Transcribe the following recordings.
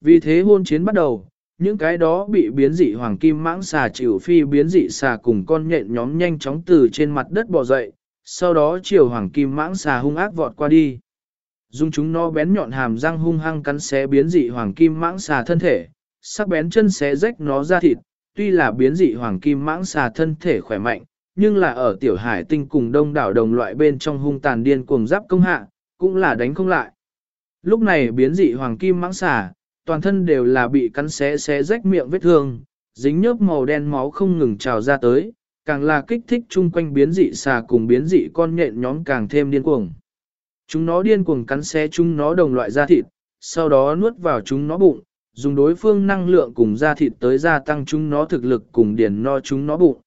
Vì thế hôn chiến bắt đầu, những cái đó bị biến dị hoàng kim mãng xà chịu phi biến dị xà cùng con nhện nhóm nhanh chóng từ trên mặt đất bò dậy, sau đó chiều hoàng kim mãng xà hung ác vọt qua đi. Dùng chúng nó bén nhọn hàm răng hung hăng cắn xé biến dị hoàng kim mãng xà thân thể, sắc bén chân xé rách nó ra thịt, tuy là biến dị hoàng kim mãng xà thân thể khỏe mạnh, nhưng là ở tiểu hải tinh cùng đông đảo đồng loại bên trong hung tàn điên cuồng giáp công hạ, cũng là đánh không lại. Lúc này biến dị hoàng kim mãng xà, toàn thân đều là bị cắn xé xé rách miệng vết thương, dính nhớp màu đen máu không ngừng trào ra tới, càng là kích thích chung quanh biến dị xà cùng biến dị con nhện nhóm càng thêm điên cuồng. Chúng nó điên cuồng cắn xé chúng nó đồng loại da thịt, sau đó nuốt vào chúng nó bụng, dùng đối phương năng lượng cùng da thịt tới gia tăng chúng nó thực lực cùng điền no chúng nó bụng.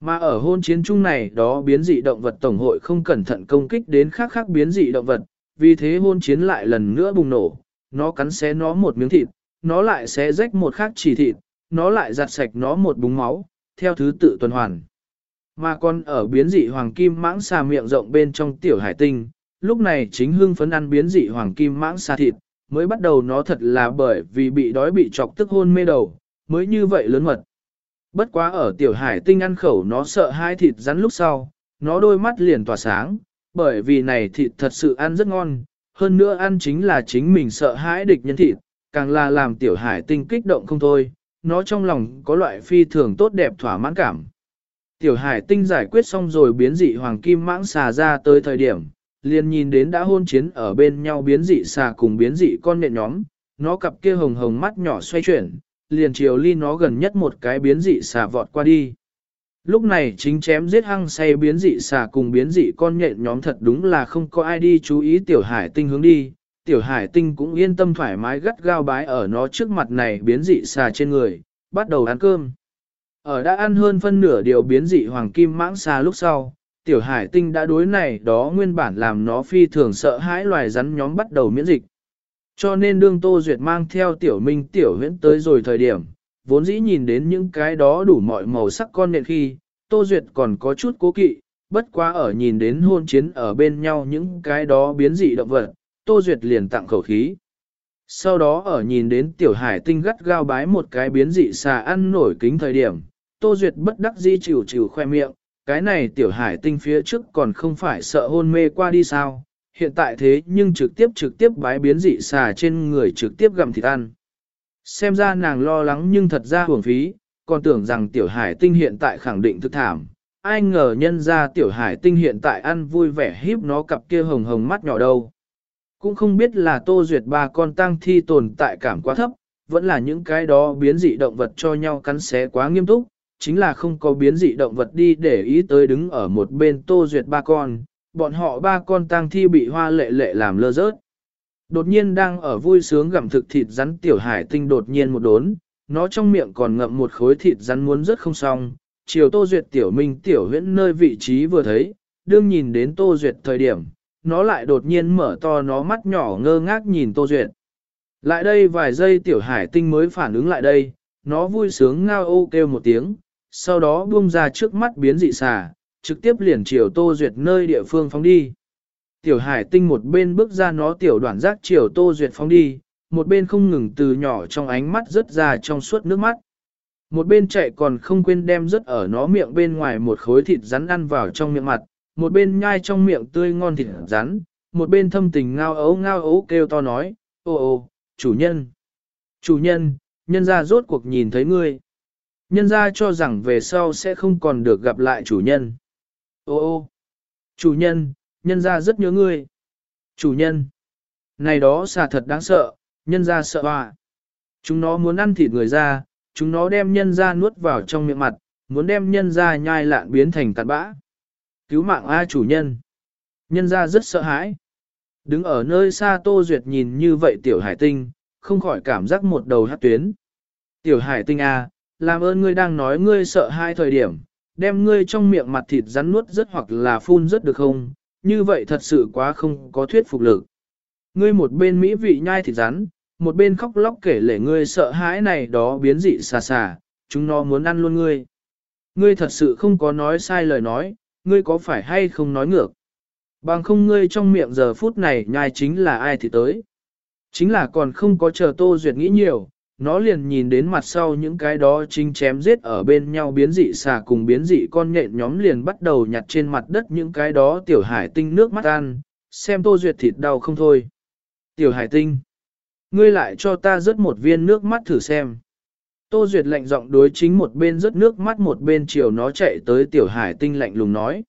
Mà ở hôn chiến chung này đó biến dị động vật tổng hội không cẩn thận công kích đến khác khác biến dị động vật, vì thế hôn chiến lại lần nữa bùng nổ, nó cắn xé nó một miếng thịt, nó lại xé rách một khác chỉ thịt, nó lại giặt sạch nó một búng máu, theo thứ tự tuần hoàn. Mà còn ở biến dị hoàng kim mãng xà miệng rộng bên trong tiểu hải tinh, lúc này chính hưng phấn ăn biến dị hoàng kim mãng xà thịt, mới bắt đầu nó thật là bởi vì bị đói bị chọc tức hôn mê đầu, mới như vậy lớn mật. Bất quá ở tiểu hải tinh ăn khẩu nó sợ hai thịt rắn lúc sau, nó đôi mắt liền tỏa sáng, bởi vì này thịt thật sự ăn rất ngon, hơn nữa ăn chính là chính mình sợ hãi địch nhân thịt, càng là làm tiểu hải tinh kích động không thôi, nó trong lòng có loại phi thường tốt đẹp thỏa mãn cảm. Tiểu hải tinh giải quyết xong rồi biến dị hoàng kim mãng xà ra tới thời điểm, liền nhìn đến đã hôn chiến ở bên nhau biến dị xà cùng biến dị con nện nhóm, nó cặp kia hồng hồng mắt nhỏ xoay chuyển, liền chiều ly nó gần nhất một cái biến dị xà vọt qua đi. Lúc này chính chém giết hăng say biến dị xà cùng biến dị con nhện nhóm thật đúng là không có ai đi chú ý tiểu hải tinh hướng đi, tiểu hải tinh cũng yên tâm thoải mái gắt gao bái ở nó trước mặt này biến dị xà trên người, bắt đầu ăn cơm. Ở đã ăn hơn phân nửa điều biến dị hoàng kim mãng xà lúc sau, tiểu hải tinh đã đối này đó nguyên bản làm nó phi thường sợ hãi loài rắn nhóm bắt đầu miễn dịch. Cho nên đương Tô Duyệt mang theo tiểu minh tiểu huyễn tới rồi thời điểm, vốn dĩ nhìn đến những cái đó đủ mọi màu sắc con nện khi, Tô Duyệt còn có chút cố kỵ, bất quá ở nhìn đến hôn chiến ở bên nhau những cái đó biến dị động vật, Tô Duyệt liền tặng khẩu khí. Sau đó ở nhìn đến tiểu hải tinh gắt gao bái một cái biến dị xà ăn nổi kính thời điểm, Tô Duyệt bất đắc dĩ chịu chịu khoe miệng, cái này tiểu hải tinh phía trước còn không phải sợ hôn mê qua đi sao, hiện tại thế nhưng trực tiếp trực tiếp bái biến dị xà trên người trực tiếp gặm thịt ăn. Xem ra nàng lo lắng nhưng thật ra hưởng phí, còn tưởng rằng tiểu hải tinh hiện tại khẳng định thức thảm. Ai ngờ nhân ra tiểu hải tinh hiện tại ăn vui vẻ híp nó cặp kia hồng hồng mắt nhỏ đâu. Cũng không biết là tô duyệt ba con tang thi tồn tại cảm quá thấp, vẫn là những cái đó biến dị động vật cho nhau cắn xé quá nghiêm túc, chính là không có biến dị động vật đi để ý tới đứng ở một bên tô duyệt ba con, bọn họ ba con tang thi bị hoa lệ lệ làm lơ rớt. Đột nhiên đang ở vui sướng gặm thực thịt rắn tiểu hải tinh đột nhiên một đốn, nó trong miệng còn ngậm một khối thịt rắn muốn rất không xong. Chiều Tô Duyệt tiểu minh tiểu huyễn nơi vị trí vừa thấy, đương nhìn đến Tô Duyệt thời điểm, nó lại đột nhiên mở to nó mắt nhỏ ngơ ngác nhìn Tô Duyệt. Lại đây vài giây tiểu hải tinh mới phản ứng lại đây, nó vui sướng ngao ô kêu một tiếng, sau đó buông ra trước mắt biến dị xà, trực tiếp liền chiều Tô Duyệt nơi địa phương phóng đi. Tiểu hải tinh một bên bước ra nó tiểu đoạn giác chiều Tô Duyệt phóng đi, một bên không ngừng từ nhỏ trong ánh mắt rớt ra trong suốt nước mắt. Một bên chạy còn không quên đem rớt ở nó miệng bên ngoài một khối thịt rắn ăn vào trong miệng mặt, một bên nhai trong miệng tươi ngon thịt rắn, một bên thâm tình ngao ấu ngao ấu kêu to nói, ô ô, chủ nhân, chủ nhân, nhân ra rốt cuộc nhìn thấy ngươi. Nhân ra cho rằng về sau sẽ không còn được gặp lại chủ nhân. Ô ô, chủ nhân, nhân ra rất nhớ ngươi. Chủ nhân, này đó xà thật đáng sợ, nhân ra sợ hòa. Chúng nó muốn ăn thịt người ra, chúng nó đem nhân ra nuốt vào trong miệng mặt, muốn đem nhân ra nhai lạn biến thành cặn bã. Cứu mạng A chủ nhân. Nhân ra rất sợ hãi. Đứng ở nơi xa Tô Duyệt nhìn như vậy tiểu hải tinh, không khỏi cảm giác một đầu hát tuyến. Tiểu hải tinh A, làm ơn ngươi đang nói ngươi sợ hai thời điểm, đem ngươi trong miệng mặt thịt rắn nuốt rất hoặc là phun rất được không, như vậy thật sự quá không có thuyết phục lực. Ngươi một bên mỹ vị nhai thịt rắn, một bên khóc lóc kể lể ngươi sợ hãi này đó biến dị xà xà, chúng nó muốn ăn luôn ngươi. Ngươi thật sự không có nói sai lời nói, ngươi có phải hay không nói ngược. Bằng không ngươi trong miệng giờ phút này nhai chính là ai thì tới. Chính là còn không có chờ Tô Duyệt nghĩ nhiều, nó liền nhìn đến mặt sau những cái đó chính chém giết ở bên nhau biến dị xà cùng biến dị con nhện nhóm liền bắt đầu nhặt trên mặt đất những cái đó tiểu hải tinh nước mắt ăn, xem Tô Duyệt thịt đau không thôi. Tiểu hải tinh, ngươi lại cho ta rớt một viên nước mắt thử xem. Tô Duyệt lạnh giọng đối chính một bên rớt nước mắt một bên chiều nó chạy tới tiểu hải tinh lạnh lùng nói.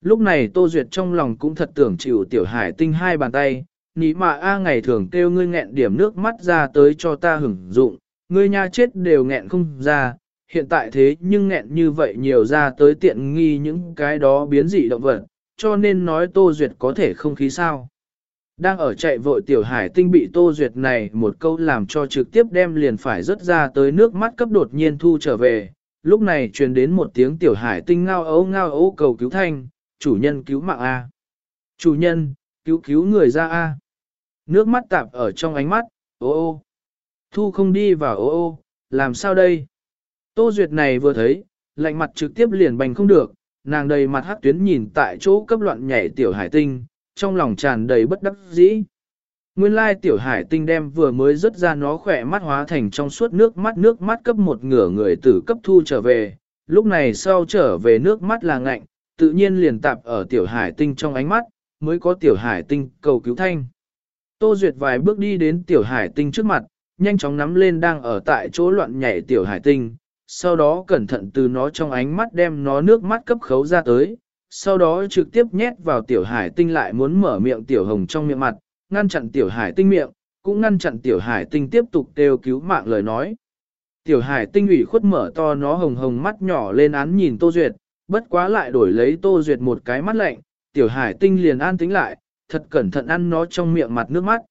Lúc này Tô Duyệt trong lòng cũng thật tưởng chịu tiểu hải tinh hai bàn tay, nị mà A ngày thường kêu ngươi nghẹn điểm nước mắt ra tới cho ta hưởng dụng, ngươi nha chết đều nghẹn không ra, hiện tại thế nhưng nghẹn như vậy nhiều ra tới tiện nghi những cái đó biến dị động vật, cho nên nói Tô Duyệt có thể không khí sao. Đang ở chạy vội tiểu hải tinh bị Tô Duyệt này một câu làm cho trực tiếp đem liền phải rớt ra tới nước mắt cấp đột nhiên thu trở về, lúc này truyền đến một tiếng tiểu hải tinh ngao ấu ngao ấu cầu cứu thanh, chủ nhân cứu mạng A. Chủ nhân, cứu cứu người ra A. Nước mắt tạp ở trong ánh mắt, ô ô. Thu không đi vào ô ô, làm sao đây? Tô Duyệt này vừa thấy, lạnh mặt trực tiếp liền bành không được, nàng đầy mặt hắc tuyến nhìn tại chỗ cấp loạn nhảy tiểu hải tinh, trong lòng tràn đầy bất đắc dĩ. Nguyên lai tiểu hải tinh đem vừa mới rớt ra nó khỏe mắt hóa thành trong suốt nước mắt nước mắt cấp một ngửa người tử cấp thu trở về, lúc này sau trở về nước mắt là ngạnh, tự nhiên liền tạp ở tiểu hải tinh trong ánh mắt, mới có tiểu hải tinh cầu cứu thanh. Tô Duyệt vài bước đi đến tiểu hải tinh trước mặt, nhanh chóng nắm lên đang ở tại chỗ loạn nhảy tiểu hải tinh, sau đó cẩn thận từ nó trong ánh mắt đem nó nước mắt cấp khấu ra tới, sau đó trực tiếp nhét vào tiểu hải tinh lại muốn mở miệng tiểu hồng trong miệng mặt, ngăn chặn tiểu hải tinh miệng, cũng ngăn chặn tiểu hải tinh tiếp tục kêu cứu mạng lời nói. Tiểu hải tinh ủy khuất mở to nó hồng hồng mắt nhỏ lên án nhìn Tô Duyệt, bất quá lại đổi lấy Tô Duyệt một cái mắt lạnh, tiểu hải tinh liền an tính lại, thật cẩn thận ăn nó trong miệng mặt nước mắt.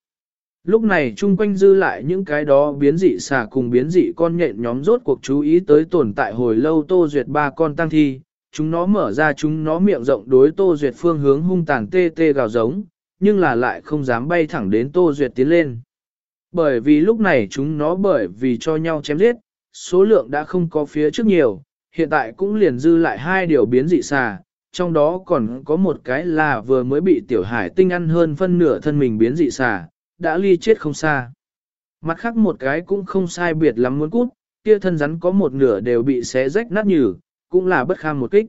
Lúc này chung quanh dư lại những cái đó biến dị xà cùng biến dị con nhện nhóm rốt cuộc chú ý tới tồn tại hồi lâu Tô Duyệt ba con tăng thi, chúng nó mở ra chúng nó miệng rộng đối Tô Duyệt phương hướng hung tàn tê tê gào giống, nhưng là lại không dám bay thẳng đến Tô Duyệt tiến lên. Bởi vì lúc này chúng nó bởi vì cho nhau chém giết, số lượng đã không có phía trước nhiều, hiện tại cũng liền dư lại hai điều biến dị xà, trong đó còn có một cái là vừa mới bị tiểu hải tinh ăn hơn phân nửa thân mình biến dị xà, đã ly chết không xa. Mặt khác một cái cũng không sai biệt lắm muốn cút, kia thân rắn có một nửa đều bị xé rách nát nhừ, cũng là bất kham một kích.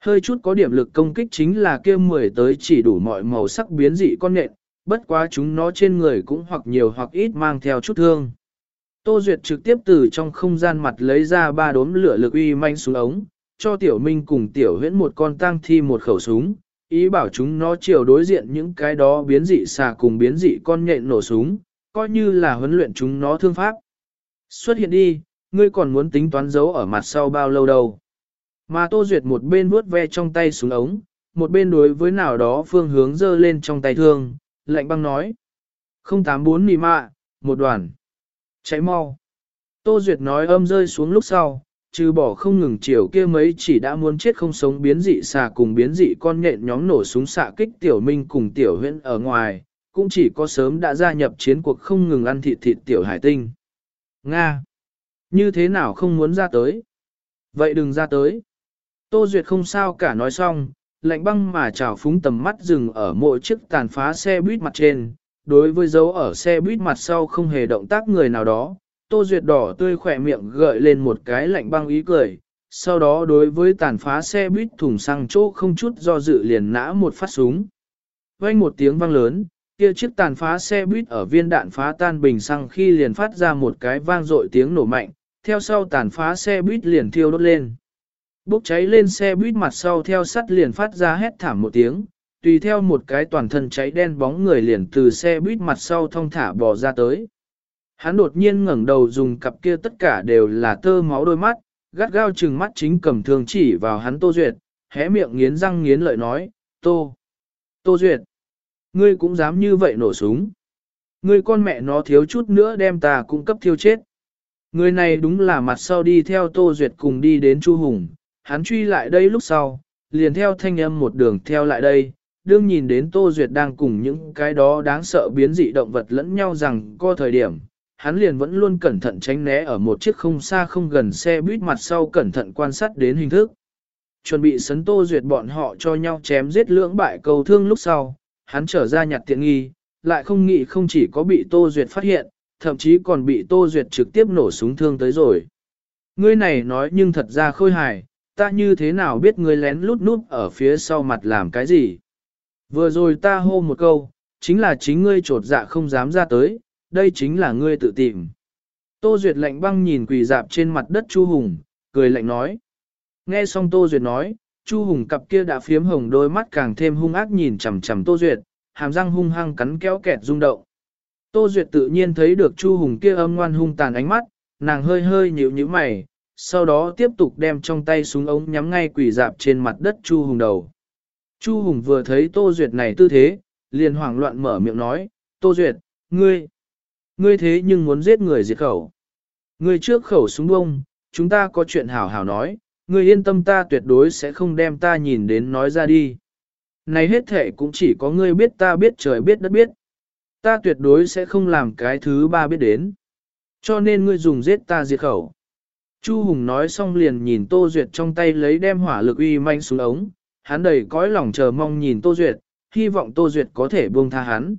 Hơi chút có điểm lực công kích chính là kia mười tới chỉ đủ mọi màu sắc biến dị con nện, bất quá chúng nó trên người cũng hoặc nhiều hoặc ít mang theo chút thương. Tô Duyệt trực tiếp từ trong không gian mặt lấy ra ba đốm lửa lực uy manh xuống ống, cho Tiểu Minh cùng Tiểu Huyễn một con tang thi một khẩu súng, ý bảo chúng nó chiều đối diện những cái đó biến dị xà cùng biến dị con nhện nổ súng, coi như là huấn luyện chúng nó thương pháp. Xuất hiện đi, ngươi còn muốn tính toán giấu ở mặt sau bao lâu đâu. Mà Tô Duyệt một bên vuốt ve trong tay súng ống, một bên đối với nào đó phương hướng dơ lên trong tay thương, lạnh băng nói. 084 mì mạ, một đoàn. Cháy mau. Tô Duyệt nói âm rơi xuống lúc sau, trừ bỏ không ngừng chiều kia mấy chỉ đã muốn chết không sống biến dị xà cùng biến dị con nhện nhóm nổ súng xạ kích tiểu minh cùng tiểu huyễn ở ngoài, cũng chỉ có sớm đã gia nhập chiến cuộc không ngừng ăn thịt thịt tiểu hải tinh. Nga! Như thế nào không muốn ra tới? Vậy đừng ra tới. Tô Duyệt không sao cả nói xong, lạnh băng mà trào phúng tầm mắt dừng ở mỗi chiếc tàn phá xe buýt mặt trên. Đối với dấu ở xe buýt mặt sau không hề động tác người nào đó, Tô Duyệt đỏ tươi khỏe miệng gợi lên một cái lạnh băng ý cười, sau đó đối với tàn phá xe buýt thùng xăng chỗ không chút do dự liền nã một phát súng. Vang một tiếng vang lớn, kia chiếc tàn phá xe buýt ở viên đạn phá tan bình xăng khi liền phát ra một cái vang dội tiếng nổ mạnh, theo sau tàn phá xe buýt liền thiêu đốt lên. Bốc cháy lên xe buýt mặt sau theo sắt liền phát ra hét thảm một tiếng, tùy theo một cái toàn thân cháy đen bóng người liền từ xe buýt mặt sau thông thả bò ra tới. Hắn đột nhiên ngẩng đầu dùng cặp kia tất cả đều là tơ máu đôi mắt, gắt gao chừng mắt chính cầm thương chỉ vào hắn Tô Duyệt, hé miệng nghiến răng nghiến lợi nói, Tô, Tô Duyệt, ngươi cũng dám như vậy nổ súng. Ngươi con mẹ nó thiếu chút nữa đem ta cung cấp thiêu chết. Người này đúng là mặt sau đi theo Tô Duyệt cùng đi đến Chu Hùng, hắn truy lại đây lúc sau, liền theo thanh âm một đường theo lại đây, đương nhìn đến Tô Duyệt đang cùng những cái đó đáng sợ biến dị động vật lẫn nhau rằng có thời điểm, hắn liền vẫn luôn cẩn thận tránh né ở một chiếc không xa không gần xe buýt mặt sau cẩn thận quan sát đến hình thức. Chuẩn bị sấn Tô Duyệt bọn họ cho nhau chém giết lưỡng bại cầu thương lúc sau, hắn trở ra nhặt tiện nghi, lại không nghĩ không chỉ có bị Tô Duyệt phát hiện, thậm chí còn bị Tô Duyệt trực tiếp nổ súng thương tới rồi. Ngươi này nói nhưng thật ra khôi hài, ta như thế nào biết ngươi lén lút nút ở phía sau mặt làm cái gì. Vừa rồi ta hô một câu, chính là chính ngươi trột dạ không dám ra tới, đây chính là ngươi tự tìm. Tô Duyệt lạnh băng nhìn quỳ dạp trên mặt đất Chu Hùng, cười lạnh nói. Nghe xong Tô Duyệt nói, Chu Hùng cặp kia đã phiếm hồng đôi mắt càng thêm hung ác nhìn chằm chằm Tô Duyệt, hàm răng hung hăng cắn kéo kẹt rung động. Tô Duyệt tự nhiên thấy được Chu Hùng kia âm ngoan hung tàn ánh mắt, nàng hơi hơi nhíu nhíu mày, sau đó tiếp tục đem trong tay súng ống nhắm ngay quỷ dạp trên mặt đất Chu Hùng đầu. Chu Hùng vừa thấy Tô Duyệt này tư thế, liền hoảng loạn mở miệng nói, Tô Duyệt, ngươi, ngươi thế nhưng muốn giết người diệt khẩu. Ngươi trước khẩu súng bông, chúng ta có chuyện hảo hảo nói, ngươi yên tâm ta tuyệt đối sẽ không đem ta nhìn đến nói ra đi. Này hết thể cũng chỉ có ngươi biết ta biết trời biết đất biết. Ta tuyệt đối sẽ không làm cái thứ ba biết đến. Cho nên ngươi dùng giết ta diệt khẩu. Chu Hùng nói xong liền nhìn Tô Duyệt trong tay lấy đem hỏa lực uy manh xuống ống, hắn đầy cõi lòng chờ mong nhìn Tô Duyệt, hy vọng Tô Duyệt có thể buông tha hắn.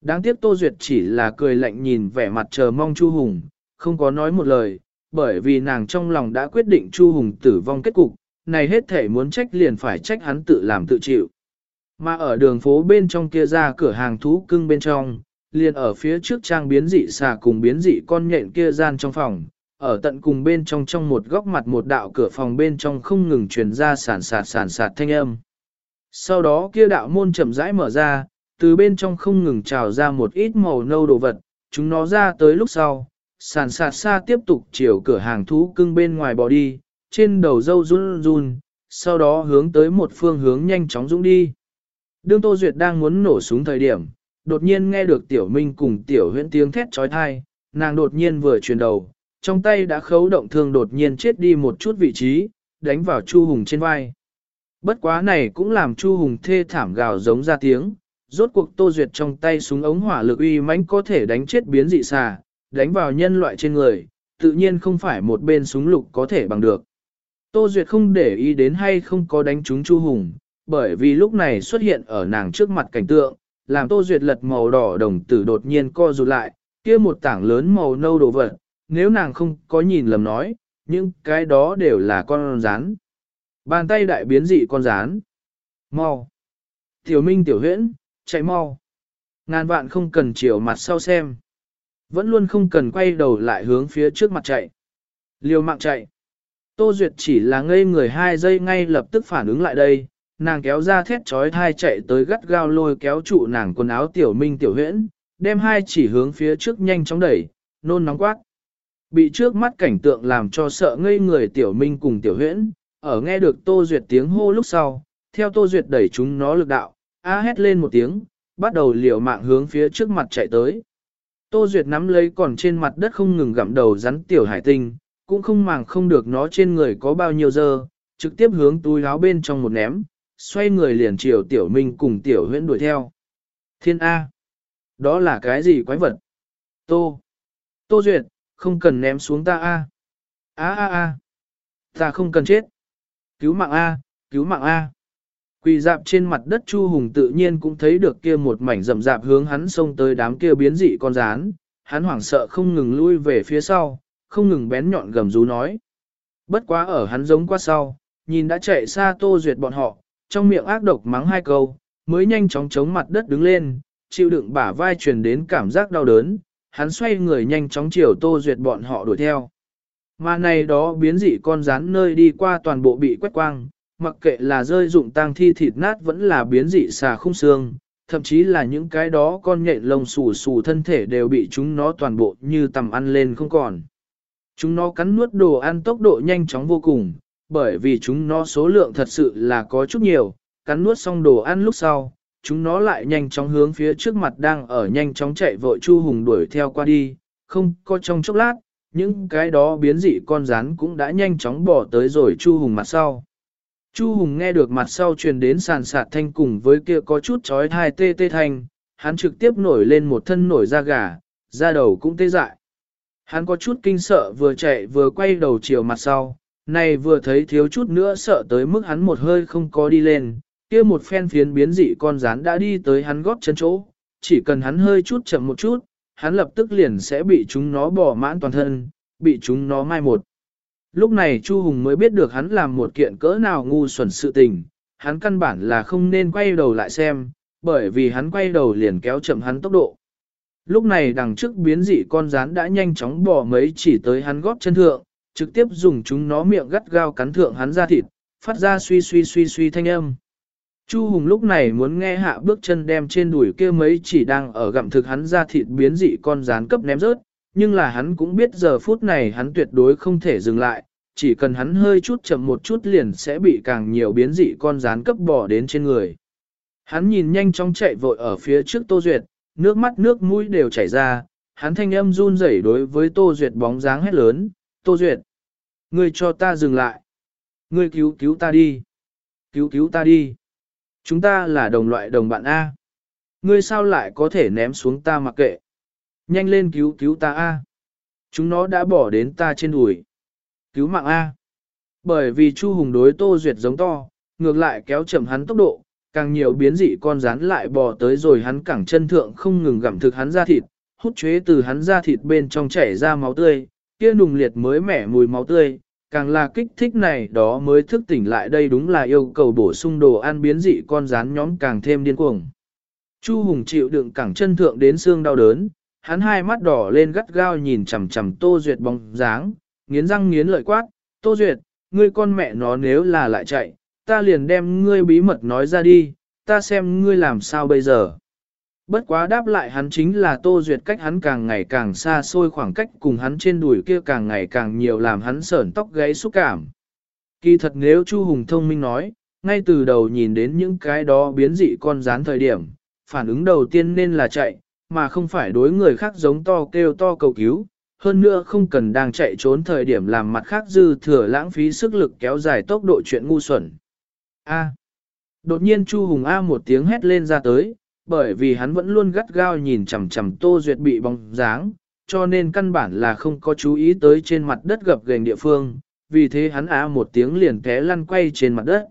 Đáng tiếc Tô Duyệt chỉ là cười lạnh nhìn vẻ mặt chờ mong Chu Hùng, không có nói một lời, bởi vì nàng trong lòng đã quyết định Chu Hùng tử vong kết cục, này hết thể muốn trách liền phải trách hắn tự làm tự chịu. Mà ở đường phố bên trong kia ra cửa hàng thú cưng bên trong, liền ở phía trước trang biến dị xà cùng biến dị con nhện kia gian trong phòng, ở tận cùng bên trong trong một góc mặt một đạo cửa phòng bên trong không ngừng truyền ra sản sạt sản sạt thanh âm. Sau đó kia đạo môn chậm rãi mở ra, từ bên trong không ngừng trào ra một ít màu nâu đồ vật, chúng nó ra tới lúc sau, sàn sạt xa tiếp tục chiều cửa hàng thú cưng bên ngoài bỏ đi, trên đầu dâu run run, sau đó hướng tới một phương hướng nhanh chóng dũng đi. Đương Tô Duyệt đang muốn nổ súng thời điểm, đột nhiên nghe được Tiểu Minh cùng Tiểu huyễn tiếng thét trói thai, nàng đột nhiên vừa chuyển đầu, trong tay đã khấu động thương đột nhiên chết đi một chút vị trí, đánh vào Chu Hùng trên vai. Bất quá này cũng làm Chu Hùng thê thảm gào giống ra tiếng, rốt cuộc Tô Duyệt trong tay súng ống hỏa lực uy mãnh có thể đánh chết biến dị xà, đánh vào nhân loại trên người, tự nhiên không phải một bên súng lục có thể bằng được. Tô Duyệt không để ý đến hay không có đánh trúng Chu Hùng, bởi vì lúc này xuất hiện ở nàng trước mặt cảnh tượng, làm Tô Duyệt lật màu đỏ đồng tử đột nhiên co rụt lại, kia một tảng lớn màu nâu đồ vật, nếu nàng không có nhìn lầm nói, những cái đó đều là con rán. Bàn tay đại biến dị con rán. Mau. Tiểu Minh tiểu huyễn, chạy mau. Ngàn vạn không cần chiều mặt sau xem. Vẫn luôn không cần quay đầu lại hướng phía trước mặt chạy. Liều mạng chạy. Tô Duyệt chỉ là ngây người hai giây ngay lập tức phản ứng lại đây, nàng kéo ra thét trói thai chạy tới gắt gao lôi kéo trụ nàng quần áo tiểu minh tiểu huyễn, đem hai chỉ hướng phía trước nhanh chóng đẩy, nôn nóng quát. Bị trước mắt cảnh tượng làm cho sợ ngây người tiểu minh cùng tiểu huyễn, ở nghe được Tô Duyệt tiếng hô lúc sau, theo Tô Duyệt đẩy chúng nó lực đạo, a hét lên một tiếng, bắt đầu liều mạng hướng phía trước mặt chạy tới. Tô Duyệt nắm lấy còn trên mặt đất không ngừng gặm đầu rắn tiểu hải tinh, cũng không màng không được nó trên người có bao nhiêu dơ, trực tiếp hướng túi áo bên trong một ném, xoay người liền chiều tiểu minh cùng tiểu huyễn đuổi theo. Thiên A. Đó là cái gì quái vật? Tô. Tô Duyệt, không cần ném xuống ta A. A A A. Ta không cần chết. Cứu mạng A, cứu mạng A. Quỳ dạp trên mặt đất Chu Hùng tự nhiên cũng thấy được kia một mảnh rậm rạp hướng hắn xông tới đám kia biến dị con rán, hắn hoảng sợ không ngừng lui về phía sau, không ngừng bén nhọn gầm rú nói. Bất quá ở hắn giống qua sau, nhìn đã chạy xa Tô Duyệt bọn họ, trong miệng ác độc mắng hai câu, mới nhanh chóng chống mặt đất đứng lên, chịu đựng bả vai truyền đến cảm giác đau đớn, hắn xoay người nhanh chóng chiều Tô Duyệt bọn họ đuổi theo. Mà này đó biến dị con rán nơi đi qua toàn bộ bị quét quang, mặc kệ là rơi dụng tang thi thịt nát vẫn là biến dị xà không xương, thậm chí là những cái đó con nhện lông xù xù thân thể đều bị chúng nó toàn bộ như tầm ăn lên không còn. Chúng nó cắn nuốt đồ ăn tốc độ nhanh chóng vô cùng, bởi vì chúng nó số lượng thật sự là có chút nhiều, cắn nuốt xong đồ ăn lúc sau, chúng nó lại nhanh chóng hướng phía trước mặt đang ở nhanh chóng chạy vội Chu Hùng đuổi theo qua đi, không có trong chốc lát, những cái đó biến dị con rắn cũng đã nhanh chóng bỏ tới rồi Chu Hùng mặt sau. Chu Hùng nghe được mặt sau truyền đến sàn sạt thanh cùng với kia có chút chói thai tê tê thanh, hắn trực tiếp nổi lên một thân nổi da gà, da đầu cũng tê dại. Hắn có chút kinh sợ vừa chạy vừa quay đầu chiều mặt sau, này vừa thấy thiếu chút nữa sợ tới mức hắn một hơi không có đi lên, kia một phen phiến biến dị con rán đã đi tới hắn gót chân chỗ, chỉ cần hắn hơi chút chậm một chút, hắn lập tức liền sẽ bị chúng nó bỏ mãn toàn thân, bị chúng nó mai một. Lúc này Chu Hùng mới biết được hắn làm một kiện cỡ nào ngu xuẩn sự tình, hắn căn bản là không nên quay đầu lại xem, bởi vì hắn quay đầu liền kéo chậm hắn tốc độ. Lúc này đằng trước biến dị con rán đã nhanh chóng bỏ mấy chỉ tới hắn góp chân thượng, trực tiếp dùng chúng nó miệng gắt gao cắn thượng hắn ra thịt, phát ra suy suy suy suy thanh âm. Chu Hùng lúc này muốn nghe hạ bước chân đem trên đùi kia mấy chỉ đang ở gặm thực hắn ra thịt biến dị con rán cấp ném rớt, nhưng là hắn cũng biết giờ phút này hắn tuyệt đối không thể dừng lại, chỉ cần hắn hơi chút chậm một chút liền sẽ bị càng nhiều biến dị con rán cấp bỏ đến trên người. Hắn nhìn nhanh chóng chạy vội ở phía trước Tô Duyệt, nước mắt nước mũi đều chảy ra, hắn thanh âm run rẩy đối với Tô Duyệt bóng dáng hét lớn, Tô Duyệt, ngươi cho ta dừng lại, ngươi cứu cứu ta đi, cứu cứu ta đi, chúng ta là đồng loại đồng bạn A, ngươi sao lại có thể ném xuống ta mặc kệ, nhanh lên cứu cứu ta A, chúng nó đã bỏ đến ta trên đùi, cứu mạng A. Bởi vì Chu Hùng đối Tô Duyệt giống to, ngược lại kéo chậm hắn tốc độ, càng nhiều biến dị con rắn lại bò tới rồi hắn cẳng chân thượng không ngừng gặm thực hắn ra thịt, hút chế từ hắn ra thịt bên trong chảy ra máu tươi, kia nùng liệt mới mẻ mùi máu tươi, càng là kích thích này đó mới thức tỉnh lại đây đúng là yêu cầu bổ sung đồ ăn biến dị con rắn nhóm càng thêm điên cuồng. Chu Hùng chịu đựng cẳng chân thượng đến xương đau đớn, hắn hai mắt đỏ lên gắt gao nhìn chằm chằm Tô Duyệt bóng dáng, nghiến răng nghiến lợi quát, Tô Duyệt, ngươi con mẹ nó nếu là lại chạy, ta liền đem ngươi bí mật nói ra đi, ta xem ngươi làm sao bây giờ. Bất quá đáp lại hắn chính là Tô Duyệt cách hắn càng ngày càng xa xôi khoảng cách cùng hắn trên đùi kia càng ngày càng nhiều làm hắn sởn tóc gáy xúc cảm. Kỳ thật nếu Chu Hùng thông minh nói, ngay từ đầu nhìn đến những cái đó biến dị con rán thời điểm, phản ứng đầu tiên nên là chạy, mà không phải đối người khác giống to kêu to cầu cứu, hơn nữa không cần đang chạy trốn thời điểm làm mặt khác dư thừa lãng phí sức lực kéo dài tốc độ chuyện ngu xuẩn. A. Đột nhiên Chu Hùng A một tiếng hét lên ra tới, bởi vì hắn vẫn luôn gắt gao nhìn chằm chằm Tô Duyệt bị bóng dáng, cho nên căn bản là không có chú ý tới trên mặt đất gập ghềnh địa phương, vì thế hắn A một tiếng liền té lăn quay trên mặt đất.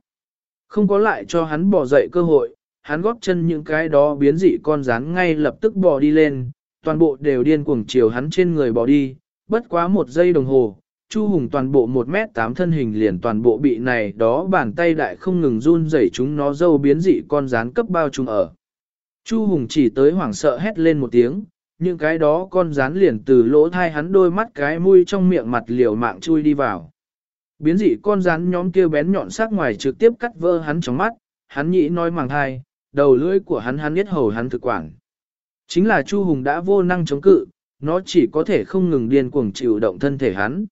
Không có lại cho hắn bỏ dậy cơ hội, hắn góp chân những cái đó biến dị con rán ngay lập tức bò đi lên, toàn bộ đều điên cuồng chiều hắn trên người bỏ đi, bất quá một giây đồng hồ, Chu Hùng toàn bộ 1 mét 8 thân hình liền toàn bộ bị này đó bàn tay đại không ngừng run rẩy chúng nó dâu biến dị con rán cấp bao trùm ở. Chu Hùng chỉ tới hoảng sợ hét lên một tiếng, những cái đó con rán liền từ lỗ thai hắn đôi mắt cái mũi trong miệng mặt liều mạng chui đi vào. Biến dị con rán nhóm kia bén nhọn sắc ngoài trực tiếp cắt vỡ hắn trong mắt, hắn nhĩ nói màng thai, đầu lưỡi của hắn hắn biết hầu hắn thực quản. Chính là Chu Hùng đã vô năng chống cự, nó chỉ có thể không ngừng điên cuồng chịu động thân thể hắn.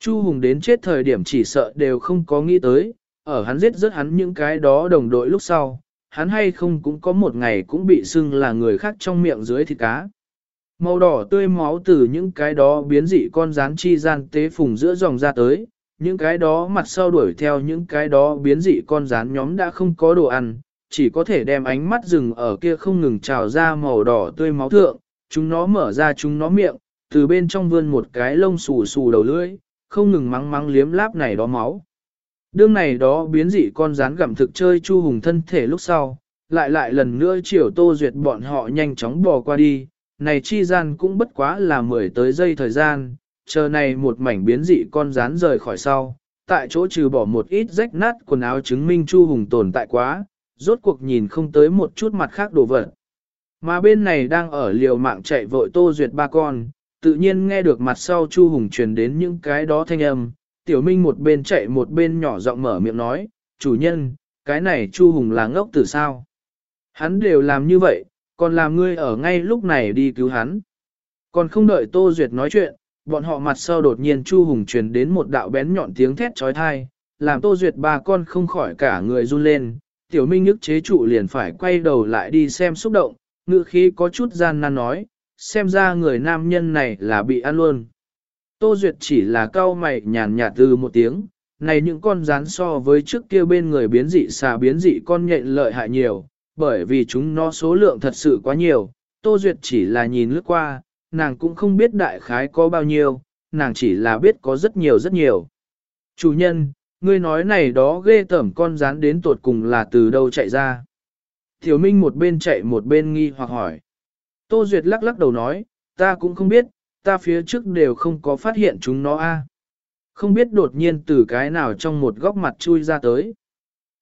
Chu Hùng đến chết thời điểm chỉ sợ đều không có nghĩ tới, ở hắn giết rất hắn những cái đó đồng đội lúc sau, hắn hay không cũng có một ngày cũng bị xưng là người khác trong miệng dưới thịt cá. Màu đỏ tươi máu từ những cái đó biến dị con rán chi gian tế phùng giữa dòng ra tới, những cái đó mặt sau đuổi theo những cái đó biến dị con rán nhóm đã không có đồ ăn, chỉ có thể đem ánh mắt rừng ở kia không ngừng trào ra màu đỏ tươi máu thượng, chúng nó mở ra chúng nó miệng, từ bên trong vươn một cái lông xù xù đầu lưỡi, không ngừng mắng mắng liếm láp này đó máu. Đương này đó biến dị con rán gặm thực chơi chu hùng thân thể lúc sau, lại lại lần nữa chiều tô duyệt bọn họ nhanh chóng bò qua đi, này chi gian cũng bất quá là mười tới giây thời gian, chờ này một mảnh biến dị con rán rời khỏi sau, tại chỗ trừ bỏ một ít rách nát quần áo chứng minh chu hùng tồn tại quá, rốt cuộc nhìn không tới một chút mặt khác đồ vật. Mà bên này đang ở liều mạng chạy vội tô duyệt ba con, tự nhiên nghe được mặt sau Chu Hùng truyền đến những cái đó thanh âm, tiểu minh một bên chạy một bên nhỏ giọng mở miệng nói, chủ nhân, cái này Chu Hùng là ngốc từ sao? Hắn đều làm như vậy, còn làm ngươi ở ngay lúc này đi cứu hắn. Còn không đợi Tô Duyệt nói chuyện, bọn họ mặt sau đột nhiên Chu Hùng truyền đến một đạo bén nhọn tiếng thét trói thai, làm Tô Duyệt ba con không khỏi cả người run lên, tiểu minh nhức chế trụ liền phải quay đầu lại đi xem xúc động, ngự khí có chút gian nan nói, xem ra người nam nhân này là bị ăn luôn. Tô Duyệt chỉ là cau mày nhàn nhạt từ một tiếng, này những con rán so với trước kia bên người biến dị xà biến dị con nhện lợi hại nhiều, bởi vì chúng nó số lượng thật sự quá nhiều, Tô Duyệt chỉ là nhìn lướt qua, nàng cũng không biết đại khái có bao nhiêu, nàng chỉ là biết có rất nhiều rất nhiều. Chủ nhân, ngươi nói này đó ghê tởm con rán đến tột cùng là từ đâu chạy ra. Tiểu Minh một bên chạy một bên nghi hoặc hỏi. Tô Duyệt lắc lắc đầu nói, ta cũng không biết, ta phía trước đều không có phát hiện chúng nó a. Không biết đột nhiên từ cái nào trong một góc mặt chui ra tới.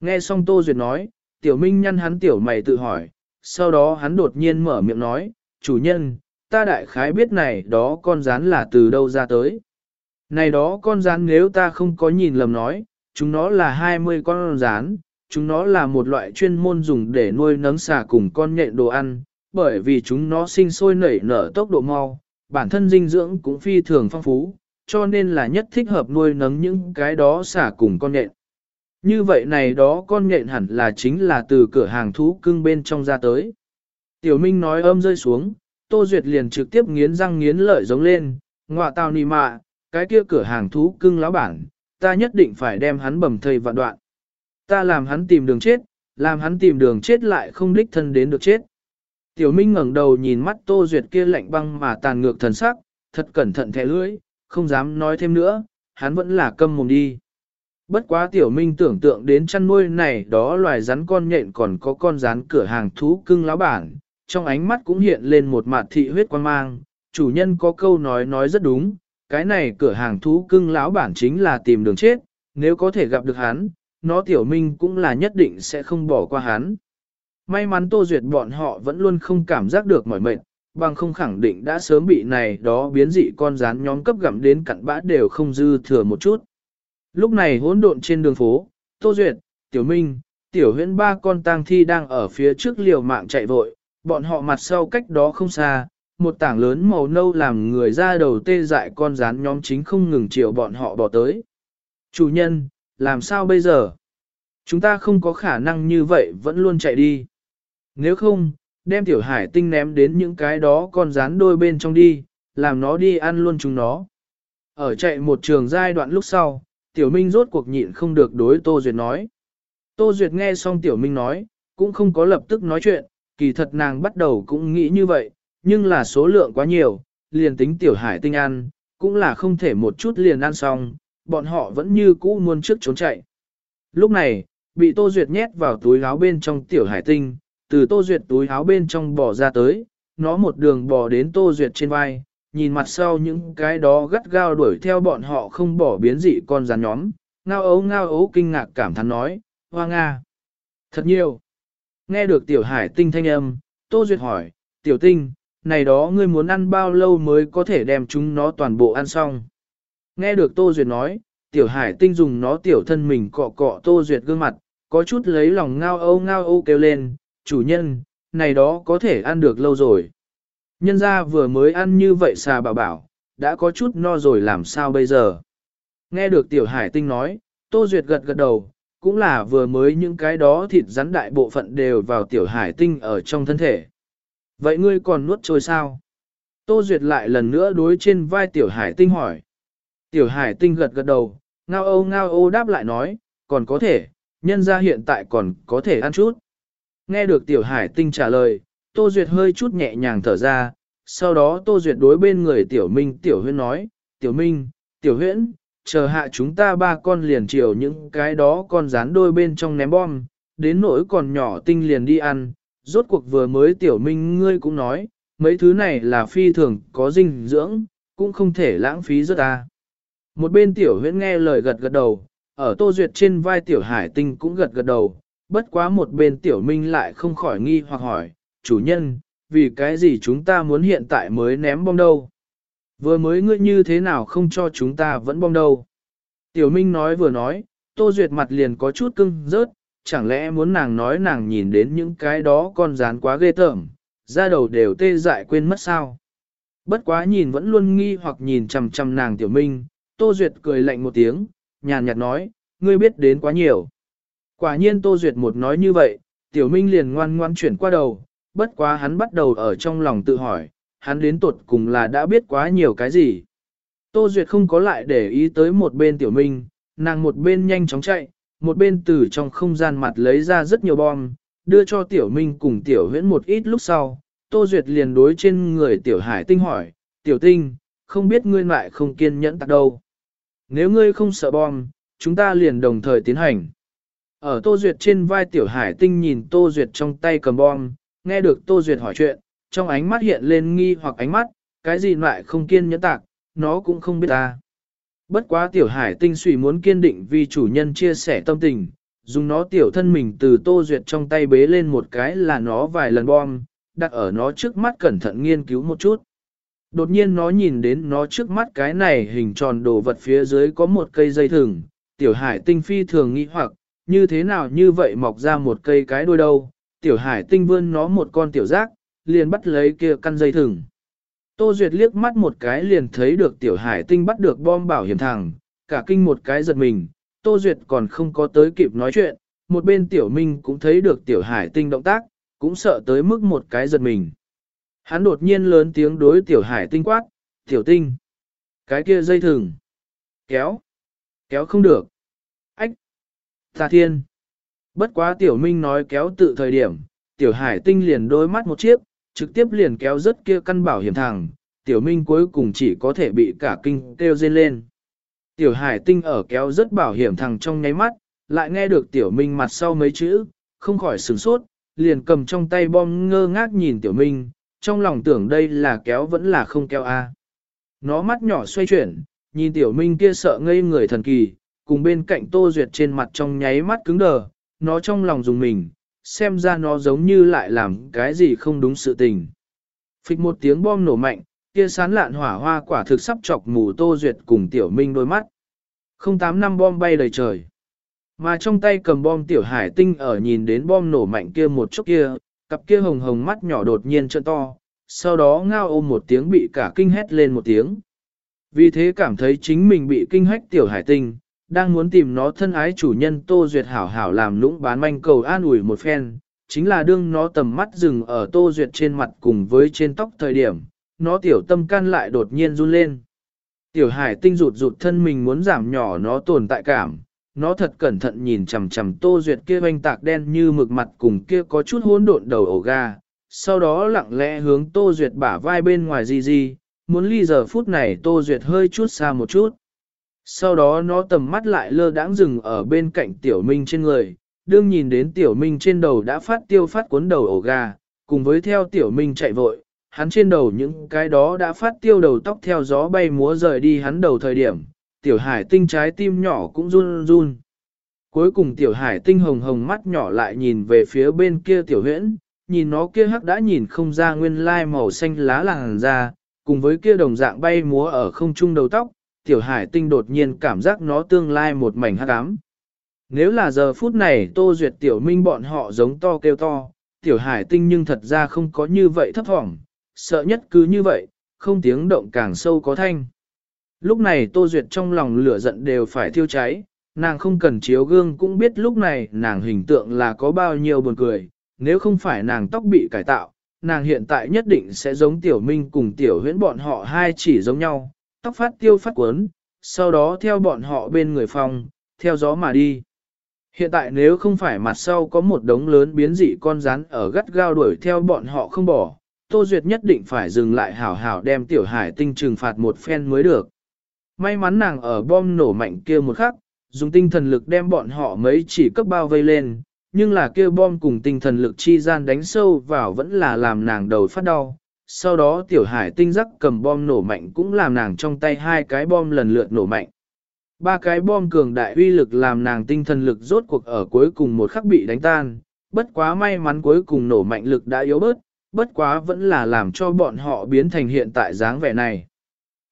Nghe xong Tô Duyệt nói, Tiểu Minh nhăn hắn Tiểu mày tự hỏi, sau đó hắn đột nhiên mở miệng nói, chủ nhân, ta đại khái biết này đó con rán là từ đâu ra tới. Này đó con rán nếu ta không có nhìn lầm nói, chúng nó là 20 con rán, chúng nó là một loại chuyên môn dùng để nuôi nấng xà cùng con nhện đồ ăn, bởi vì chúng nó sinh sôi nảy nở tốc độ mau, bản thân dinh dưỡng cũng phi thường phong phú, cho nên là nhất thích hợp nuôi nấng những cái đó xà cùng con nhện. Như vậy này đó con nhện hẳn là chính là từ cửa hàng thú cưng bên trong ra tới. Tiểu Minh nói âm rơi xuống, Tô Duyệt liền trực tiếp nghiến răng nghiến lợi giống lên, ngọa tào nì mạ, cái kia cửa hàng thú cưng lão bản, ta nhất định phải đem hắn bầm thây vạn đoạn. Ta làm hắn tìm đường chết, làm hắn tìm đường chết lại không đích thân đến được chết. Tiểu Minh ngẩng đầu nhìn mắt Tô Duyệt kia lạnh băng mà tàn ngược thần sắc, thật cẩn thận thẻ lưỡi, không dám nói thêm nữa, hắn vẫn là câm mồm đi. Bất quá Tiểu Minh tưởng tượng đến chăn nuôi này đó loài rắn con nhện còn có con rắn cửa hàng thú cưng lão bản, trong ánh mắt cũng hiện lên một mặt thị huyết quan mang, chủ nhân có câu nói nói rất đúng, cái này cửa hàng thú cưng lão bản chính là tìm đường chết, nếu có thể gặp được hắn, nó tiểu minh cũng là nhất định sẽ không bỏ qua hắn. May mắn Tô Duyệt bọn họ vẫn luôn không cảm giác được mỏi mệt, bằng không khẳng định đã sớm bị này đó biến dị con rán nhóm cấp gặm đến cặn bã đều không dư thừa một chút. Lúc này hỗn độn trên đường phố, Tô Duyệt, Tiểu Minh, Tiểu huyễn ba con tang thi đang ở phía trước liều mạng chạy vội, bọn họ mặt sau cách đó không xa, một tảng lớn màu nâu làm người ra đầu tê dại con rán nhóm chính không ngừng chiều bọn họ bỏ tới. Chủ nhân, làm sao bây giờ? Chúng ta không có khả năng như vậy vẫn luôn chạy đi. Nếu không, đem tiểu hải tinh ném đến những cái đó con rán đôi bên trong đi, làm nó đi ăn luôn chúng nó. Ở chạy một trường giai đoạn lúc sau, tiểu minh rốt cuộc nhịn không được đối Tô Duyệt nói. Tô Duyệt nghe xong tiểu minh nói, cũng không có lập tức nói chuyện, kỳ thật nàng bắt đầu cũng nghĩ như vậy, nhưng là số lượng quá nhiều, liền tính tiểu hải tinh ăn, cũng là không thể một chút liền ăn xong, bọn họ vẫn như cũ muôn trước trốn chạy. Lúc này, bị Tô Duyệt nhét vào túi áo bên trong tiểu hải tinh, từ Tô Duyệt túi áo bên trong bò ra tới, nó một đường bò đến Tô Duyệt trên vai, nhìn mặt sau những cái đó gắt gao đuổi theo bọn họ không bỏ biến dị con rắn nhóm, ngao ấu ngao ấu kinh ngạc cảm thán nói, hoa nga. Thật nhiều. Nghe được tiểu hải tinh thanh âm, Tô Duyệt hỏi, tiểu tinh, này đó ngươi muốn ăn bao lâu mới có thể đem chúng nó toàn bộ ăn xong. Nghe được Tô Duyệt nói, tiểu hải tinh dùng nó tiểu thân mình cọ cọ Tô Duyệt gương mặt, có chút lấy lòng ngao âu ngao âu kêu lên, chủ nhân, này đó có thể ăn được lâu rồi. Nhân ra vừa mới ăn như vậy xà bảo bảo, đã có chút no rồi làm sao bây giờ. Nghe được tiểu hải tinh nói, Tô Duyệt gật gật đầu, cũng là vừa mới những cái đó thịt rắn đại bộ phận đều vào tiểu hải tinh ở trong thân thể. Vậy ngươi còn nuốt trôi sao? Tô Duyệt lại lần nữa đối trên vai tiểu hải tinh hỏi. Tiểu hải tinh gật gật đầu, ngao ô ngao ô đáp lại nói, còn có thể, nhân ra hiện tại còn có thể ăn chút. Nghe được tiểu hải tinh trả lời, Tô Duyệt hơi chút nhẹ nhàng thở ra, sau đó Tô Duyệt đối bên người tiểu minh tiểu huyên nói, tiểu minh, tiểu huyễn, chờ hạ chúng ta ba con liền chiều những cái đó con rán đôi bên trong ném bom, đến nỗi còn nhỏ tinh liền đi ăn, rốt cuộc vừa mới tiểu minh ngươi cũng nói, mấy thứ này là phi thường có dinh dưỡng, cũng không thể lãng phí rất ta. Một bên tiểu huyễn nghe lời gật gật đầu, ở tô duyệt trên vai tiểu hải tinh cũng gật gật đầu, bất quá một bên tiểu minh lại không khỏi nghi hoặc hỏi, chủ nhân, vì cái gì chúng ta muốn hiện tại mới ném bom đâu? Vừa mới ngươi như thế nào không cho chúng ta vẫn bom đâu? Tiểu minh nói vừa nói, tô duyệt mặt liền có chút cưng rớt, chẳng lẽ muốn nàng nói nàng nhìn đến những cái đó con rán quá ghê tởm, ra đầu đều tê dại quên mất sao. Bất quá nhìn vẫn luôn nghi hoặc nhìn chằm chằm nàng tiểu minh, Tô Duyệt cười lạnh một tiếng, nhàn nhạt nói, ngươi biết đến quá nhiều. Quả nhiên Tô Duyệt một nói như vậy, tiểu minh liền ngoan ngoan chuyển qua đầu, bất quá hắn bắt đầu ở trong lòng tự hỏi, hắn đến tuột cùng là đã biết quá nhiều cái gì. Tô Duyệt không có lại để ý tới một bên tiểu minh, nàng một bên nhanh chóng chạy, một bên từ trong không gian mặt lấy ra rất nhiều bom, đưa cho tiểu minh cùng tiểu huyễn một ít lúc sau. Tô Duyệt liền đối trên người tiểu hải tinh hỏi, tiểu tinh, không biết ngươi lại không kiên nhẫn tạc đâu. Nếu ngươi không sợ bom, chúng ta liền đồng thời tiến hành. Ở Tô Duyệt trên vai Tiểu Hải Tinh nhìn Tô Duyệt trong tay cầm bom, nghe được Tô Duyệt hỏi chuyện, trong ánh mắt hiện lên nghi hoặc ánh mắt, cái gì lại không kiên nhẫn tạc, nó cũng không biết ta. Bất quá Tiểu Hải Tinh suy muốn kiên định vì chủ nhân chia sẻ tâm tình, dùng nó tiểu thân mình từ Tô Duyệt trong tay bế lên một cái là nó vài lần bom, đặt ở nó trước mắt cẩn thận nghiên cứu một chút. Đột nhiên nó nhìn đến nó trước mắt cái này hình tròn đồ vật phía dưới có một cây dây thừng, tiểu hải tinh phi thường nghĩ hoặc, như thế nào như vậy mọc ra một cây cái đuôi đâu, tiểu hải tinh vươn nó một con tiểu giác, liền bắt lấy kia căn dây thừng. Tô Duyệt liếc mắt một cái liền thấy được tiểu hải tinh bắt được bom bảo hiểm thẳng, cả kinh một cái giật mình, Tô Duyệt còn không có tới kịp nói chuyện, một bên tiểu minh cũng thấy được tiểu hải tinh động tác, cũng sợ tới mức một cái giật mình. Hắn đột nhiên lớn tiếng đối tiểu hải tinh quát, tiểu tinh. Cái kia dây thừng. Kéo. Kéo không được. Ách. Tà thiên. Bất quá tiểu minh nói kéo tự thời điểm, tiểu hải tinh liền đôi mắt một chiếc, trực tiếp liền kéo rất kia căn bảo hiểm thẳng, tiểu minh cuối cùng chỉ có thể bị cả kinh kêu dên lên. Tiểu hải tinh ở kéo rất bảo hiểm thẳng trong nháy mắt, lại nghe được tiểu minh mặt sau mấy chữ, không khỏi sửng sốt, liền cầm trong tay bom ngơ ngác nhìn tiểu minh, trong lòng tưởng đây là kéo vẫn là không kéo a. Nó mắt nhỏ xoay chuyển, nhìn tiểu minh kia sợ ngây người thần kỳ, cùng bên cạnh tô duyệt trên mặt trong nháy mắt cứng đờ, nó trong lòng dùng mình, xem ra nó giống như lại làm cái gì không đúng sự tình. Phịch một tiếng bom nổ mạnh, kia sán lạn hỏa hoa quả thực sắp chọc mù tô duyệt cùng tiểu minh đôi mắt. Không tám năm bom bay đầy trời. Mà trong tay cầm bom tiểu hải tinh ở nhìn đến bom nổ mạnh kia một chút kia, cặp kia hồng hồng mắt nhỏ đột nhiên trợn to, sau đó ngao ôm một tiếng bị cả kinh hét lên một tiếng. Vì thế cảm thấy chính mình bị kinh hách tiểu hải tinh, đang muốn tìm nó thân ái chủ nhân Tô Duyệt hảo hảo làm lũng bán manh cầu an ủi một phen, chính là đương nó tầm mắt dừng ở Tô Duyệt trên mặt cùng với trên tóc thời điểm, nó tiểu tâm can lại đột nhiên run lên. Tiểu hải tinh rụt rụt thân mình muốn giảm nhỏ nó tồn tại cảm, nó thật cẩn thận nhìn chằm chằm Tô Duyệt kia banh tạc đen như mực mặt cùng kia có chút hỗn độn đầu ổ ga, sau đó lặng lẽ hướng Tô Duyệt bả vai bên ngoài gì gì, muốn ly giờ phút này Tô Duyệt hơi chút xa một chút. Sau đó nó tầm mắt lại lơ đãng dừng ở bên cạnh Tiểu Minh trên người, đương nhìn đến Tiểu Minh trên đầu đã phát tiêu phát cuốn đầu ổ gà, cùng với theo Tiểu Minh chạy vội, hắn trên đầu những cái đó đã phát tiêu đầu tóc theo gió bay múa rời đi hắn đầu thời điểm, tiểu hải tinh trái tim nhỏ cũng run run. Cuối cùng tiểu hải tinh hồng hồng mắt nhỏ lại nhìn về phía bên kia tiểu huyễn, nhìn nó kia hắc đã nhìn không ra nguyên lai màu xanh lá làng ra, cùng với kia đồng dạng bay múa ở không trung đầu tóc, tiểu hải tinh đột nhiên cảm giác nó tương lai một mảnh hát ám. Nếu là giờ phút này tô duyệt tiểu minh bọn họ giống to kêu to, tiểu hải tinh nhưng thật ra không có như vậy thấp thỏm, sợ nhất cứ như vậy, không tiếng động càng sâu có thanh. Lúc này Tô Duyệt trong lòng lửa giận đều phải thiêu cháy, nàng không cần chiếu gương cũng biết lúc này nàng hình tượng là có bao nhiêu buồn cười, nếu không phải nàng tóc bị cải tạo, nàng hiện tại nhất định sẽ giống Tiểu Minh cùng Tiểu huyễn bọn họ hai chỉ giống nhau, tóc phát tiêu phát cuốn, sau đó theo bọn họ bên người phòng, theo gió mà đi. Hiện tại nếu không phải mặt sau có một đống lớn biến dị con rắn ở gắt gao đuổi theo bọn họ không bỏ, Tô Duyệt nhất định phải dừng lại hảo hảo đem Tiểu Hải tinh trừng phạt một phen mới được. May mắn nàng ở bom nổ mạnh kia một khắc, dùng tinh thần lực đem bọn họ mấy chỉ cấp bao vây lên, nhưng là kia bom cùng tinh thần lực chi gian đánh sâu vào vẫn là làm nàng đầu phát đau. Sau đó tiểu hải tinh giác cầm bom nổ mạnh cũng làm nàng trong tay hai cái bom lần lượt nổ mạnh. Ba cái bom cường đại uy lực làm nàng tinh thần lực rốt cuộc ở cuối cùng một khắc bị đánh tan, bất quá may mắn cuối cùng nổ mạnh lực đã yếu bớt, bất quá vẫn là làm cho bọn họ biến thành hiện tại dáng vẻ này.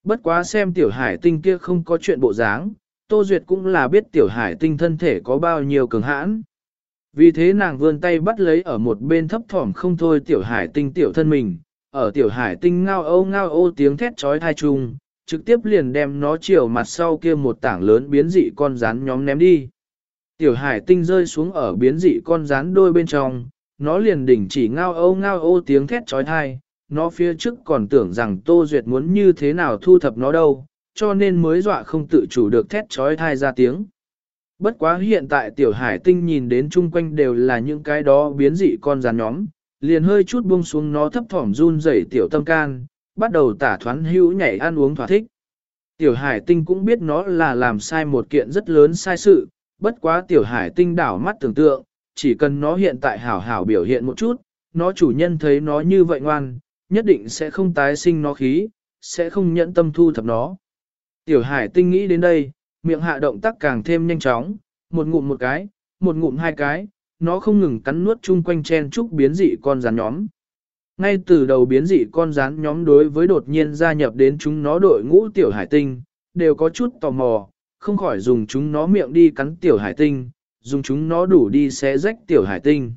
Bất quá xem tiểu hải tinh kia không có chuyện bộ dáng, Tô Duyệt cũng là biết tiểu hải tinh thân thể có bao nhiêu cường hãn. Vì thế nàng vươn tay bắt lấy ở một bên thấp thỏm không thôi tiểu hải tinh tiểu thân mình, ở tiểu hải tinh ngao âu ngao ô tiếng thét trói thai chung, trực tiếp liền đem nó chiều mặt sau kia một tảng lớn biến dị con rắn nhóm ném đi. Tiểu hải tinh rơi xuống ở biến dị con rắn đôi bên trong, nó liền đỉnh chỉ ngao âu ngao ô tiếng thét trói thai, nó phía trước còn tưởng rằng Tô Duyệt muốn như thế nào thu thập nó đâu, cho nên mới dọa không tự chủ được thét trói thai ra tiếng. Bất quá hiện tại tiểu hải tinh nhìn đến chung quanh đều là những cái đó biến dị con rắn nhóm, liền hơi chút buông xuống nó thấp thỏm run rẩy tiểu tâm can, bắt đầu tả thoán hữu nhảy ăn uống thỏa thích. Tiểu hải tinh cũng biết nó là làm sai một kiện rất lớn sai sự, bất quá tiểu hải tinh đảo mắt tưởng tượng, chỉ cần nó hiện tại hảo hảo biểu hiện một chút, nó chủ nhân thấy nó như vậy ngoan, nhất định sẽ không tái sinh nó khí, sẽ không nhận tâm thu thập nó. Tiểu hải tinh nghĩ đến đây, miệng hạ động tác càng thêm nhanh chóng, một ngụm một cái, một ngụm hai cái, nó không ngừng cắn nuốt chung quanh chen chúc biến dị con rắn nhóm. Ngay từ đầu biến dị con rắn nhóm đối với đột nhiên gia nhập đến chúng nó đội ngũ tiểu hải tinh, đều có chút tò mò, không khỏi dùng chúng nó miệng đi cắn tiểu hải tinh, dùng chúng nó đủ đi xé rách tiểu hải tinh.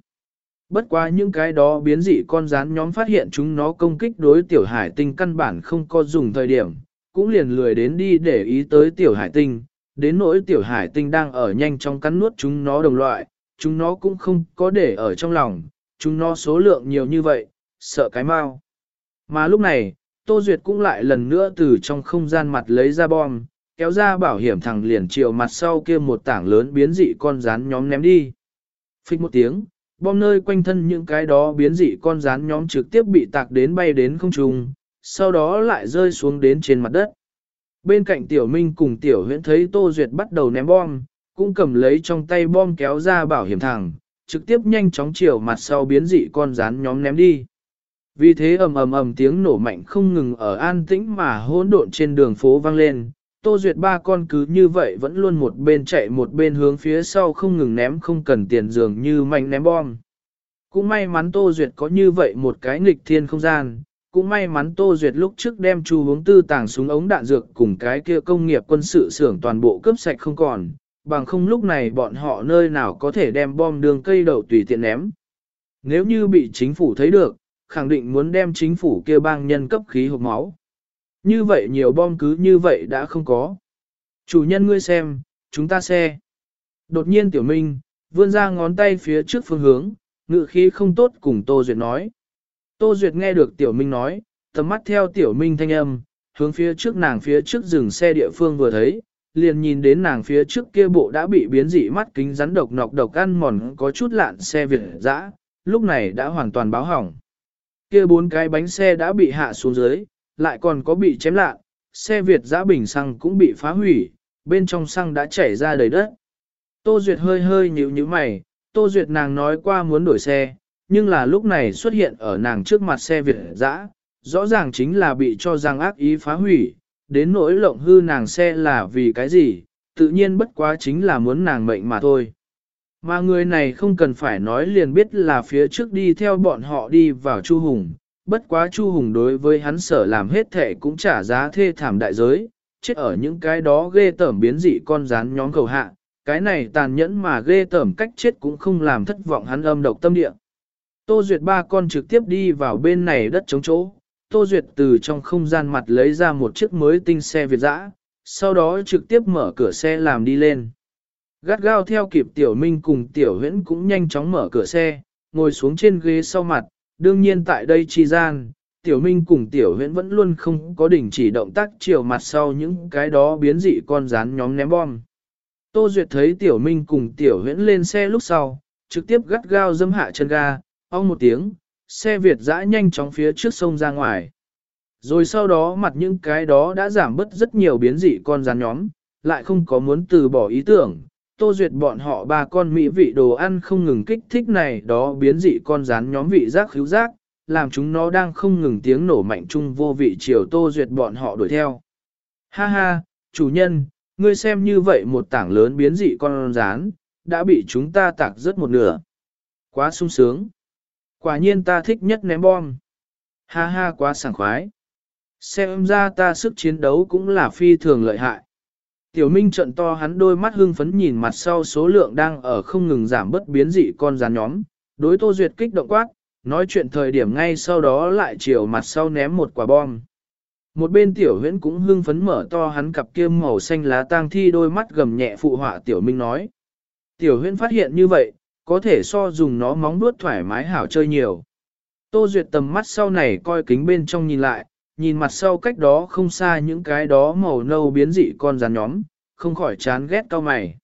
Bất quá những cái đó biến dị con rắn nhóm phát hiện chúng nó công kích đối tiểu hải tinh căn bản không có dùng thời điểm, cũng liền lười đến đi để ý tới tiểu hải tinh, đến nỗi tiểu hải tinh đang ở nhanh trong cắn nuốt chúng nó đồng loại, chúng nó cũng không có để ở trong lòng, chúng nó số lượng nhiều như vậy, sợ cái mau. Mà lúc này, Tô Duyệt cũng lại lần nữa từ trong không gian mặt lấy ra bom, kéo ra bảo hiểm thẳng liền chiều mặt sau kia một tảng lớn biến dị con rắn nhóm ném đi. Phích một tiếng, bom nơi quanh thân những cái đó biến dị con rắn nhóm trực tiếp bị tạc đến bay đến không trung, sau đó lại rơi xuống đến trên mặt đất. Bên cạnh tiểu minh cùng tiểu huyễn thấy Tô Duyệt bắt đầu ném bom, cũng cầm lấy trong tay bom kéo ra bảo hiểm thẳng, trực tiếp nhanh chóng chiều mặt sau biến dị con rắn nhóm ném đi. Vì thế ầm ầm ầm tiếng nổ mạnh không ngừng ở an tĩnh mà hỗn độn trên đường phố vang lên. Tô Duyệt ba con cứ như vậy vẫn luôn một bên chạy một bên hướng phía sau không ngừng ném không cần tiền dường như mạnh ném bom. Cũng may mắn Tô Duyệt có như vậy một cái nghịch thiên không gian, cũng may mắn Tô Duyệt lúc trước đem chu hướng tư tàng súng ống đạn dược cùng cái kia công nghiệp quân sự xưởng toàn bộ cướp sạch không còn, bằng không lúc này bọn họ nơi nào có thể đem bom đường cây đậu tùy tiện ném. Nếu như bị chính phủ thấy được, khẳng định muốn đem chính phủ kia bang nhân cấp khí hộp máu. Như vậy nhiều bom cứ như vậy đã không có. Chủ nhân ngươi xem, chúng ta xe. Đột nhiên tiểu minh, vươn ra ngón tay phía trước phương hướng, ngự khí không tốt cùng Tô Duyệt nói. Tô Duyệt nghe được tiểu minh nói, tầm mắt theo tiểu minh thanh âm, hướng phía trước nàng phía trước dừng xe địa phương vừa thấy, liền nhìn đến nàng phía trước kia bộ đã bị biến dị mắt kính rắn độc nọc độc ăn mòn có chút lạn xe Việt dã, lúc này đã hoàn toàn báo hỏng. Kia bốn cái bánh xe đã bị hạ xuống dưới, lại còn có bị chém lạ, xe Việt giã bình xăng cũng bị phá hủy, bên trong xăng đã chảy ra đầy đất. Tô Duyệt hơi hơi nhíu nhíu mày, Tô Duyệt nàng nói qua muốn đổi xe, nhưng là lúc này xuất hiện ở nàng trước mặt xe Việt giã, rõ ràng chính là bị cho rằng ác ý phá hủy, đến nỗi lộng hư nàng xe là vì cái gì, tự nhiên bất quá chính là muốn nàng mệnh mà thôi. Mà người này không cần phải nói liền biết là phía trước đi theo bọn họ đi vào Chu Hùng, bất quá Chu Hùng đối với hắn sở làm hết thệ cũng trả giá thê thảm đại giới, chết ở những cái đó ghê tởm biến dị con rán nhóm cầu hạ, cái này tàn nhẫn mà ghê tởm cách chết cũng không làm thất vọng hắn âm độc tâm địa. Tô Duyệt ba con trực tiếp đi vào bên này đất chống chỗ, Tô Duyệt từ trong không gian mặt lấy ra một chiếc mới tinh xe Việt dã, sau đó trực tiếp mở cửa xe làm đi lên. Gắt gao theo kịp tiểu minh cùng tiểu huyễn cũng nhanh chóng mở cửa xe, ngồi xuống trên ghế sau mặt, đương nhiên tại đây chi gian, tiểu minh cùng tiểu huyễn vẫn luôn không có đỉnh chỉ động tác chiều mặt sau những cái đó biến dị con rán nhóm ném bom. Tô Duyệt thấy tiểu minh cùng tiểu huyễn lên xe lúc sau, trực tiếp gắt gao dâm hạ chân ga, ong một tiếng, xe Việt dã nhanh chóng phía trước sông ra ngoài. Rồi sau đó mặt những cái đó đã giảm bớt rất nhiều biến dị con rắn nhóm, lại không có muốn từ bỏ ý tưởng, Tô Duyệt bọn họ ba con mỹ vị đồ ăn không ngừng kích thích này đó biến dị con rán nhóm vị giác khíu giác, làm chúng nó đang không ngừng tiếng nổ mạnh chung vô vị chiều Tô Duyệt bọn họ đuổi theo. Ha ha, chủ nhân, ngươi xem như vậy một tảng lớn biến dị con rán, đã bị chúng ta tạc rất một nửa. Quá sung sướng. Quả nhiên ta thích nhất ném bom. Ha ha quá sảng khoái. Xem ra ta sức chiến đấu cũng là phi thường lợi hại. Tiểu Minh trận to hắn đôi mắt hưng phấn nhìn mặt sau số lượng đang ở không ngừng giảm bất biến dị con rắn nhóm, đối Tô Duyệt kích động quát, nói chuyện thời điểm ngay sau đó lại chiều mặt sau ném một quả bom. Một bên tiểu huyễn cũng hưng phấn mở to hắn cặp kia màu xanh lá tang thi đôi mắt gầm nhẹ phụ họa tiểu minh nói. Tiểu huyễn phát hiện như vậy, có thể so dùng nó móng vuốt thoải mái hảo chơi nhiều. Tô Duyệt tầm mắt sau này coi kính bên trong nhìn lại, nhìn mặt sau cách đó không xa những cái đó màu nâu biến dị con rắn nhóm, không khỏi chán ghét cao mày.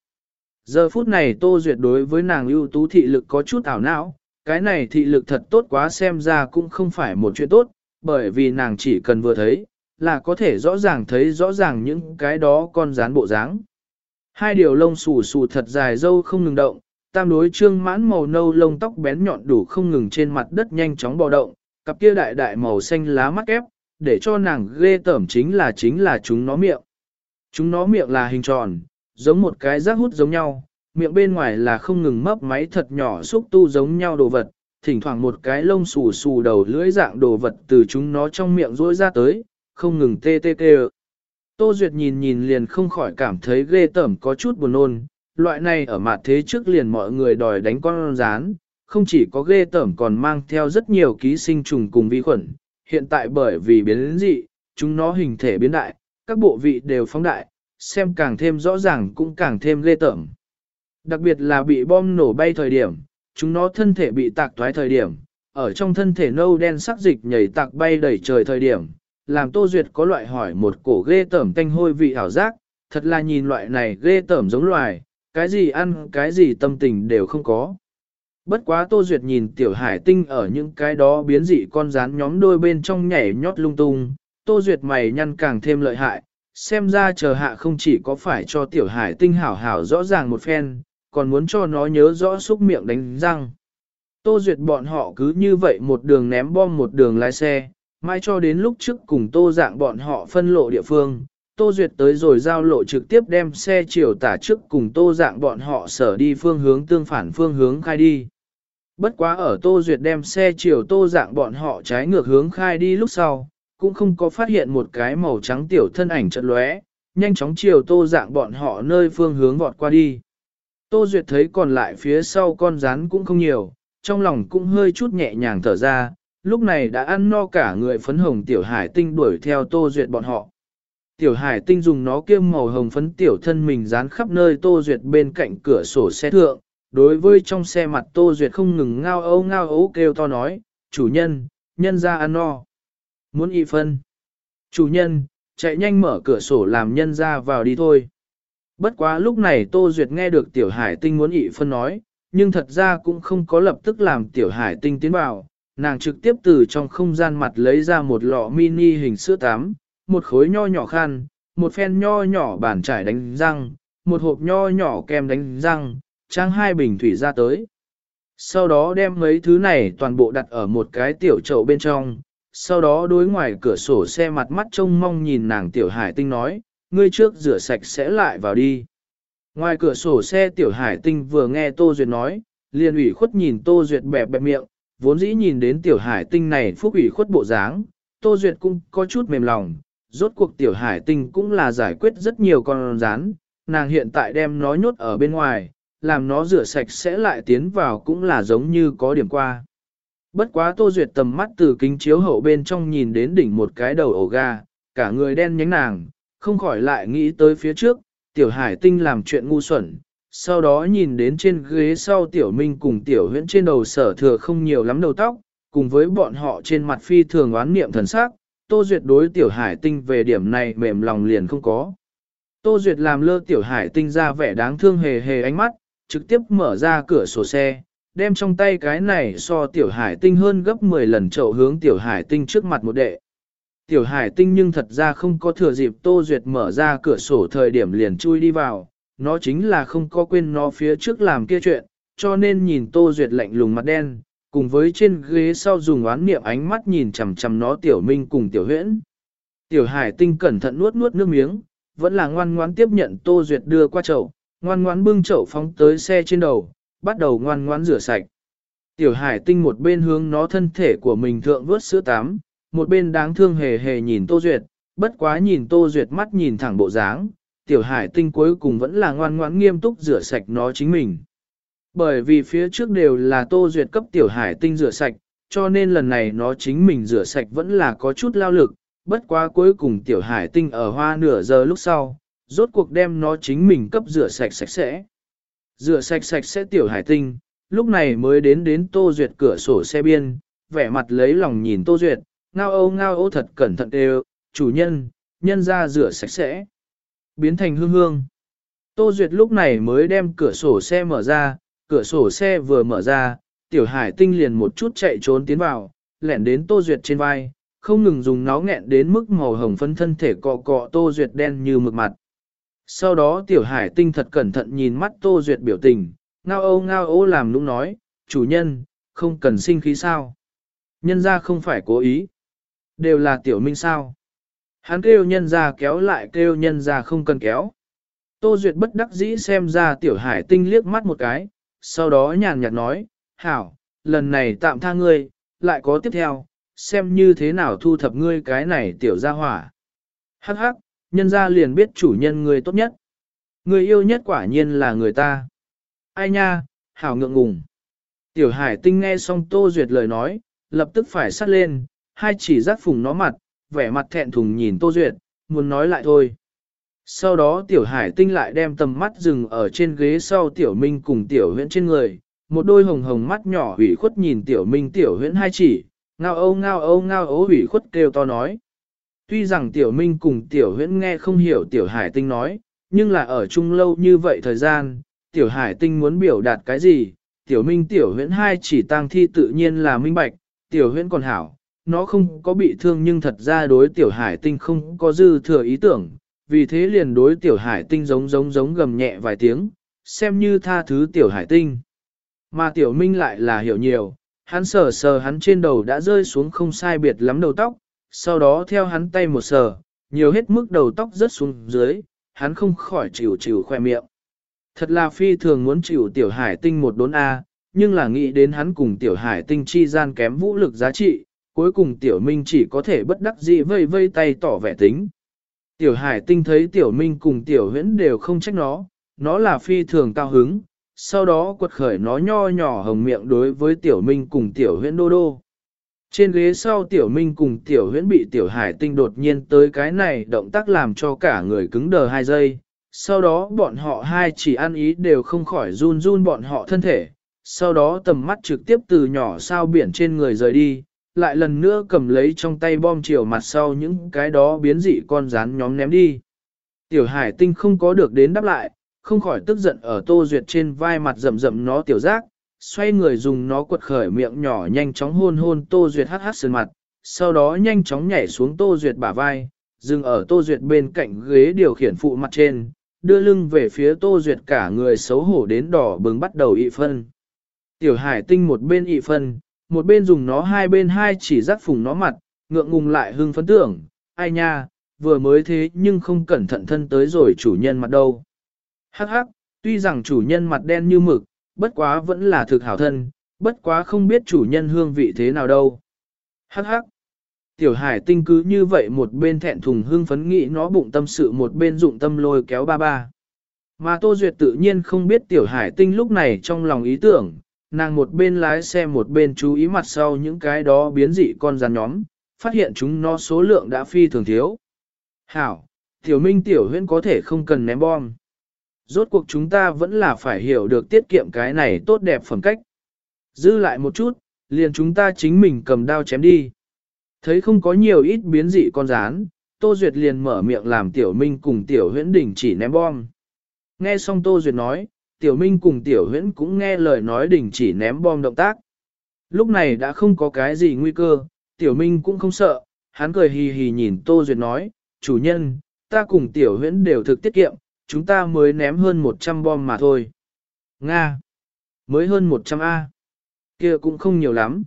Giờ phút này Tô Duyệt đối với nàng ưu tú thị lực có chút ảo não, cái này thị lực thật tốt quá xem ra cũng không phải một chuyện tốt, bởi vì nàng chỉ cần vừa thấy, là có thể rõ ràng thấy rõ ràng những cái đó con rán bộ dáng. Hai điều lông xù xù thật dài dâu không ngừng động, tam đối trương mãn màu nâu lông tóc bén nhọn đủ không ngừng trên mặt đất nhanh chóng bò động, cặp kia đại đại màu xanh lá mắt ép, để cho nàng ghê tởm chính là chính là chúng nó miệng. Chúng nó miệng là hình tròn, giống một cái rác hút giống nhau, miệng bên ngoài là không ngừng mấp máy thật nhỏ xúc tu giống nhau đồ vật, thỉnh thoảng một cái lông xù xù đầu lưỡi dạng đồ vật từ chúng nó trong miệng rỗi ra tới, không ngừng tê tê tê. Tô Duyệt nhìn nhìn liền không khỏi cảm thấy ghê tởm có chút buồn nôn, loại này ở mặt thế trước liền mọi người đòi đánh con rán, không chỉ có ghê tởm còn mang theo rất nhiều ký sinh trùng cùng vi khuẩn, hiện tại bởi vì biến dị, chúng nó hình thể biến đại, các bộ vị đều phóng đại, xem càng thêm rõ ràng cũng càng thêm ghê tởm. Đặc biệt là bị bom nổ bay thời điểm, chúng nó thân thể bị tạc thoái thời điểm, ở trong thân thể nâu đen sắc dịch nhảy tạc bay đẩy trời thời điểm, làm Tô Duyệt có loại hỏi một cổ ghê tởm tanh hôi vị ảo giác, thật là nhìn loại này ghê tởm giống loài, cái gì ăn cái gì tâm tình đều không có. Bất quá Tô Duyệt nhìn tiểu hải tinh ở những cái đó biến dị con rán nhóm đôi bên trong nhảy nhót lung tung, Tô Duyệt mày nhăn càng thêm lợi hại, xem ra chờ hạ không chỉ có phải cho tiểu hải tinh hảo hảo rõ ràng một phen, còn muốn cho nó nhớ rõ xúc miệng đánh răng. Tô Duyệt bọn họ cứ như vậy một đường ném bom một đường lái xe, mai cho đến lúc trước cùng Tô dạng bọn họ phân lộ địa phương, Tô Duyệt tới rồi giao lộ trực tiếp đem xe chiều tả trước cùng Tô dạng bọn họ sở đi phương hướng tương phản phương hướng khai đi. Bất quá ở Tô Duyệt đem xe chiều Tô dạng bọn họ trái ngược hướng khai đi lúc sau, cũng không có phát hiện một cái màu trắng tiểu thân ảnh chợt lóe, nhanh chóng chiều Tô dạng bọn họ nơi phương hướng vọt qua đi. Tô Duyệt thấy còn lại phía sau con rắn cũng không nhiều, trong lòng cũng hơi chút nhẹ nhàng thở ra, lúc này đã ăn no cả người phấn hồng tiểu hải tinh đuổi theo Tô Duyệt bọn họ. Tiểu hải tinh dùng nó kiêm màu hồng phấn tiểu thân mình dán khắp nơi Tô Duyệt bên cạnh cửa sổ xe thượng, đối với trong xe mặt Tô Duyệt không ngừng ngao ấu ngao ấu kêu to nói, chủ nhân, nhân ra ăn no. Muốn y phân. Chủ nhân, chạy nhanh mở cửa sổ làm nhân ra vào đi thôi. Bất quá lúc này Tô Duyệt nghe được Tiểu Hải Tinh muốn ị phân nói, nhưng thật ra cũng không có lập tức làm Tiểu Hải Tinh tiến vào, nàng trực tiếp từ trong không gian mặt lấy ra một lọ mini hình sữa tắm, một khối nho nhỏ khăn, một phen nho nhỏ bàn trải đánh răng, một hộp nho nhỏ kem đánh răng, trang hai bình thủy ra tới. Sau đó đem mấy thứ này toàn bộ đặt ở một cái tiểu chậu bên trong, sau đó đối ngoài cửa sổ xe mặt mắt trông mong nhìn nàng tiểu hải tinh nói, ngươi trước rửa sạch sẽ lại vào đi. Ngoài cửa sổ xe tiểu hải tinh vừa nghe Tô Duyệt nói, liền ủy khuất nhìn Tô Duyệt bẹp bẹp miệng, vốn dĩ nhìn đến tiểu hải tinh này phúc ủy khuất bộ dáng, Tô Duyệt cũng có chút mềm lòng, rốt cuộc tiểu hải tinh cũng là giải quyết rất nhiều con rán, nàng hiện tại đem nó nhốt ở bên ngoài, làm nó rửa sạch sẽ lại tiến vào cũng là giống như có điểm qua. Bất quá Tô Duyệt tầm mắt từ kính chiếu hậu bên trong nhìn đến đỉnh một cái đầu ổ gà, cả người đen nhánh nàng, không khỏi lại nghĩ tới phía trước, tiểu hải tinh làm chuyện ngu xuẩn, sau đó nhìn đến trên ghế sau tiểu minh cùng tiểu huyễn trên đầu sở thừa không nhiều lắm đầu tóc, cùng với bọn họ trên mặt phi thường oán niệm thần sắc, Tô Duyệt đối tiểu hải tinh về điểm này mềm lòng liền không có. Tô Duyệt làm lơ tiểu hải tinh ra vẻ đáng thương hề hề ánh mắt, trực tiếp mở ra cửa sổ xe, đem trong tay cái này so tiểu hải tinh hơn gấp 10 lần chậu hướng tiểu hải tinh trước mặt một đệ. Tiểu hải tinh nhưng thật ra không có thừa dịp Tô Duyệt mở ra cửa sổ thời điểm liền chui đi vào, nó chính là không có quên nó phía trước làm kia chuyện, cho nên nhìn Tô Duyệt lạnh lùng mặt đen, cùng với trên ghế sau dùng oán niệm ánh mắt nhìn chằm chằm nó tiểu minh cùng tiểu huyễn. Tiểu hải tinh cẩn thận nuốt nuốt nước miếng, vẫn là ngoan ngoãn tiếp nhận Tô Duyệt đưa qua chậu, ngoan ngoãn bưng chậu phóng tới xe trên đầu, bắt đầu ngoan ngoãn rửa sạch. Tiểu hải tinh một bên hướng nó thân thể của mình thượng vớt sữa tắm, một bên đáng thương hề hề nhìn Tô Duyệt, bất quá nhìn Tô Duyệt mắt nhìn thẳng bộ dáng, tiểu hải tinh cuối cùng vẫn là ngoan ngoãn nghiêm túc rửa sạch nó chính mình. Bởi vì phía trước đều là Tô Duyệt cấp tiểu hải tinh rửa sạch, cho nên lần này nó chính mình rửa sạch vẫn là có chút lao lực, bất quá cuối cùng tiểu hải tinh ở hoa nửa giờ lúc sau, rốt cuộc đem nó chính mình cấp rửa sạch sạch sẽ. Rửa sạch sạch sẽ tiểu hải tinh, lúc này mới đến đến Tô Duyệt cửa sổ xe biên, vẻ mặt lấy lòng nhìn Tô Duyệt, ngao âu ngao âu thật cẩn thận đều, chủ nhân, nhân ra rửa sạch sẽ. Biến thành hương hương. Tô Duyệt lúc này mới đem cửa sổ xe mở ra, cửa sổ xe vừa mở ra, tiểu hải tinh liền một chút chạy trốn tiến vào, lẹn đến Tô Duyệt trên vai, không ngừng dùng nó nghẹn đến mức màu hồng phấn thân thể cọ cọ Tô Duyệt đen như mực mặt. Sau đó tiểu hải tinh thật cẩn thận nhìn mắt Tô Duyệt biểu tình, ngao âu ngao âu làm lúc nói, chủ nhân, không cần sinh khí sao. Nhân ra không phải cố ý. Đều là tiểu minh sao. Hắn kêu nhân ra kéo lại kêu nhân ra không cần kéo. Tô Duyệt bất đắc dĩ xem ra tiểu hải tinh liếc mắt một cái, sau đó nhàn nhạt nói, hảo, lần này tạm tha ngươi, lại có tiếp theo, xem như thế nào thu thập ngươi cái này tiểu gia hỏa. Hắc hắc, nhân gia liền biết chủ nhân ngươi tốt nhất. Người yêu nhất quả nhiên là người ta. Ai nha, hảo ngượng ngùng. Tiểu hải tinh nghe xong Tô Duyệt lời nói, lập tức phải sát lên, hai chỉ giác phùng nó mặt, vẻ mặt thẹn thùng nhìn Tô Duyệt, muốn nói lại thôi. Sau đó tiểu hải tinh lại đem tầm mắt dừng ở trên ghế sau tiểu minh cùng tiểu huyễn trên người, một đôi hồng hồng mắt nhỏ hủy khuất nhìn tiểu minh tiểu huyễn hai chỉ, ngao âu ngao âu ngao ấu hủy khuất kêu to nói. Tuy rằng tiểu minh cùng tiểu huyễn nghe không hiểu tiểu hải tinh nói, nhưng là ở chung lâu như vậy thời gian, tiểu hải tinh muốn biểu đạt cái gì, tiểu minh tiểu huyễn hai chỉ tang thi tự nhiên là minh bạch, tiểu huyễn còn hảo, nó không có bị thương nhưng thật ra đối tiểu hải tinh không có dư thừa ý tưởng, vì thế liền đối tiểu hải tinh giống giống giống gầm nhẹ vài tiếng, xem như tha thứ tiểu hải tinh. Mà tiểu minh lại là hiểu nhiều, hắn sờ sờ hắn trên đầu đã rơi xuống không sai biệt lắm đầu tóc, sau đó theo hắn tay một sờ, nhiều hết mức đầu tóc rớt xuống dưới, hắn không khỏi chịu chịu khoe miệng. Thật là phi thường muốn chịu tiểu hải tinh một đốn A, nhưng là nghĩ đến hắn cùng tiểu hải tinh chi gian kém vũ lực giá trị, cuối cùng tiểu minh chỉ có thể bất đắc dĩ vây vây tay tỏ vẻ tính. Tiểu hải tinh thấy tiểu minh cùng tiểu huyễn đều không trách nó, nó là phi thường cao hứng, sau đó quật khởi nó nho nhỏ hồng miệng đối với tiểu minh cùng tiểu huyễn đô đô. Trên ghế sau tiểu minh cùng tiểu huyễn bị tiểu hải tinh đột nhiên tới cái này động tác làm cho cả người cứng đờ hai giây. Sau đó bọn họ hai chỉ ăn ý đều không khỏi run run bọn họ thân thể. Sau đó tầm mắt trực tiếp từ nhỏ sao biển trên người rời đi, lại lần nữa cầm lấy trong tay bom chiều mặt sau những cái đó biến dị con rán nhóm ném đi. Tiểu hải tinh không có được đến đáp lại, không khỏi tức giận ở tô duyệt trên vai mặt rậm rậm nó tiểu giác, xoay người dùng nó quật khởi miệng nhỏ nhanh chóng hôn hôn tô duyệt hát hát sườn mặt, sau đó nhanh chóng nhảy xuống tô duyệt bả vai, dừng ở tô duyệt bên cạnh ghế điều khiển phụ mặt trên, đưa lưng về phía tô duyệt cả người xấu hổ đến đỏ bừng bắt đầu ị phân. Tiểu hải tinh một bên ị phân, một bên dùng nó hai bên hai chỉ rắc phùng nó mặt, ngượng ngùng lại hưng phấn tưởng, ai nha, vừa mới thế nhưng không cẩn thận thân tới rồi chủ nhân mặt đâu. Hắc hắc, tuy rằng chủ nhân mặt đen như mực, bất quá vẫn là thực hảo thân, bất quá không biết chủ nhân hương vị thế nào đâu. Hắc hắc. Tiểu hải tinh cứ như vậy một bên thẹn thùng hương phấn nghĩ nó bụng tâm sự một bên dụng tâm lôi kéo ba ba. Mà Tô Duyệt tự nhiên không biết tiểu hải tinh lúc này trong lòng ý tưởng, nàng một bên lái xe một bên chú ý mặt sau những cái đó biến dị con rắn nhóm, phát hiện chúng nó số lượng đã phi thường thiếu. Hảo, tiểu minh tiểu huyễn có thể không cần ném bom. Rốt cuộc chúng ta vẫn là phải hiểu được tiết kiệm cái này tốt đẹp phẩm cách. Dư lại một chút, liền chúng ta chính mình cầm đao chém đi. Thấy không có nhiều ít biến dị con rán, Tô Duyệt liền mở miệng làm Tiểu Minh cùng Tiểu Huyễn đỉnh chỉ ném bom. Nghe xong Tô Duyệt nói, Tiểu Minh cùng Tiểu Huyễn cũng nghe lời nói đình chỉ ném bom động tác. Lúc này đã không có cái gì nguy cơ, Tiểu Minh cũng không sợ, hắn cười hì hì nhìn Tô Duyệt nói, chủ nhân, ta cùng Tiểu Huyễn đều thực tiết kiệm, chúng ta mới ném hơn 100 bom mà thôi. Nga! Mới hơn 100 A. kia cũng không nhiều lắm.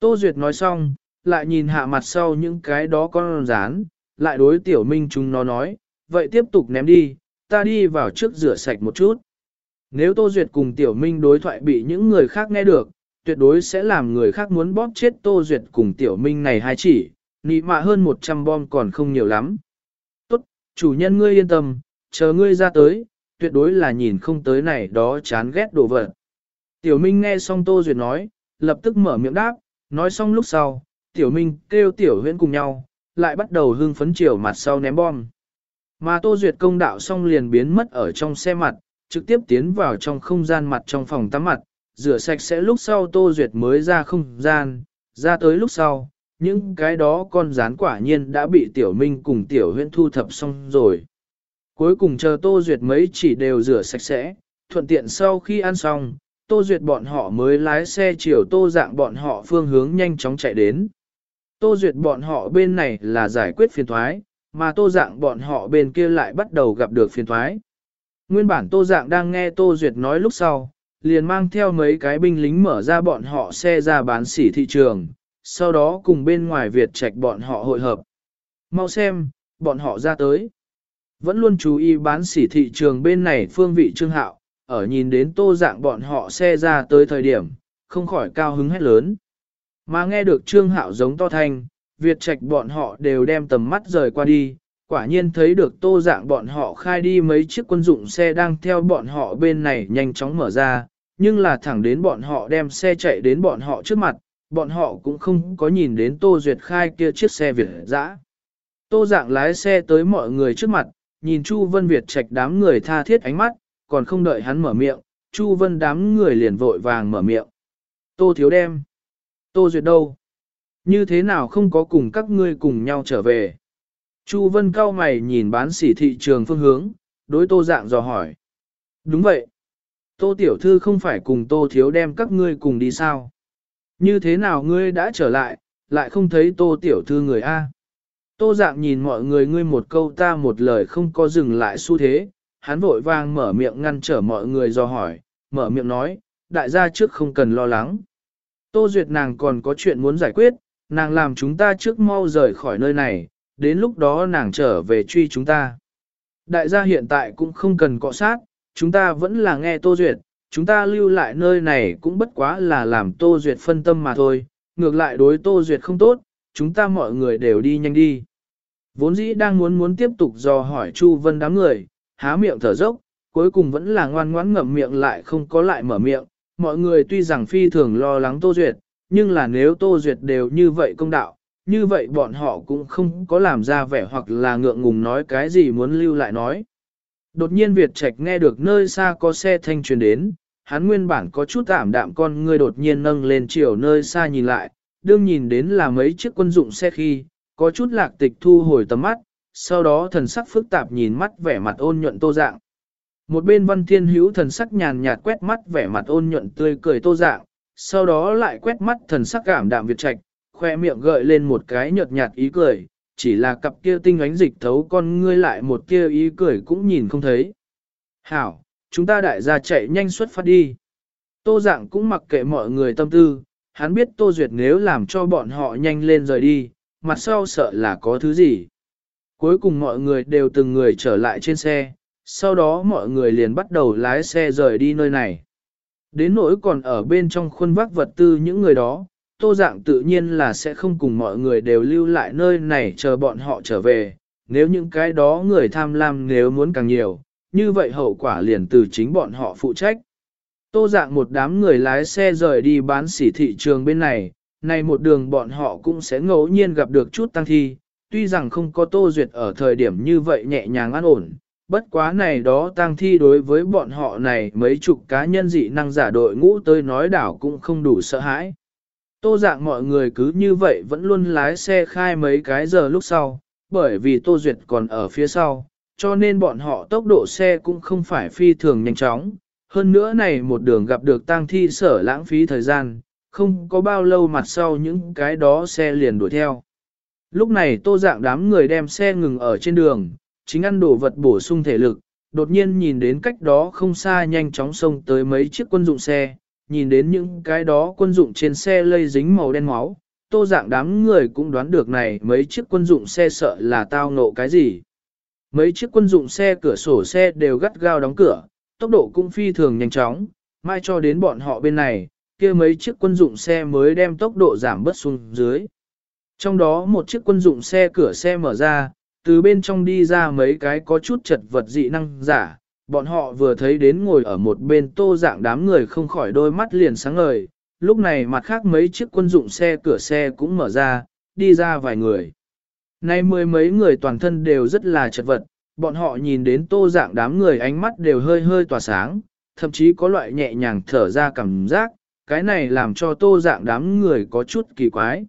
Tô Duyệt nói xong, lại nhìn hạ mặt sau những cái đó con rán, lại đối Tiểu Minh chúng nó nói, vậy tiếp tục ném đi, ta đi vào trước rửa sạch một chút. Nếu Tô Duyệt cùng Tiểu Minh đối thoại bị những người khác nghe được, tuyệt đối sẽ làm người khác muốn bóp chết Tô Duyệt cùng Tiểu Minh này hai chỉ, nị mạ hơn 100 bom còn không nhiều lắm. Tốt, chủ nhân ngươi yên tâm, chờ ngươi ra tới, tuyệt đối là nhìn không tới này đó chán ghét đồ vật. Tiểu Minh nghe xong Tô Duyệt nói, lập tức mở miệng đáp, nói xong lúc sau, Tiểu Minh kêu Tiểu Huyễn cùng nhau, lại bắt đầu hưng phấn chiều mặt sau ném bom. Mà Tô Duyệt công đạo xong liền biến mất ở trong xe mặt, trực tiếp tiến vào trong không gian mặt trong phòng tắm mặt, rửa sạch sẽ lúc sau Tô Duyệt mới ra không gian, ra tới lúc sau, những cái đó con rán quả nhiên đã bị Tiểu Minh cùng Tiểu Huyễn thu thập xong rồi. Cuối cùng chờ Tô Duyệt mấy chỉ đều rửa sạch sẽ, thuận tiện sau khi ăn xong, Tô Duyệt bọn họ mới lái xe chiều Tô dạng bọn họ phương hướng nhanh chóng chạy đến. Tô Duyệt bọn họ bên này là giải quyết phiền thoái, mà tô dạng bọn họ bên kia lại bắt đầu gặp được phiền thoái. Nguyên bản tô dạng đang nghe tô duyệt nói lúc sau, liền mang theo mấy cái binh lính mở ra bọn họ xe ra bán sỉ thị trường, sau đó cùng bên ngoài Việt Trạch bọn họ hội hợp. Mau xem, bọn họ ra tới. Vẫn luôn chú ý bán sỉ thị trường bên này phương vị trương hạo, ở nhìn đến tô dạng bọn họ xe ra tới thời điểm, không khỏi cao hứng hét lớn. Mà nghe được trương hạo giống to thanh, Việt Trạch bọn họ đều đem tầm mắt rời qua đi, quả nhiên thấy được tô dạng bọn họ khai đi mấy chiếc quân dụng xe đang theo bọn họ bên này nhanh chóng mở ra, nhưng là thẳng đến bọn họ đem xe chạy đến bọn họ trước mặt, bọn họ cũng không có nhìn đến tô duyệt khai kia chiếc xe Việt dã. Tô dạng lái xe tới mọi người trước mặt, nhìn Chu Vân Việt Trạch đám người tha thiết ánh mắt, còn không đợi hắn mở miệng, Chu Vân đám người liền vội vàng mở miệng. Tô thiếu đem. Tô duyệt đâu? Như thế nào không có cùng các ngươi cùng nhau trở về? Chu Vân cao mày nhìn bán sỉ thị trường phương hướng, đối tô dạng dò hỏi. Đúng vậy. Tô tiểu thư không phải cùng tô thiếu đem các ngươi cùng đi sao? Như thế nào ngươi đã trở lại, lại không thấy tô tiểu thư người A? Tô dạng nhìn mọi người ngươi một câu ta một lời không có dừng lại xu thế, hắn vội vang mở miệng ngăn trở mọi người do hỏi, mở miệng nói, đại gia trước không cần lo lắng. Tô Duyệt nàng còn có chuyện muốn giải quyết, nàng làm chúng ta trước mau rời khỏi nơi này, đến lúc đó nàng trở về truy chúng ta. Đại gia hiện tại cũng không cần cọ sát, chúng ta vẫn là nghe Tô Duyệt, chúng ta lưu lại nơi này cũng bất quá là làm Tô Duyệt phân tâm mà thôi, ngược lại đối Tô Duyệt không tốt, chúng ta mọi người đều đi nhanh đi. Vốn dĩ đang muốn muốn tiếp tục dò hỏi Chu Vân đám người, há miệng thở dốc, cuối cùng vẫn là ngoan ngoãn ngậm miệng lại không có lại mở miệng. Mọi người tuy rằng phi thường lo lắng Tô Duyệt, nhưng là nếu Tô Duyệt đều như vậy công đạo, như vậy bọn họ cũng không có làm ra vẻ hoặc là ngượng ngùng nói cái gì muốn lưu lại nói. Đột nhiên Việt Trạch nghe được nơi xa có xe thanh truyền đến, hắn nguyên bản có chút ảm đạm con người đột nhiên nâng lên chiều nơi xa nhìn lại, đương nhìn đến là mấy chiếc quân dụng xe khi, có chút lạc tịch thu hồi tầm mắt, sau đó thần sắc phức tạp nhìn mắt vẻ mặt ôn nhuận tô dạng. Một bên văn thiên hữu thần sắc nhàn nhạt quét mắt vẻ mặt ôn nhuận tươi cười tô dạng, sau đó lại quét mắt thần sắc cảm đạm Việt Trạch, khoe miệng gợi lên một cái nhợt nhạt ý cười, chỉ là cặp kia tinh ánh dịch thấu con ngươi lại một kia ý cười cũng nhìn không thấy. Hảo, chúng ta đại gia chạy nhanh xuất phát đi. Tô dạng cũng mặc kệ mọi người tâm tư, hắn biết Tô Duyệt nếu làm cho bọn họ nhanh lên rời đi, mặt sau sợ là có thứ gì. Cuối cùng mọi người đều từng người trở lại trên xe, sau đó mọi người liền bắt đầu lái xe rời đi nơi này. Đến nỗi còn ở bên trong khuôn vác vật tư những người đó, tô dạng tự nhiên là sẽ không cùng mọi người đều lưu lại nơi này chờ bọn họ trở về, nếu những cái đó người tham lam nếu muốn càng nhiều, như vậy hậu quả liền từ chính bọn họ phụ trách. Tô dạng một đám người lái xe rời đi bán sỉ thị trường bên này, này một đường bọn họ cũng sẽ ngẫu nhiên gặp được chút tăng thi, tuy rằng không có tô duyệt ở thời điểm như vậy nhẹ nhàng an ổn, bất quá này đó tăng thi đối với bọn họ này mấy chục cá nhân dị năng giả đội ngũ tới nói đảo cũng không đủ sợ hãi. Tô dạng mọi người cứ như vậy vẫn luôn lái xe khai mấy cái giờ lúc sau, bởi vì Tô Duyệt còn ở phía sau, cho nên bọn họ tốc độ xe cũng không phải phi thường nhanh chóng. Hơn nữa này một đường gặp được tang thi sở lãng phí thời gian, không có bao lâu mặt sau những cái đó xe liền đuổi theo. Lúc này tô dạng đám người đem xe ngừng ở trên đường, chính ăn đồ vật bổ sung thể lực, đột nhiên nhìn đến cách đó không xa nhanh chóng xông tới mấy chiếc quân dụng xe, nhìn đến những cái đó quân dụng trên xe lây dính màu đen máu, tô dạng đám người cũng đoán được này mấy chiếc quân dụng xe sợ là tao nộ cái gì. Mấy chiếc quân dụng xe cửa sổ xe đều gắt gao đóng cửa, tốc độ cũng phi thường nhanh chóng, mai cho đến bọn họ bên này, kia mấy chiếc quân dụng xe mới đem tốc độ giảm bớt xuống dưới. Trong đó một chiếc quân dụng xe cửa xe mở ra, từ bên trong đi ra mấy cái có chút chật vật dị năng giả, bọn họ vừa thấy đến ngồi ở một bên tô dạng đám người không khỏi đôi mắt liền sáng ngời, lúc này mặt khác mấy chiếc quân dụng xe cửa xe cũng mở ra, đi ra vài người. Nay mười mấy người toàn thân đều rất là chật vật, bọn họ nhìn đến tô dạng đám người ánh mắt đều hơi hơi tỏa sáng, thậm chí có loại nhẹ nhàng thở ra cảm giác, cái này làm cho tô dạng đám người có chút kỳ quái.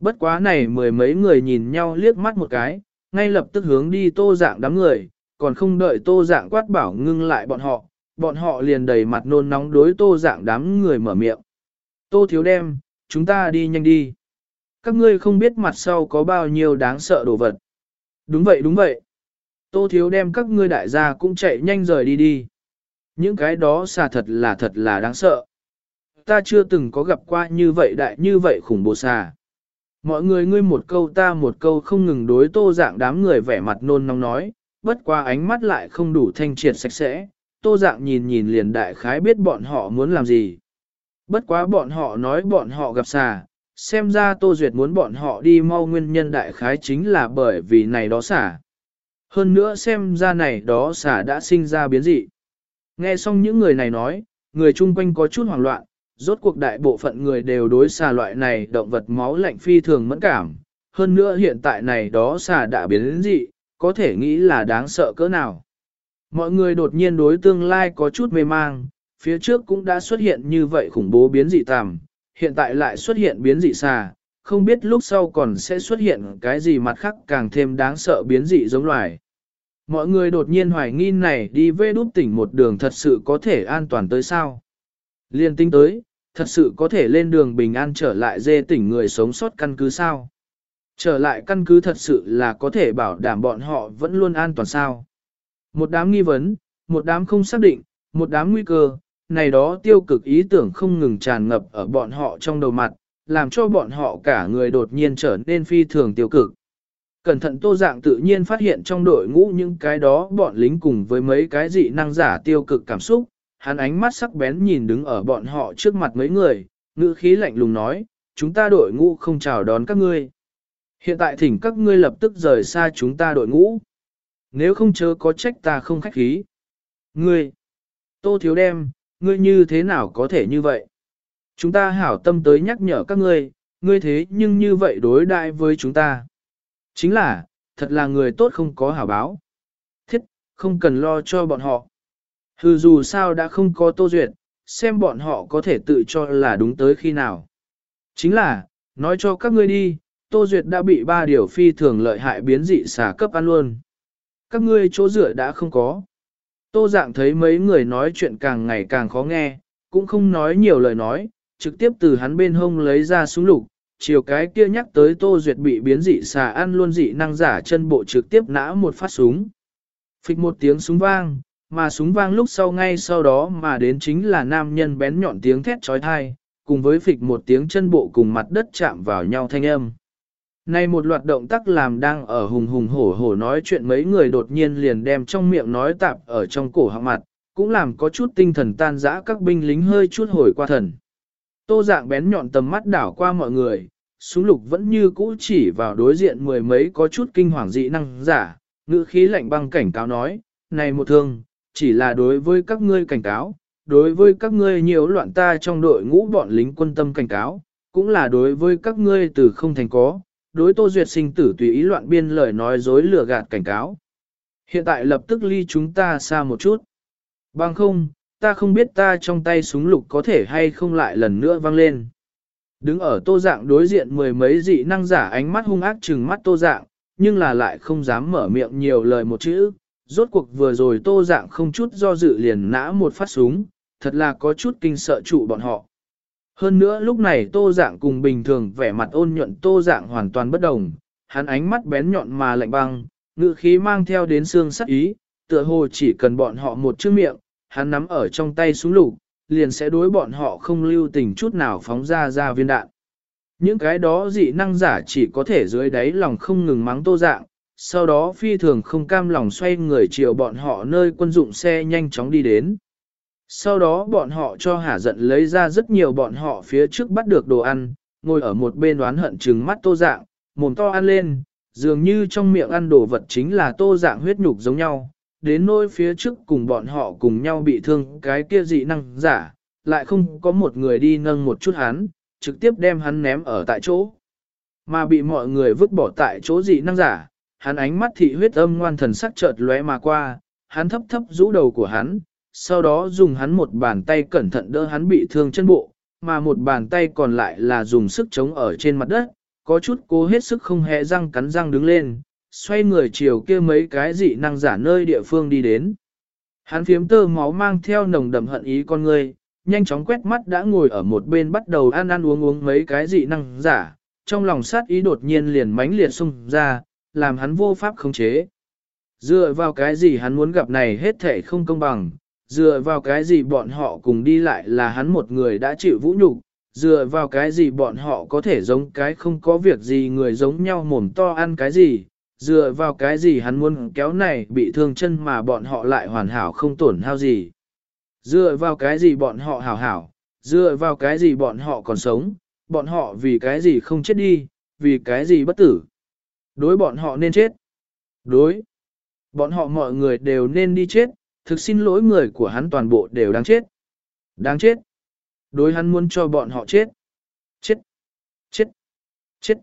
Bất quá này mười mấy người nhìn nhau liếc mắt một cái, ngay lập tức hướng đi tô dạng đám người, còn không đợi tô dạng quát bảo ngưng lại bọn họ, bọn họ liền đầy mặt nôn nóng đối tô dạng đám người mở miệng. Tô thiếu đem, chúng ta đi nhanh đi. Các ngươi không biết mặt sau có bao nhiêu đáng sợ đồ vật. Đúng vậy đúng vậy. Tô thiếu đem các ngươi đại gia cũng chạy nhanh rời đi đi. Những cái đó xà thật là thật là đáng sợ. Ta chưa từng có gặp qua như vậy đại như vậy khủng bố xà. Mọi người ngươi một câu ta một câu không ngừng đối tô dạng đám người vẻ mặt nôn nóng nói, bất qua ánh mắt lại không đủ thanh triệt sạch sẽ, tô dạng nhìn nhìn liền đại khái biết bọn họ muốn làm gì. Bất quá bọn họ nói bọn họ gặp xà, xem ra tô duyệt muốn bọn họ đi mau nguyên nhân đại khái chính là bởi vì này đó xả. Hơn nữa xem ra này đó xả đã sinh ra biến dị. Nghe xong những người này nói, người chung quanh có chút hoảng loạn, rốt cuộc đại bộ phận người đều đối xà loại này động vật máu lạnh phi thường mẫn cảm. Hơn nữa hiện tại này đó xà đã biến dị, có thể nghĩ là đáng sợ cỡ nào. Mọi người đột nhiên đối tương lai có chút mê mang, phía trước cũng đã xuất hiện như vậy khủng bố biến dị tàm, hiện tại lại xuất hiện biến dị xà, không biết lúc sau còn sẽ xuất hiện cái gì mặt khác càng thêm đáng sợ biến dị giống loài. Mọi người đột nhiên hoài nghi này đi về đút tỉnh một đường thật sự có thể an toàn tới sao. Liên tinh tới, thật sự có thể lên đường bình an trở lại dê tỉnh người sống sót căn cứ sao. Trở lại căn cứ thật sự là có thể bảo đảm bọn họ vẫn luôn an toàn sao. Một đám nghi vấn, một đám không xác định, một đám nguy cơ, này đó tiêu cực ý tưởng không ngừng tràn ngập ở bọn họ trong đầu mặt, làm cho bọn họ cả người đột nhiên trở nên phi thường tiêu cực. Cẩn thận tô dạng tự nhiên phát hiện trong đội ngũ những cái đó bọn lính cùng với mấy cái dị năng giả tiêu cực cảm xúc, hắn ánh mắt sắc bén nhìn đứng ở bọn họ trước mặt mấy người, ngữ khí lạnh lùng nói, chúng ta đội ngũ không chào đón các ngươi. Hiện tại thỉnh các ngươi lập tức rời xa chúng ta đội ngũ. Nếu không chớ có trách ta không khách khí. Ngươi, tô thiếu đem, ngươi như thế nào có thể như vậy? Chúng ta hảo tâm tới nhắc nhở các ngươi, ngươi thế nhưng như vậy đối đại với chúng ta. Chính là, thật là người tốt không có hảo báo. Thiết, không cần lo cho bọn họ. Hừ dù sao đã không có tô duyệt, xem bọn họ có thể tự cho là đúng tới khi nào. Chính là, nói cho các ngươi đi, tô duyệt đã bị ba điều phi thường lợi hại biến dị xả cấp ăn luôn. Các ngươi chỗ dựa đã không có. Tô dạng thấy mấy người nói chuyện càng ngày càng khó nghe, cũng không nói nhiều lời nói, trực tiếp từ hắn bên hông lấy ra súng lục, chiều cái kia nhắc tới Tô Duyệt bị biến dị xà ăn luôn dị năng giả chân bộ trực tiếp nã một phát súng. Phịch một tiếng súng vang, mà súng vang lúc sau ngay sau đó mà đến chính là nam nhân bén nhọn tiếng thét trói thai, cùng với phịch một tiếng chân bộ cùng mặt đất chạm vào nhau thanh âm. Này một loạt động tác làm đang ở hùng hùng hổ hổ nói chuyện mấy người đột nhiên liền đem trong miệng nói tạp ở trong cổ họng mặt, cũng làm có chút tinh thần tan rã các binh lính hơi chút hồi qua thần. Tô dạng bén nhọn tầm mắt đảo qua mọi người, súng lục vẫn như cũ chỉ vào đối diện mười mấy có chút kinh hoàng dị năng giả, ngữ khí lạnh băng cảnh cáo nói, này một thương, chỉ là đối với các ngươi cảnh cáo, đối với các ngươi nhiều loạn ta trong đội ngũ bọn lính quân tâm cảnh cáo, cũng là đối với các ngươi từ không thành có, đối Tô Duyệt sinh tử tùy ý loạn biên lời nói dối lừa gạt cảnh cáo. Hiện tại lập tức ly chúng ta xa một chút. Bằng không, ta không biết ta trong tay súng lục có thể hay không lại lần nữa vang lên. Đứng ở tô dạng đối diện mười mấy dị năng giả ánh mắt hung ác trừng mắt tô dạng, nhưng là lại không dám mở miệng nhiều lời một chữ. Rốt cuộc vừa rồi tô dạng không chút do dự liền nã một phát súng, thật là có chút kinh sợ trụ bọn họ. Hơn nữa lúc này tô dạng cùng bình thường vẻ mặt ôn nhuận tô dạng hoàn toàn bất đồng, hắn ánh mắt bén nhọn mà lạnh băng, ngự khí mang theo đến xương sắc ý, tựa hồ chỉ cần bọn họ một chữ miệng, hắn nắm ở trong tay súng lục, liền sẽ đối bọn họ không lưu tình chút nào phóng ra ra viên đạn. Những cái đó dị năng giả chỉ có thể dưới đáy lòng không ngừng mắng tô dạng, sau đó phi thường không cam lòng xoay người chiều bọn họ nơi quân dụng xe nhanh chóng đi đến. Sau đó bọn họ cho hả giận lấy ra rất nhiều bọn họ phía trước bắt được đồ ăn, ngồi ở một bên đoán hận trừng mắt tô dạng, mồm to ăn lên, dường như trong miệng ăn đồ vật chính là tô dạng huyết nhục giống nhau, đến nỗi phía trước cùng bọn họ cùng nhau bị thương cái kia dị năng giả, lại không có một người đi nâng một chút hắn, trực tiếp đem hắn ném ở tại chỗ. Mà bị mọi người vứt bỏ tại chỗ dị năng giả, hắn ánh mắt thị huyết âm ngoan thần sắc chợt lóe mà qua, hắn thấp thấp rũ đầu của hắn, sau đó dùng hắn một bàn tay cẩn thận đỡ hắn bị thương chân bộ, mà một bàn tay còn lại là dùng sức chống ở trên mặt đất, có chút cố hết sức không hề răng cắn răng đứng lên, xoay người chiều kia mấy cái dị năng giả nơi địa phương đi đến. Hắn phiếm tơ máu mang theo nồng đậm hận ý con người, nhanh chóng quét mắt đã ngồi ở một bên bắt đầu ăn ăn uống uống mấy cái dị năng giả, trong lòng sát ý đột nhiên liền mãnh liệt xung ra, làm hắn vô pháp khống chế. Dựa vào cái gì hắn muốn gặp này hết thể không công bằng, dựa vào cái gì bọn họ cùng đi lại là hắn một người đã chịu vũ nhục, dựa vào cái gì bọn họ có thể giống cái không có việc gì người giống nhau mồm to ăn cái gì, dựa vào cái gì hắn muốn kéo này bị thương chân mà bọn họ lại hoàn hảo không tổn hao gì. Dựa vào cái gì bọn họ hảo hảo, dựa vào cái gì bọn họ còn sống, bọn họ vì cái gì không chết đi, vì cái gì bất tử. Đối bọn họ nên chết. Đối. Bọn họ mọi người đều nên đi chết, thực xin lỗi người của hắn toàn bộ đều đáng chết. Đáng chết. Đối hắn muốn cho bọn họ chết. Chết. Chết. Chết.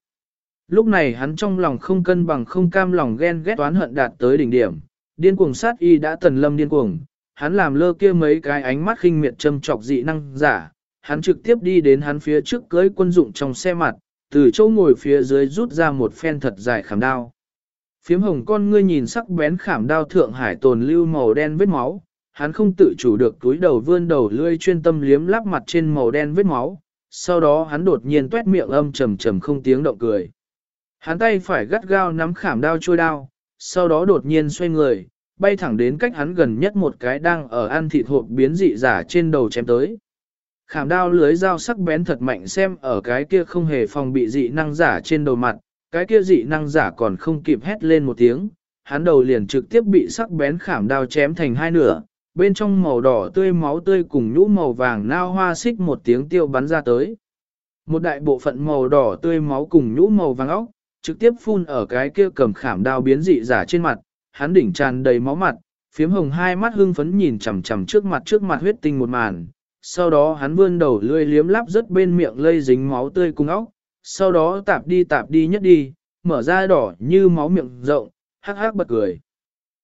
Lúc này hắn trong lòng không cân bằng không cam lòng ghen ghét toán hận đạt tới đỉnh điểm. Điên cuồng sát y đã tần lâm điên cuồng. Hắn làm lơ kia mấy cái ánh mắt khinh miệt châm trọc dị năng giả. Hắn trực tiếp đi đến hắn phía trước cưới quân dụng trong xe mặt, từ chỗ ngồi phía dưới rút ra một phen thật dài khảm đao. Phiếm hồng con ngươi nhìn sắc bén khảm đao thượng hải tồn lưu màu đen vết máu, hắn không tự chủ được túi đầu vươn đầu lươi chuyên tâm liếm lắp mặt trên màu đen vết máu, sau đó hắn đột nhiên tuét miệng âm trầm trầm không tiếng động cười. Hắn tay phải gắt gao nắm khảm đao trôi đao, sau đó đột nhiên xoay người, bay thẳng đến cách hắn gần nhất một cái đang ở ăn thịt hộp biến dị giả trên đầu chém tới. Khảm đao lưới dao sắc bén thật mạnh xem ở cái kia không hề phòng bị dị năng giả trên đầu mặt, cái kia dị năng giả còn không kịp hét lên một tiếng, hắn đầu liền trực tiếp bị sắc bén khảm đao chém thành hai nửa, bên trong màu đỏ tươi máu tươi cùng nhũ màu vàng nao hoa xích một tiếng tiêu bắn ra tới. Một đại bộ phận màu đỏ tươi máu cùng nhũ màu vàng óc, trực tiếp phun ở cái kia cầm khảm đao biến dị giả trên mặt, hắn đỉnh tràn đầy máu mặt, phiếm hồng hai mắt hưng phấn nhìn chằm chằm trước mặt trước mặt huyết tinh một màn. Sau đó hắn vươn đầu lươi liếm lắp rất bên miệng lây dính máu tươi cùng óc, sau đó tạp đi tạp đi nhất đi, mở ra đỏ như máu miệng rộng, hắc hắc bật cười.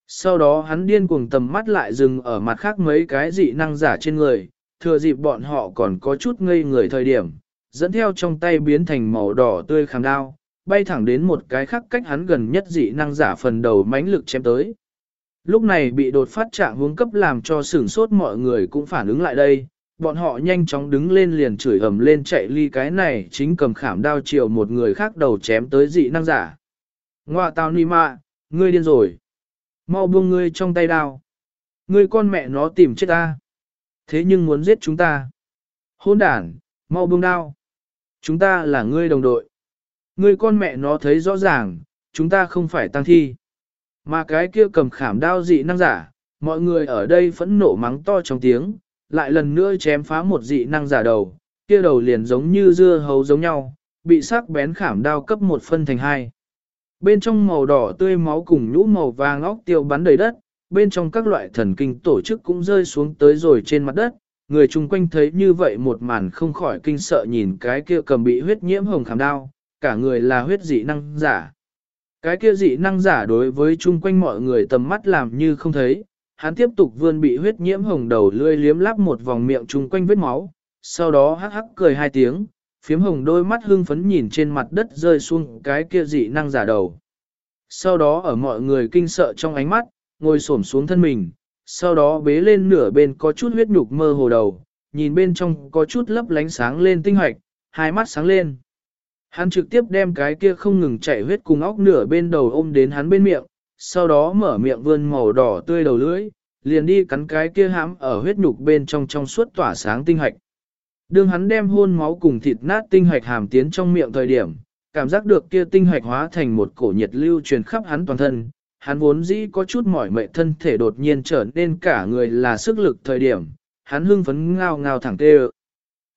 Sau đó hắn điên cuồng tầm mắt lại dừng ở mặt khác mấy cái dị năng giả trên người, thừa dịp bọn họ còn có chút ngây người thời điểm, dẫn theo trong tay biến thành màu đỏ tươi khảm đao, bay thẳng đến một cái khác cách hắn gần nhất dị năng giả phần đầu mãnh lực chém tới. Lúc này bị đột phát trạng hướng cấp làm cho sửng sốt mọi người cũng phản ứng lại đây, bọn họ nhanh chóng đứng lên liền chửi ầm lên chạy ly cái này chính cầm khảm đao chiều một người khác đầu chém tới dị năng giả. Ngoà tao ni mạ, ngươi điên rồi. Mau buông ngươi trong tay đao. Ngươi con mẹ nó tìm chết ta. Thế nhưng muốn giết chúng ta. Hôn đản, mau buông đao. Chúng ta là ngươi đồng đội. Ngươi con mẹ nó thấy rõ ràng, chúng ta không phải tăng thi. Mà cái kia cầm khảm đao dị năng giả, mọi người ở đây phẫn nộ mắng to trong tiếng, lại lần nữa chém phá một dị năng giả đầu, kia đầu liền giống như dưa hấu giống nhau, bị sắc bén khảm đao cấp một phân thành hai. Bên trong màu đỏ tươi máu cùng nhũ màu vàng óc tiêu bắn đầy đất, bên trong các loại thần kinh tổ chức cũng rơi xuống tới rồi trên mặt đất, người chung quanh thấy như vậy một màn không khỏi kinh sợ nhìn cái kia cầm bị huyết nhiễm hồng khảm đao, cả người là huyết dị năng giả. Cái kia dị năng giả đối với chung quanh mọi người tầm mắt làm như không thấy, hắn tiếp tục vươn bị huyết nhiễm hồng đầu lươi liếm lắp một vòng miệng chung quanh vết máu, sau đó hắc hắc cười hai tiếng, phiếm hồng đôi mắt hưng phấn nhìn trên mặt đất rơi xuống cái kia dị năng giả đầu. Sau đó ở mọi người kinh sợ trong ánh mắt, ngồi xổm xuống thân mình, sau đó bế lên nửa bên có chút huyết nhục mơ hồ đầu, nhìn bên trong có chút lấp lánh sáng lên tinh hoạch, hai mắt sáng lên. Hắn trực tiếp đem cái kia không ngừng chảy huyết cùng óc nửa bên đầu ôm đến hắn bên miệng, sau đó mở miệng vươn màu đỏ tươi đầu lưỡi, liền đi cắn cái kia hãm ở huyết nhục bên trong trong suốt tỏa sáng tinh hạch. Đương hắn đem hôn máu cùng thịt nát tinh hạch hàm tiến trong miệng thời điểm, cảm giác được kia tinh hạch hóa thành một cổ nhiệt lưu truyền khắp hắn toàn thân, hắn vốn dĩ có chút mỏi mệt thân thể đột nhiên trở nên cả người là sức lực thời điểm, hắn hưng phấn ngao ngao thẳng tê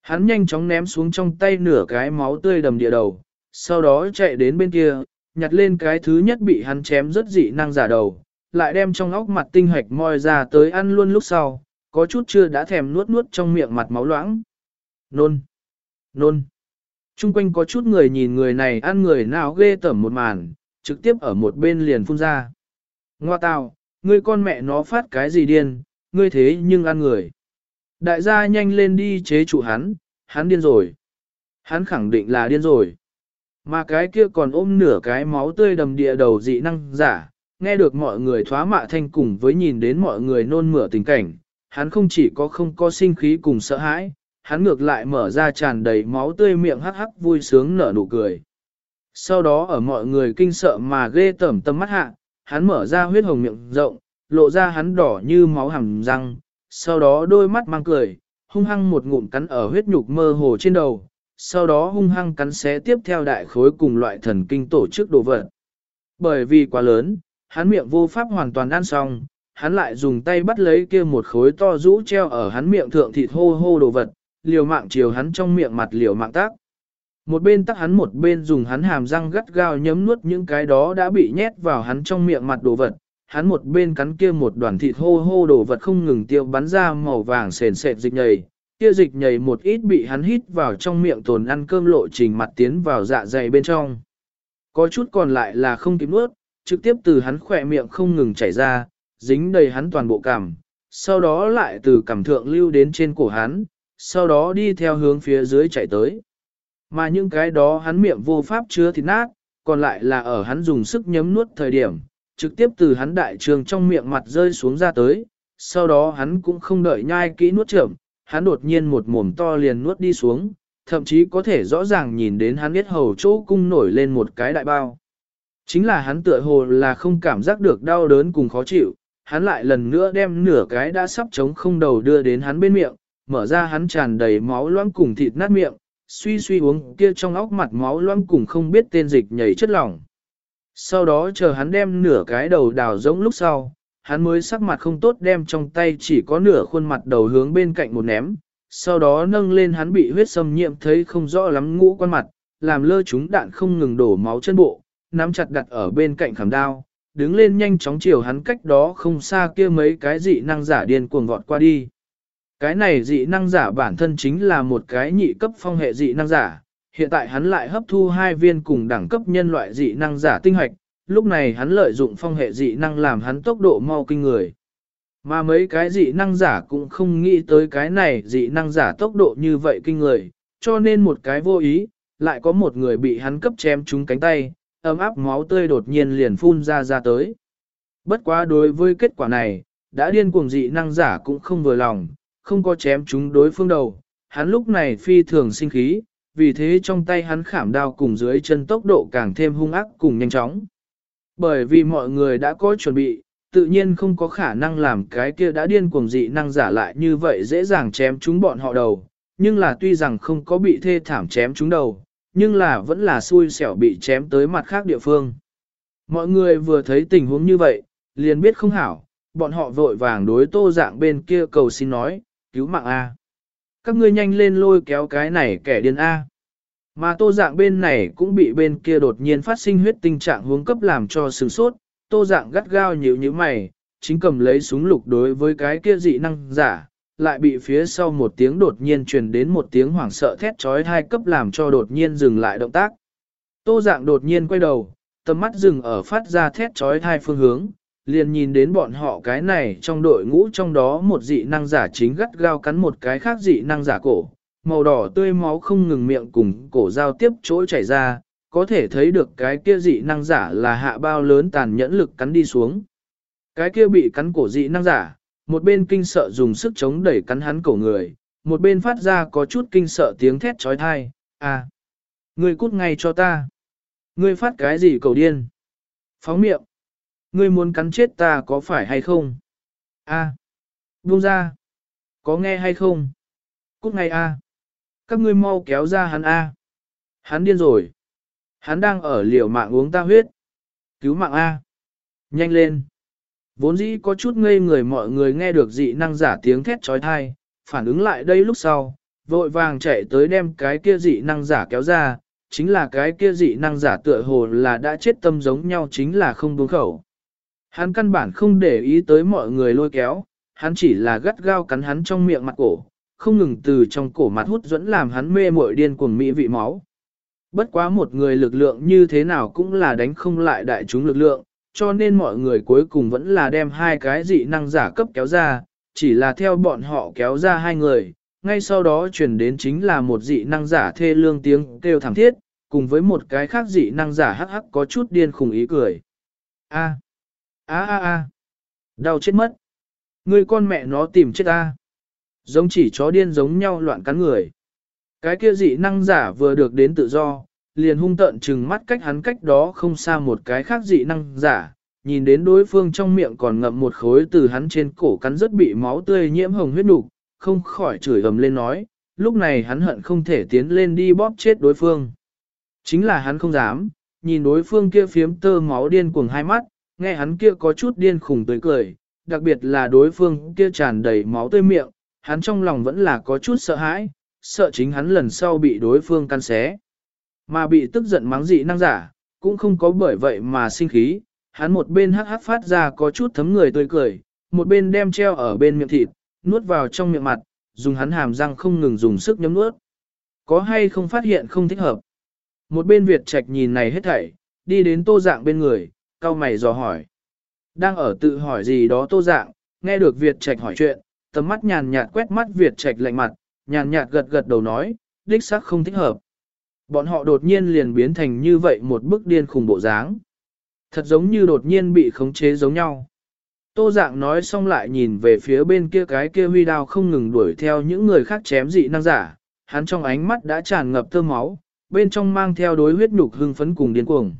Hắn nhanh chóng ném xuống trong tay nửa cái máu tươi đầm địa đầu, sau đó chạy đến bên kia, nhặt lên cái thứ nhất bị hắn chém rất dị năng giả đầu, lại đem trong óc mặt tinh hạch moi ra tới ăn luôn lúc sau, có chút chưa đã thèm nuốt nuốt trong miệng mặt máu loãng. Nôn! Nôn! Trung quanh có chút người nhìn người này ăn người nào ghê tởm một màn, trực tiếp ở một bên liền phun ra. Ngoa tào, ngươi con mẹ nó phát cái gì điên, ngươi thế nhưng ăn người. Đại gia nhanh lên đi chế trụ hắn, hắn điên rồi. Hắn khẳng định là điên rồi. Mà cái kia còn ôm nửa cái máu tươi đầm địa đầu dị năng giả, nghe được mọi người thoá mạ thanh cùng với nhìn đến mọi người nôn mửa tình cảnh, hắn không chỉ có không có sinh khí cùng sợ hãi, hắn ngược lại mở ra tràn đầy máu tươi miệng hắc hắc vui sướng nở nụ cười. Sau đó ở mọi người kinh sợ mà ghê tởm tâm mắt hạ, hắn mở ra huyết hồng miệng rộng, lộ ra hắn đỏ như máu hàm răng, sau đó đôi mắt mang cười, hung hăng một ngụm cắn ở huyết nhục mơ hồ trên đầu, sau đó hung hăng cắn xé tiếp theo đại khối cùng loại thần kinh tổ chức đồ vật. Bởi vì quá lớn, hắn miệng vô pháp hoàn toàn ăn xong, hắn lại dùng tay bắt lấy kia một khối to rũ treo ở hắn miệng thượng thịt hô hô đồ vật, liều mạng chiều hắn trong miệng mặt liều mạng tác. Một bên tắc hắn một bên dùng hắn hàm răng gắt gao nhấm nuốt những cái đó đã bị nhét vào hắn trong miệng mặt đồ vật. Hắn một bên cắn kia một đoàn thịt hô hô đồ vật không ngừng tiêu bắn ra màu vàng sền sệt dịch nhầy. Kia dịch nhầy một ít bị hắn hít vào trong miệng tồn ăn cơm lộ trình mặt tiến vào dạ dày bên trong. Có chút còn lại là không kịp nuốt, trực tiếp từ hắn khỏe miệng không ngừng chảy ra, dính đầy hắn toàn bộ cằm, sau đó lại từ cằm thượng lưu đến trên cổ hắn, sau đó đi theo hướng phía dưới chạy tới. Mà những cái đó hắn miệng vô pháp chứa thịt nát, còn lại là ở hắn dùng sức nhấm nuốt thời điểm, trực tiếp từ hắn đại trường trong miệng mặt rơi xuống ra tới, sau đó hắn cũng không đợi nhai kỹ nuốt trưởng, hắn đột nhiên một mồm to liền nuốt đi xuống, thậm chí có thể rõ ràng nhìn đến hắn biết hầu chỗ cung nổi lên một cái đại bao. Chính là hắn tựa hồ là không cảm giác được đau đớn cùng khó chịu, hắn lại lần nữa đem nửa cái đã sắp trống không đầu đưa đến hắn bên miệng, mở ra hắn tràn đầy máu loãng cùng thịt nát miệng, suy suy uống kia trong óc mặt máu loãng cùng không biết tên dịch nhảy chất lỏng. Sau đó chờ hắn đem nửa cái đầu đào giống lúc sau, hắn mới sắc mặt không tốt đem trong tay chỉ có nửa khuôn mặt đầu hướng bên cạnh một ném, sau đó nâng lên hắn bị huyết xâm nhiễm thấy không rõ lắm ngũ quan mặt, làm lơ chúng đạn không ngừng đổ máu chân bộ, nắm chặt đặt ở bên cạnh khảm đao, đứng lên nhanh chóng chiều hắn cách đó không xa kia mấy cái dị năng giả điên cuồng vọt qua đi. Cái này dị năng giả bản thân chính là một cái nhị cấp phong hệ dị năng giả, hiện tại hắn lại hấp thu hai viên cùng đẳng cấp nhân loại dị năng giả tinh hoạch, lúc này hắn lợi dụng phong hệ dị năng làm hắn tốc độ mau kinh người. Mà mấy cái dị năng giả cũng không nghĩ tới cái này dị năng giả tốc độ như vậy kinh người, cho nên một cái vô ý, lại có một người bị hắn cấp chém trúng cánh tay, ấm áp máu tươi đột nhiên liền phun ra ra tới. Bất quá đối với kết quả này, đã điên cuồng dị năng giả cũng không vừa lòng, không có chém chúng đối phương đầu, hắn lúc này phi thường sinh khí, vì thế trong tay hắn khảm đao cùng dưới chân tốc độ càng thêm hung ác cùng nhanh chóng. Bởi vì mọi người đã có chuẩn bị, tự nhiên không có khả năng làm cái kia đã điên cuồng dị năng giả lại như vậy dễ dàng chém chúng bọn họ đầu, nhưng là tuy rằng không có bị thê thảm chém chúng đầu, nhưng là vẫn là xui xẻo bị chém tới mặt khác địa phương. Mọi người vừa thấy tình huống như vậy, liền biết không hảo, bọn họ vội vàng đối tô dạng bên kia cầu xin nói, cứu mạng A. Các ngươi nhanh lên lôi kéo cái này kẻ điên A. Mà tô dạng bên này cũng bị bên kia đột nhiên phát sinh huyết tình trạng hướng cấp làm cho sừng sốt, tô dạng gắt gao nhíu như mày, chính cầm lấy súng lục đối với cái kia dị năng giả, lại bị phía sau một tiếng đột nhiên truyền đến một tiếng hoảng sợ thét trói thai cấp làm cho đột nhiên dừng lại động tác. Tô dạng đột nhiên quay đầu, tầm mắt dừng ở phát ra thét trói thai phương hướng, liền nhìn đến bọn họ cái này trong đội ngũ trong đó một dị năng giả chính gắt gao cắn một cái khác dị năng giả cổ, màu đỏ tươi máu không ngừng miệng cùng cổ giao tiếp chỗ chảy ra, có thể thấy được cái kia dị năng giả là hạ bao lớn tàn nhẫn lực cắn đi xuống. Cái kia bị cắn cổ dị năng giả, một bên kinh sợ dùng sức chống đẩy cắn hắn cổ người, một bên phát ra có chút kinh sợ tiếng thét trói thai, à, ngươi cút ngay cho ta. Ngươi phát cái gì cầu điên? Phóng miệng. Ngươi muốn cắn chết ta có phải hay không? A. Buông ra. Có nghe hay không? Cút ngay A. Các ngươi mau kéo ra hắn A. Hắn điên rồi. Hắn đang ở liều mạng uống ta huyết. Cứu mạng A. Nhanh lên. Vốn dĩ có chút ngây người mọi người nghe được dị năng giả tiếng thét trói thai, phản ứng lại đây lúc sau, vội vàng chạy tới đem cái kia dị năng giả kéo ra, chính là cái kia dị năng giả tựa hồ là đã chết tâm giống nhau chính là không buông khẩu. Hắn căn bản không để ý tới mọi người lôi kéo, hắn chỉ là gắt gao cắn hắn trong miệng mặt cổ, không ngừng từ trong cổ mặt hút dẫn làm hắn mê muội điên cuồng mỹ vị máu. Bất quá một người lực lượng như thế nào cũng là đánh không lại đại chúng lực lượng, cho nên mọi người cuối cùng vẫn là đem hai cái dị năng giả cấp kéo ra, chỉ là theo bọn họ kéo ra hai người, ngay sau đó chuyển đến chính là một dị năng giả thê lương tiếng kêu thảm thiết, cùng với một cái khác dị năng giả hắc hắc có chút điên khùng ý cười. A. A a a. Đau chết mất. Người con mẹ nó tìm chết ta. Giống chỉ chó điên giống nhau loạn cắn người. Cái kia dị năng giả vừa được đến tự do, liền hung tợn chừng mắt cách hắn cách đó không xa một cái khác dị năng giả, nhìn đến đối phương trong miệng còn ngậm một khối từ hắn trên cổ cắn rất bị máu tươi nhiễm hồng huyết đục, không khỏi chửi ầm lên nói, lúc này hắn hận không thể tiến lên đi bóp chết đối phương. Chính là hắn không dám, nhìn đối phương kia phiếm tơ máu điên cuồng hai mắt, nghe hắn kia có chút điên khùng tươi cười, đặc biệt là đối phương kia tràn đầy máu tươi miệng, hắn trong lòng vẫn là có chút sợ hãi, sợ chính hắn lần sau bị đối phương căn xé. Mà bị tức giận mắng dị năng giả, cũng không có bởi vậy mà sinh khí, hắn một bên hắc hắc phát ra có chút thấm người tươi cười, một bên đem treo ở bên miệng thịt, nuốt vào trong miệng mặt, dùng hắn hàm răng không ngừng dùng sức nhấm nuốt. Có hay không phát hiện không thích hợp? Một bên Việt Trạch nhìn này hết thảy, đi đến tô dạng bên người, cao mày dò hỏi. Đang ở tự hỏi gì đó tô dạng, nghe được Việt Trạch hỏi chuyện, tầm mắt nhàn nhạt quét mắt Việt Trạch lạnh mặt, nhàn nhạt gật gật đầu nói, đích xác không thích hợp. Bọn họ đột nhiên liền biến thành như vậy một bức điên khùng bộ dáng. Thật giống như đột nhiên bị khống chế giống nhau. Tô dạng nói xong lại nhìn về phía bên kia cái kia huy đao không ngừng đuổi theo những người khác chém dị năng giả, hắn trong ánh mắt đã tràn ngập thơm máu, bên trong mang theo đối huyết nhục hưng phấn cùng điên cuồng.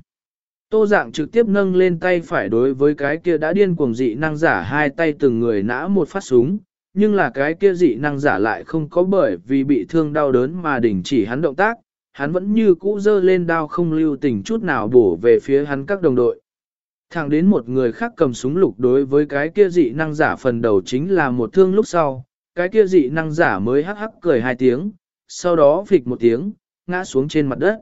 Tô dạng trực tiếp nâng lên tay phải đối với cái kia đã điên cuồng dị năng giả hai tay từng người nã một phát súng, nhưng là cái kia dị năng giả lại không có bởi vì bị thương đau đớn mà đình chỉ hắn động tác, hắn vẫn như cũ dơ lên đao không lưu tình chút nào bổ về phía hắn các đồng đội. Thẳng đến một người khác cầm súng lục đối với cái kia dị năng giả phần đầu chính là một thương lúc sau, cái kia dị năng giả mới hắc hắc cười hai tiếng, sau đó phịch một tiếng, ngã xuống trên mặt đất.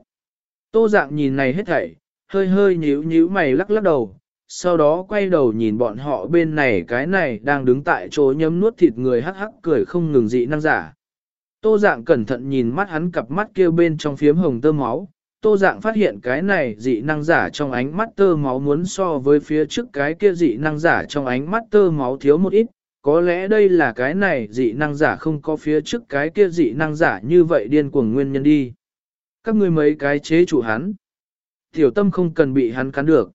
Tô dạng nhìn này hết thảy, hơi hơi nhíu nhíu mày lắc lắc đầu, sau đó quay đầu nhìn bọn họ bên này cái này đang đứng tại chỗ nhấm nuốt thịt người hắc hắc cười không ngừng dị năng giả. Tô dạng cẩn thận nhìn mắt hắn cặp mắt kia bên trong phiếm hồng tơ máu, tô dạng phát hiện cái này dị năng giả trong ánh mắt tơ máu muốn so với phía trước cái kia dị năng giả trong ánh mắt tơ máu thiếu một ít, có lẽ đây là cái này dị năng giả không có phía trước cái kia dị năng giả như vậy điên cuồng nguyên nhân đi. Các ngươi mấy cái chế chủ hắn. Tiểu tâm không cần bị hắn cắn được.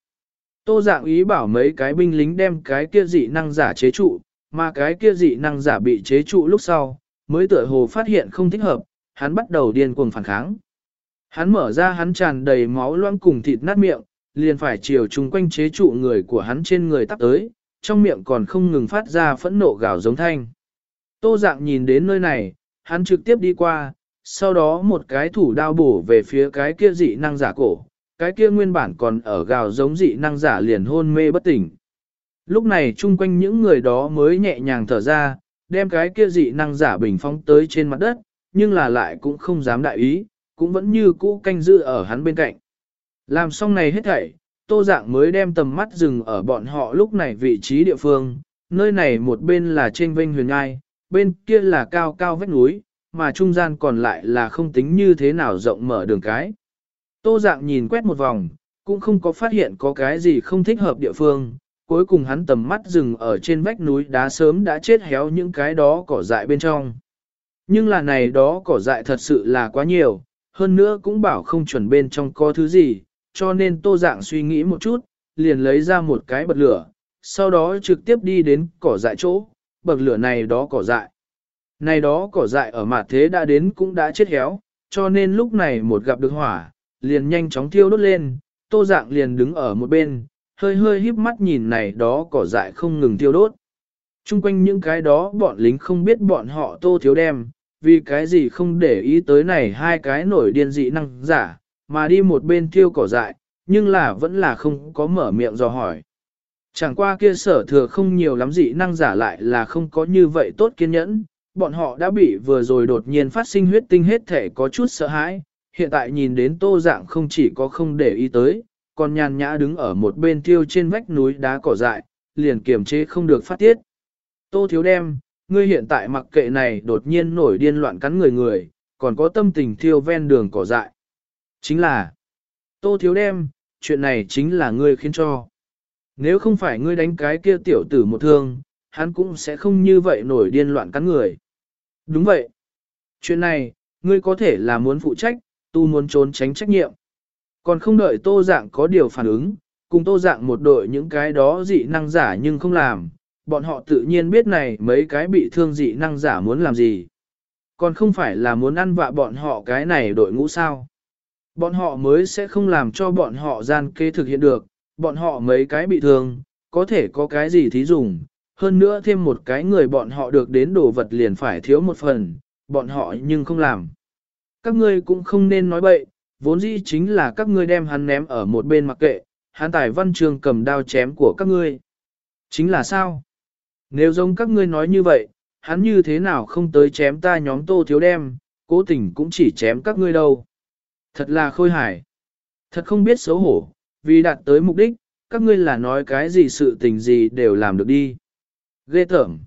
Tô dạng ý bảo mấy cái binh lính đem cái kia dị năng giả chế trụ, mà cái kia dị năng giả bị chế trụ lúc sau, mới tựa hồ phát hiện không thích hợp, hắn bắt đầu điên cuồng phản kháng. Hắn mở ra hắn tràn đầy máu loãng cùng thịt nát miệng, liền phải chiều chung quanh chế trụ người của hắn trên người tắp tới, trong miệng còn không ngừng phát ra phẫn nộ gào giống thanh. Tô dạng nhìn đến nơi này, hắn trực tiếp đi qua, sau đó một cái thủ đao bổ về phía cái kia dị năng giả cổ, cái kia nguyên bản còn ở gào giống dị năng giả liền hôn mê bất tỉnh. Lúc này chung quanh những người đó mới nhẹ nhàng thở ra, đem cái kia dị năng giả bình phong tới trên mặt đất, nhưng là lại cũng không dám đại ý, cũng vẫn như cũ canh giữ ở hắn bên cạnh. Làm xong này hết thảy, tô dạng mới đem tầm mắt dừng ở bọn họ lúc này vị trí địa phương, nơi này một bên là trên vinh huyền ngai, bên kia là cao cao vách núi, mà trung gian còn lại là không tính như thế nào rộng mở đường cái. Tô dạng nhìn quét một vòng, cũng không có phát hiện có cái gì không thích hợp địa phương, cuối cùng hắn tầm mắt dừng ở trên vách núi đá sớm đã chết héo những cái đó cỏ dại bên trong. Nhưng là này đó cỏ dại thật sự là quá nhiều, hơn nữa cũng bảo không chuẩn bên trong có thứ gì, cho nên tô dạng suy nghĩ một chút, liền lấy ra một cái bật lửa, sau đó trực tiếp đi đến cỏ dại chỗ, bật lửa này đó cỏ dại. Này đó cỏ dại ở mặt thế đã đến cũng đã chết héo, cho nên lúc này một gặp được hỏa, liền nhanh chóng thiêu đốt lên, tô dạng liền đứng ở một bên, hơi hơi híp mắt nhìn này đó cỏ dại không ngừng thiêu đốt. Trung quanh những cái đó bọn lính không biết bọn họ tô thiếu đem, vì cái gì không để ý tới này hai cái nổi điên dị năng giả, mà đi một bên thiêu cỏ dại, nhưng là vẫn là không có mở miệng dò hỏi. Chẳng qua kia sở thừa không nhiều lắm dị năng giả lại là không có như vậy tốt kiên nhẫn, bọn họ đã bị vừa rồi đột nhiên phát sinh huyết tinh hết thể có chút sợ hãi, hiện tại nhìn đến tô dạng không chỉ có không để ý tới, còn nhàn nhã đứng ở một bên tiêu trên vách núi đá cỏ dại, liền kiềm chế không được phát tiết. Tô thiếu đem, ngươi hiện tại mặc kệ này đột nhiên nổi điên loạn cắn người người, còn có tâm tình thiêu ven đường cỏ dại. Chính là, tô thiếu đem, chuyện này chính là ngươi khiến cho. Nếu không phải ngươi đánh cái kia tiểu tử một thương, hắn cũng sẽ không như vậy nổi điên loạn cắn người. Đúng vậy. Chuyện này, ngươi có thể là muốn phụ trách, tu muốn trốn tránh trách nhiệm. Còn không đợi tô dạng có điều phản ứng, cùng tô dạng một đội những cái đó dị năng giả nhưng không làm, bọn họ tự nhiên biết này mấy cái bị thương dị năng giả muốn làm gì. Còn không phải là muốn ăn vạ bọn họ cái này đội ngũ sao. Bọn họ mới sẽ không làm cho bọn họ gian kê thực hiện được, bọn họ mấy cái bị thương, có thể có cái gì thí dùng, hơn nữa thêm một cái người bọn họ được đến đồ vật liền phải thiếu một phần, bọn họ nhưng không làm. Các ngươi cũng không nên nói bậy, vốn dĩ chính là các ngươi đem hắn ném ở một bên mặc kệ, hắn tài văn trường cầm đao chém của các ngươi. Chính là sao? Nếu giống các ngươi nói như vậy, hắn như thế nào không tới chém ta nhóm tô thiếu đem, cố tình cũng chỉ chém các ngươi đâu. Thật là khôi hài. Thật không biết xấu hổ, vì đạt tới mục đích, các ngươi là nói cái gì sự tình gì đều làm được đi. Ghê tởm.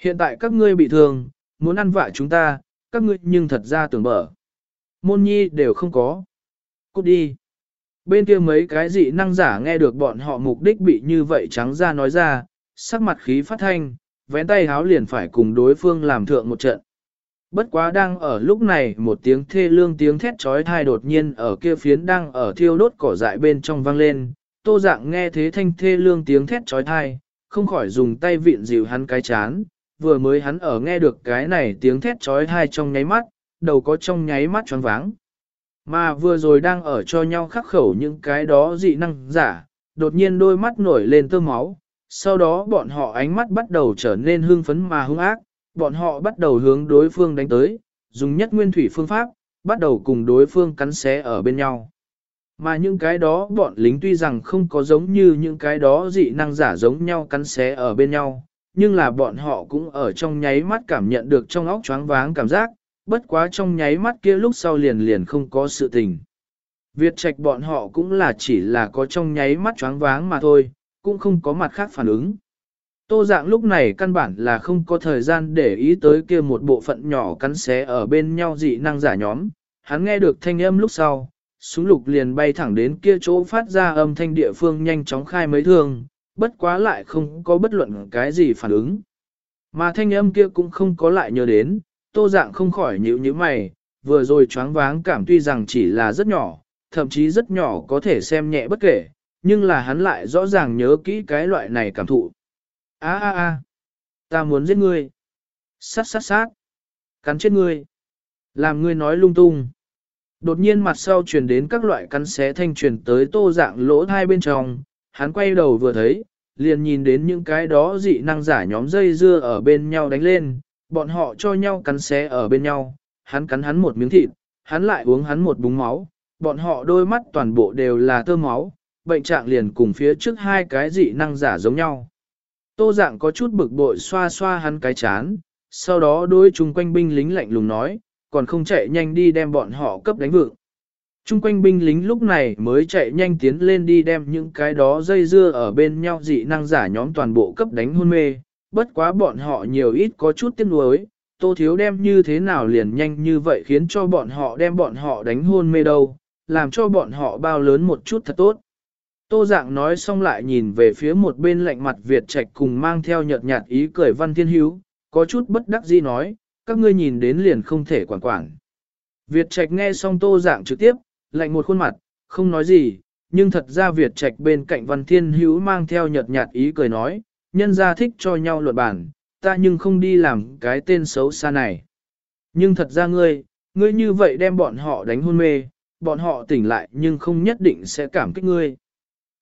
Hiện tại các ngươi bị thương, muốn ăn vạ chúng ta, các ngươi nhưng thật ra tưởng mở. Môn nhi đều không có. Cút đi. Bên kia mấy cái dị năng giả nghe được bọn họ mục đích bị như vậy trắng ra nói ra, sắc mặt khí phát thanh, vén tay háo liền phải cùng đối phương làm thượng một trận. Bất quá đang ở lúc này một tiếng thê lương tiếng thét trói thai đột nhiên ở kia phiến đang ở thiêu đốt cỏ dại bên trong vang lên, tô dạng nghe thế thanh thê lương tiếng thét trói thai, không khỏi dùng tay vịn dịu hắn cái chán, vừa mới hắn ở nghe được cái này tiếng thét trói thai trong nháy mắt, đầu có trong nháy mắt choáng váng. Mà vừa rồi đang ở cho nhau khắc khẩu những cái đó dị năng giả, đột nhiên đôi mắt nổi lên tơ máu, sau đó bọn họ ánh mắt bắt đầu trở nên hưng phấn mà hung ác, bọn họ bắt đầu hướng đối phương đánh tới, dùng nhất nguyên thủy phương pháp, bắt đầu cùng đối phương cắn xé ở bên nhau. Mà những cái đó bọn lính tuy rằng không có giống như những cái đó dị năng giả giống nhau cắn xé ở bên nhau, nhưng là bọn họ cũng ở trong nháy mắt cảm nhận được trong óc choáng váng cảm giác, bất quá trong nháy mắt kia lúc sau liền liền không có sự tình. Việt trạch bọn họ cũng là chỉ là có trong nháy mắt choáng váng mà thôi, cũng không có mặt khác phản ứng. Tô dạng lúc này căn bản là không có thời gian để ý tới kia một bộ phận nhỏ cắn xé ở bên nhau dị năng giả nhóm. Hắn nghe được thanh âm lúc sau, súng lục liền bay thẳng đến kia chỗ phát ra âm thanh địa phương nhanh chóng khai mấy thương, bất quá lại không có bất luận cái gì phản ứng. Mà thanh âm kia cũng không có lại nhớ đến, tô dạng không khỏi nhíu như mày, vừa rồi choáng váng cảm tuy rằng chỉ là rất nhỏ, thậm chí rất nhỏ có thể xem nhẹ bất kể, nhưng là hắn lại rõ ràng nhớ kỹ cái loại này cảm thụ. A a a, ta muốn giết ngươi. Sát sát sát, cắn chết ngươi. Làm ngươi nói lung tung. Đột nhiên mặt sau truyền đến các loại cắn xé thanh truyền tới tô dạng lỗ hai bên trong, hắn quay đầu vừa thấy, liền nhìn đến những cái đó dị năng giả nhóm dây dưa ở bên nhau đánh lên, bọn họ cho nhau cắn xé ở bên nhau, hắn cắn hắn một miếng thịt, hắn lại uống hắn một búng máu, bọn họ đôi mắt toàn bộ đều là tơ máu, bệnh trạng liền cùng phía trước hai cái dị năng giả giống nhau. Tô dạng có chút bực bội xoa xoa hắn cái chán, sau đó đối chung quanh binh lính lạnh lùng nói, còn không chạy nhanh đi đem bọn họ cấp đánh vượng. Trung quanh binh lính lúc này mới chạy nhanh tiến lên đi đem những cái đó dây dưa ở bên nhau dị năng giả nhóm toàn bộ cấp đánh hôn mê, bất quá bọn họ nhiều ít có chút tiếc nuối, tô thiếu đem như thế nào liền nhanh như vậy khiến cho bọn họ đem bọn họ đánh hôn mê đâu, làm cho bọn họ bao lớn một chút thật tốt. Tô dạng nói xong lại nhìn về phía một bên lạnh mặt Việt Trạch cùng mang theo nhợt nhạt ý cười văn thiên hữu, có chút bất đắc dĩ nói, các ngươi nhìn đến liền không thể quản quản. Việt Trạch nghe xong tô dạng trực tiếp, lạnh một khuôn mặt, không nói gì, nhưng thật ra Việt Trạch bên cạnh văn thiên hữu mang theo nhợt nhạt ý cười nói, nhân ra thích cho nhau luận bản, ta nhưng không đi làm cái tên xấu xa này. Nhưng thật ra ngươi, ngươi như vậy đem bọn họ đánh hôn mê, bọn họ tỉnh lại nhưng không nhất định sẽ cảm kích ngươi.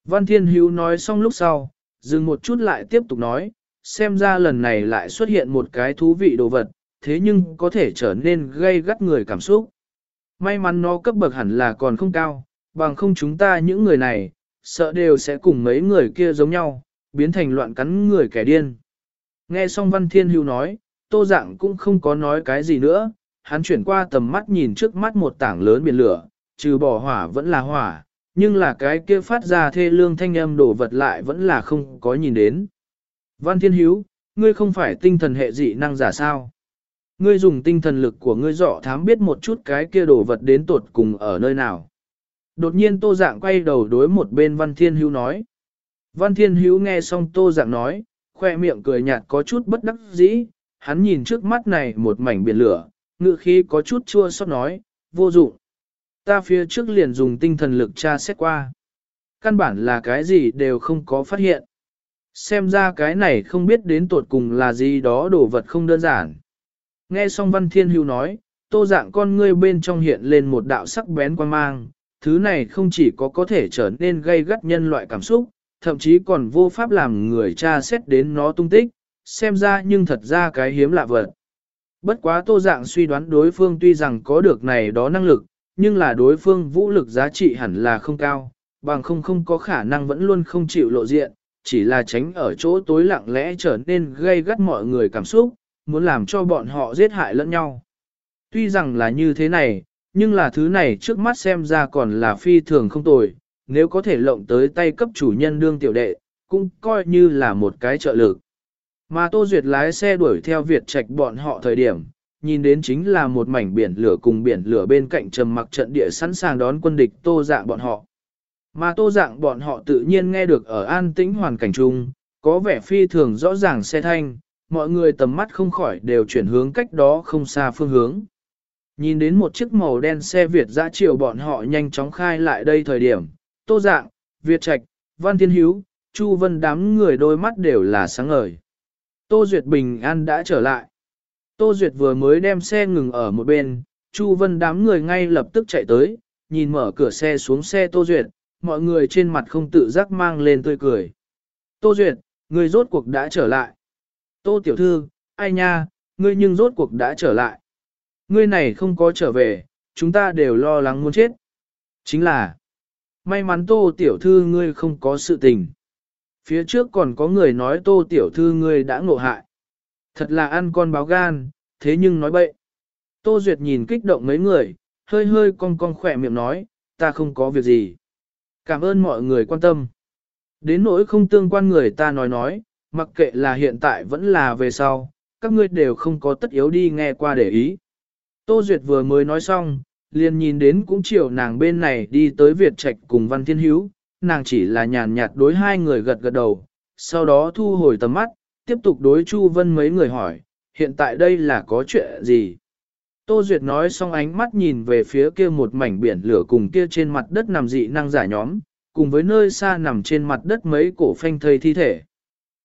Văn Thiên Hữu nói xong lúc sau, dừng một chút lại tiếp tục nói, xem ra lần này lại xuất hiện một cái thú vị đồ vật, thế nhưng có thể trở nên gây gắt người cảm xúc. May mắn nó cấp bậc hẳn là còn không cao, bằng không chúng ta những người này, sợ đều sẽ cùng mấy người kia giống nhau, biến thành loạn cắn người kẻ điên. Nghe xong Văn Thiên Hữu nói, Tô Dạng cũng không có nói cái gì nữa, hắn chuyển qua tầm mắt nhìn trước mắt một tảng lớn biển lửa, trừ bỏ hỏa vẫn là hỏa, nhưng là cái kia phát ra thê lương thanh âm đổ vật lại vẫn là không có nhìn đến. Văn Thiên Hiếu, ngươi không phải tinh thần hệ dị năng giả sao? Ngươi dùng tinh thần lực của ngươi dọ thám biết một chút cái kia đổ vật đến tột cùng ở nơi nào. Đột nhiên Tô Dạng quay đầu đối một bên Văn Thiên Hiếu nói. Văn Thiên Hữu nghe xong Tô Dạng nói, khoe miệng cười nhạt có chút bất đắc dĩ, hắn nhìn trước mắt này một mảnh biển lửa, ngự khí có chút chua xót nói, vô dụng. Ta phía trước liền dùng tinh thần lực tra xét qua. Căn bản là cái gì đều không có phát hiện. Xem ra cái này không biết đến tột cùng là gì đó đồ vật không đơn giản. Nghe xong Văn Thiên Hưu nói, tô dạng con ngươi bên trong hiện lên một đạo sắc bén quan mang, thứ này không chỉ có có thể trở nên gây gắt nhân loại cảm xúc, thậm chí còn vô pháp làm người cha xét đến nó tung tích, xem ra nhưng thật ra cái hiếm lạ vật. Bất quá tô dạng suy đoán đối phương tuy rằng có được này đó năng lực, nhưng là đối phương vũ lực giá trị hẳn là không cao, bằng không không có khả năng vẫn luôn không chịu lộ diện, chỉ là tránh ở chỗ tối lặng lẽ trở nên gây gắt mọi người cảm xúc, muốn làm cho bọn họ giết hại lẫn nhau. Tuy rằng là như thế này, nhưng là thứ này trước mắt xem ra còn là phi thường không tồi, nếu có thể lộng tới tay cấp chủ nhân đương tiểu đệ, cũng coi như là một cái trợ lực. Mà Tô Duyệt lái xe đuổi theo Việt Trạch bọn họ thời điểm, nhìn đến chính là một mảnh biển lửa cùng biển lửa bên cạnh trầm mặc trận địa sẵn sàng đón quân địch Tô Dạng bọn họ. Mà Tô Dạng bọn họ tự nhiên nghe được ở an tĩnh hoàn cảnh chung, có vẻ phi thường rõ ràng xe thanh, mọi người tầm mắt không khỏi đều chuyển hướng cách đó không xa phương hướng. Nhìn đến một chiếc màu đen xe Việt dã chiều bọn họ nhanh chóng khai lại đây thời điểm, Tô Dạng, Việt Trạch, Văn Thiên Hiếu, Chu Vân đám người đôi mắt đều là sáng ngời. Tô Duyệt bình an đã trở lại. Tô Duyệt vừa mới đem xe ngừng ở một bên, Chu Vân đám người ngay lập tức chạy tới, nhìn mở cửa xe xuống xe Tô Duyệt, mọi người trên mặt không tự giác mang lên tươi cười. Tô Duyệt, người rốt cuộc đã trở lại. Tô Tiểu Thư, ai nha, ngươi nhưng rốt cuộc đã trở lại. Ngươi này không có trở về, chúng ta đều lo lắng muốn chết. Chính là, may mắn Tô Tiểu Thư ngươi không có sự tình. Phía trước còn có người nói Tô Tiểu Thư ngươi đã ngộ hại. Thật là ăn con báo gan, thế nhưng nói bậy. Tô Duyệt nhìn kích động mấy người, hơi hơi cong cong khỏe miệng nói, ta không có việc gì. Cảm ơn mọi người quan tâm. Đến nỗi không tương quan người ta nói nói, mặc kệ là hiện tại vẫn là về sau, các ngươi đều không có tất yếu đi nghe qua để ý. Tô Duyệt vừa mới nói xong, liền nhìn đến cũng chiều nàng bên này đi tới Việt Trạch cùng Văn Thiên Hiếu, nàng chỉ là nhàn nhạt đối hai người gật gật đầu, sau đó thu hồi tầm mắt, tiếp tục đối Chu Vân mấy người hỏi, hiện tại đây là có chuyện gì? Tô Duyệt nói xong ánh mắt nhìn về phía kia một mảnh biển lửa cùng kia trên mặt đất nằm dị năng giả nhóm, cùng với nơi xa nằm trên mặt đất mấy cổ phanh thây thi thể.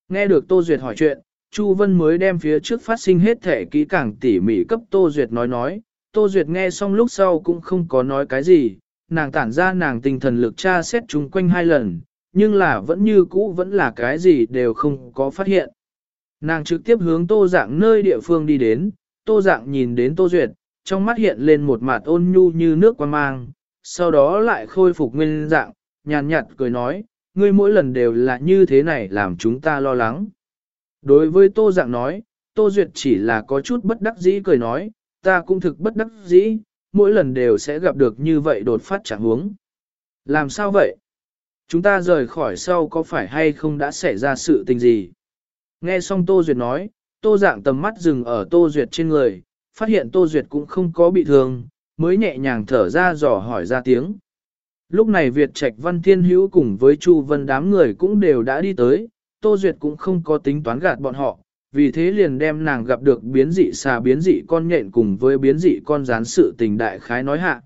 Nghe được Tô Duyệt hỏi chuyện, Chu Vân mới đem phía trước phát sinh hết thể kỹ càng tỉ mỉ cấp Tô Duyệt nói nói, Tô Duyệt nghe xong lúc sau cũng không có nói cái gì, nàng tản ra nàng tinh thần lực tra xét chung quanh hai lần, nhưng là vẫn như cũ vẫn là cái gì đều không có phát hiện. Nàng trực tiếp hướng tô dạng nơi địa phương đi đến, tô dạng nhìn đến tô duyệt, trong mắt hiện lên một mặt ôn nhu như nước quan mang, sau đó lại khôi phục nguyên dạng, nhàn nhạt cười nói, ngươi mỗi lần đều là như thế này làm chúng ta lo lắng. Đối với tô dạng nói, tô duyệt chỉ là có chút bất đắc dĩ cười nói, ta cũng thực bất đắc dĩ, mỗi lần đều sẽ gặp được như vậy đột phát trạng huống. Làm sao vậy? Chúng ta rời khỏi sau có phải hay không đã xảy ra sự tình gì? Nghe xong Tô Duyệt nói, Tô dạng tầm mắt dừng ở Tô Duyệt trên người, phát hiện Tô Duyệt cũng không có bị thương, mới nhẹ nhàng thở ra dò hỏi ra tiếng. Lúc này Việt Trạch Văn Thiên Hữu cùng với Chu Vân đám người cũng đều đã đi tới, Tô Duyệt cũng không có tính toán gạt bọn họ, vì thế liền đem nàng gặp được biến dị xà biến dị con nhện cùng với biến dị con rán sự tình đại khái nói hạ.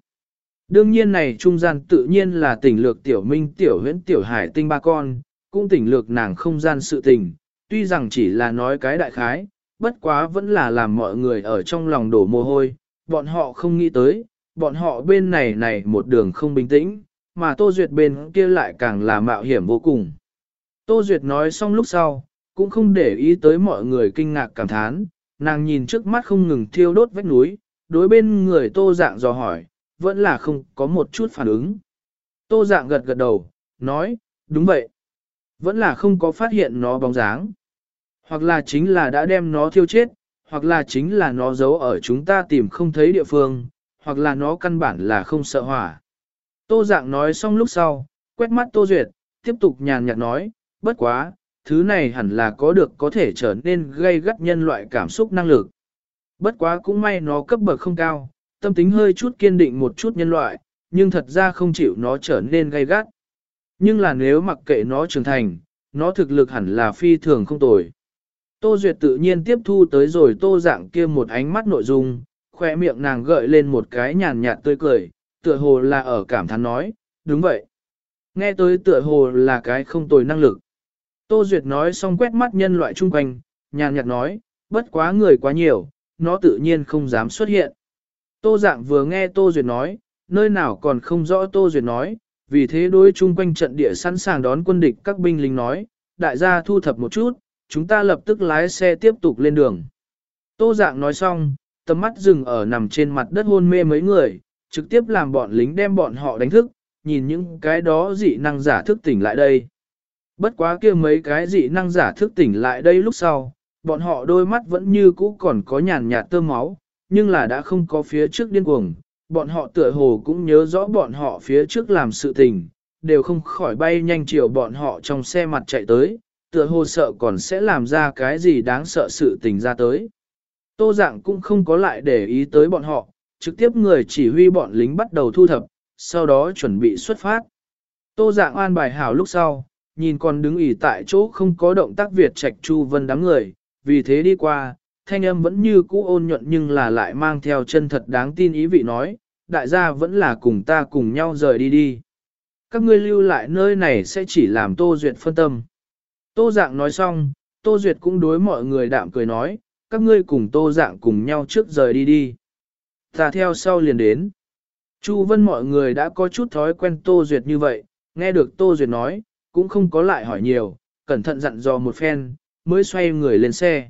Đương nhiên này trung gian tự nhiên là tỉnh lược tiểu minh tiểu huyễn tiểu hải tinh ba con, cũng tỉnh lược nàng không gian sự tình, tuy rằng chỉ là nói cái đại khái, bất quá vẫn là làm mọi người ở trong lòng đổ mồ hôi, bọn họ không nghĩ tới, bọn họ bên này này một đường không bình tĩnh, mà Tô Duyệt bên kia lại càng là mạo hiểm vô cùng. Tô Duyệt nói xong lúc sau, cũng không để ý tới mọi người kinh ngạc cảm thán, nàng nhìn trước mắt không ngừng thiêu đốt vách núi, đối bên người Tô Dạng dò hỏi, vẫn là không có một chút phản ứng. Tô Dạng gật gật đầu, nói, đúng vậy. Vẫn là không có phát hiện nó bóng dáng. Hoặc là chính là đã đem nó thiêu chết, hoặc là chính là nó giấu ở chúng ta tìm không thấy địa phương, hoặc là nó căn bản là không sợ hỏa. Tô dạng nói xong lúc sau, quét mắt Tô Duyệt, tiếp tục nhàn nhạt nói, bất quá, thứ này hẳn là có được có thể trở nên gây gắt nhân loại cảm xúc năng lực. Bất quá cũng may nó cấp bậc không cao, tâm tính hơi chút kiên định một chút nhân loại, nhưng thật ra không chịu nó trở nên gây gắt. Nhưng là nếu mặc kệ nó trưởng thành, nó thực lực hẳn là phi thường không tồi. Tô Duyệt tự nhiên tiếp thu tới rồi tô dạng kia một ánh mắt nội dung, khoe miệng nàng gợi lên một cái nhàn nhạt tươi cười, tựa hồ là ở cảm thán nói, đúng vậy. Nghe tới tựa hồ là cái không tồi năng lực. Tô Duyệt nói xong quét mắt nhân loại chung quanh, nhàn nhạt nói, bất quá người quá nhiều, nó tự nhiên không dám xuất hiện. Tô dạng vừa nghe Tô Duyệt nói, nơi nào còn không rõ Tô Duyệt nói, vì thế đối chung quanh trận địa sẵn sàng đón quân địch các binh lính nói, đại gia thu thập một chút, chúng ta lập tức lái xe tiếp tục lên đường. Tô dạng nói xong, tầm mắt dừng ở nằm trên mặt đất hôn mê mấy người, trực tiếp làm bọn lính đem bọn họ đánh thức, nhìn những cái đó dị năng giả thức tỉnh lại đây. Bất quá kia mấy cái dị năng giả thức tỉnh lại đây lúc sau, bọn họ đôi mắt vẫn như cũ còn có nhàn nhạt tơ máu, nhưng là đã không có phía trước điên cuồng, bọn họ tựa hồ cũng nhớ rõ bọn họ phía trước làm sự tình, đều không khỏi bay nhanh chiều bọn họ trong xe mặt chạy tới, tựa hồ sợ còn sẽ làm ra cái gì đáng sợ sự tình ra tới. Tô dạng cũng không có lại để ý tới bọn họ, trực tiếp người chỉ huy bọn lính bắt đầu thu thập, sau đó chuẩn bị xuất phát. Tô dạng an bài hảo lúc sau, nhìn còn đứng ỉ tại chỗ không có động tác Việt trạch Chu Vân đám người, vì thế đi qua, thanh âm vẫn như cũ ôn nhuận nhưng là lại mang theo chân thật đáng tin ý vị nói, đại gia vẫn là cùng ta cùng nhau rời đi đi. Các ngươi lưu lại nơi này sẽ chỉ làm Tô Duyệt phân tâm. Tô Dạng nói xong, Tô Duyệt cũng đối mọi người đạm cười nói, các ngươi cùng Tô Dạng cùng nhau trước rời đi đi. Ta theo sau liền đến. Chu Vân mọi người đã có chút thói quen Tô Duyệt như vậy, nghe được Tô Duyệt nói, cũng không có lại hỏi nhiều, cẩn thận dặn dò một phen, mới xoay người lên xe.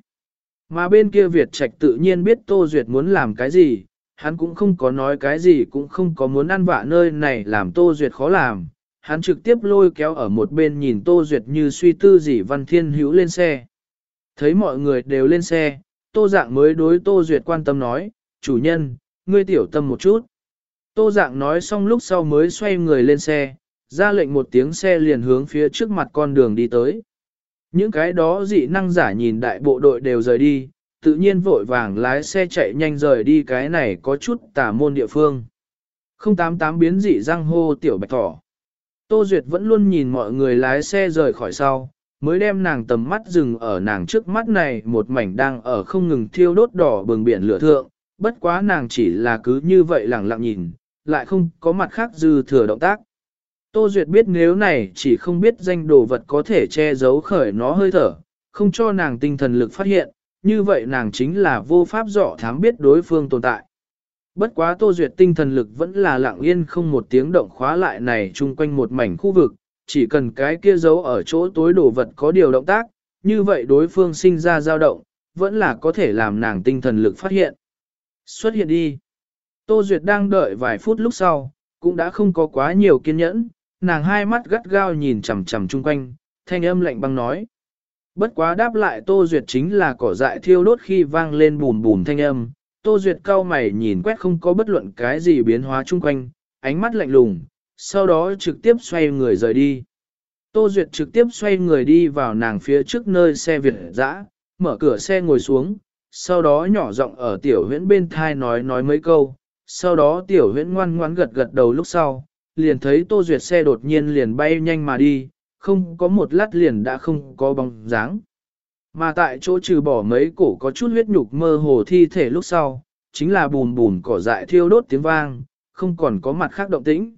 Mà bên kia Việt Trạch tự nhiên biết Tô Duyệt muốn làm cái gì, hắn cũng không có nói cái gì cũng không có muốn ăn vạ nơi này làm Tô Duyệt khó làm. Hắn trực tiếp lôi kéo ở một bên nhìn Tô Duyệt như suy tư gì Văn Thiên Hữu lên xe. Thấy mọi người đều lên xe, Tô Dạng mới đối Tô Duyệt quan tâm nói, chủ nhân, ngươi tiểu tâm một chút. Tô Dạng nói xong lúc sau mới xoay người lên xe, ra lệnh một tiếng xe liền hướng phía trước mặt con đường đi tới. Những cái đó dị năng giả nhìn đại bộ đội đều rời đi, tự nhiên vội vàng lái xe chạy nhanh rời đi cái này có chút tà môn địa phương. 088 biến dị răng hô tiểu bạch thỏ. Tô Duyệt vẫn luôn nhìn mọi người lái xe rời khỏi sau, mới đem nàng tầm mắt dừng ở nàng trước mắt này một mảnh đang ở không ngừng thiêu đốt đỏ bừng biển lửa thượng, bất quá nàng chỉ là cứ như vậy lẳng lặng nhìn, lại không có mặt khác dư thừa động tác. Tô Duyệt biết nếu này chỉ không biết danh đồ vật có thể che giấu khởi nó hơi thở, không cho nàng tinh thần lực phát hiện, như vậy nàng chính là vô pháp dọ thám biết đối phương tồn tại. Bất quá Tô Duyệt tinh thần lực vẫn là lặng yên không một tiếng động khóa lại này chung quanh một mảnh khu vực, chỉ cần cái kia giấu ở chỗ tối đồ vật có điều động tác, như vậy đối phương sinh ra dao động, vẫn là có thể làm nàng tinh thần lực phát hiện. Xuất hiện đi. Tô Duyệt đang đợi vài phút lúc sau, cũng đã không có quá nhiều kiên nhẫn, nàng hai mắt gắt gao nhìn chằm chằm chung quanh, thanh âm lạnh băng nói. Bất quá đáp lại Tô Duyệt chính là cỏ dại thiêu đốt khi vang lên bùm bùm thanh âm, Tô Duyệt cao mày nhìn quét không có bất luận cái gì biến hóa chung quanh, ánh mắt lạnh lùng, sau đó trực tiếp xoay người rời đi. Tô Duyệt trực tiếp xoay người đi vào nàng phía trước nơi xe Việt dã, mở cửa xe ngồi xuống, sau đó nhỏ giọng ở tiểu huyễn bên thai nói nói mấy câu, sau đó tiểu huyễn ngoan ngoãn gật gật đầu lúc sau, liền thấy Tô Duyệt xe đột nhiên liền bay nhanh mà đi, không có một lát liền đã không có bóng dáng. Mà tại chỗ trừ bỏ mấy cổ có chút huyết nhục mơ hồ thi thể lúc sau, chính là bùn bùn cỏ dại thiêu đốt tiếng vang, không còn có mặt khác động tĩnh.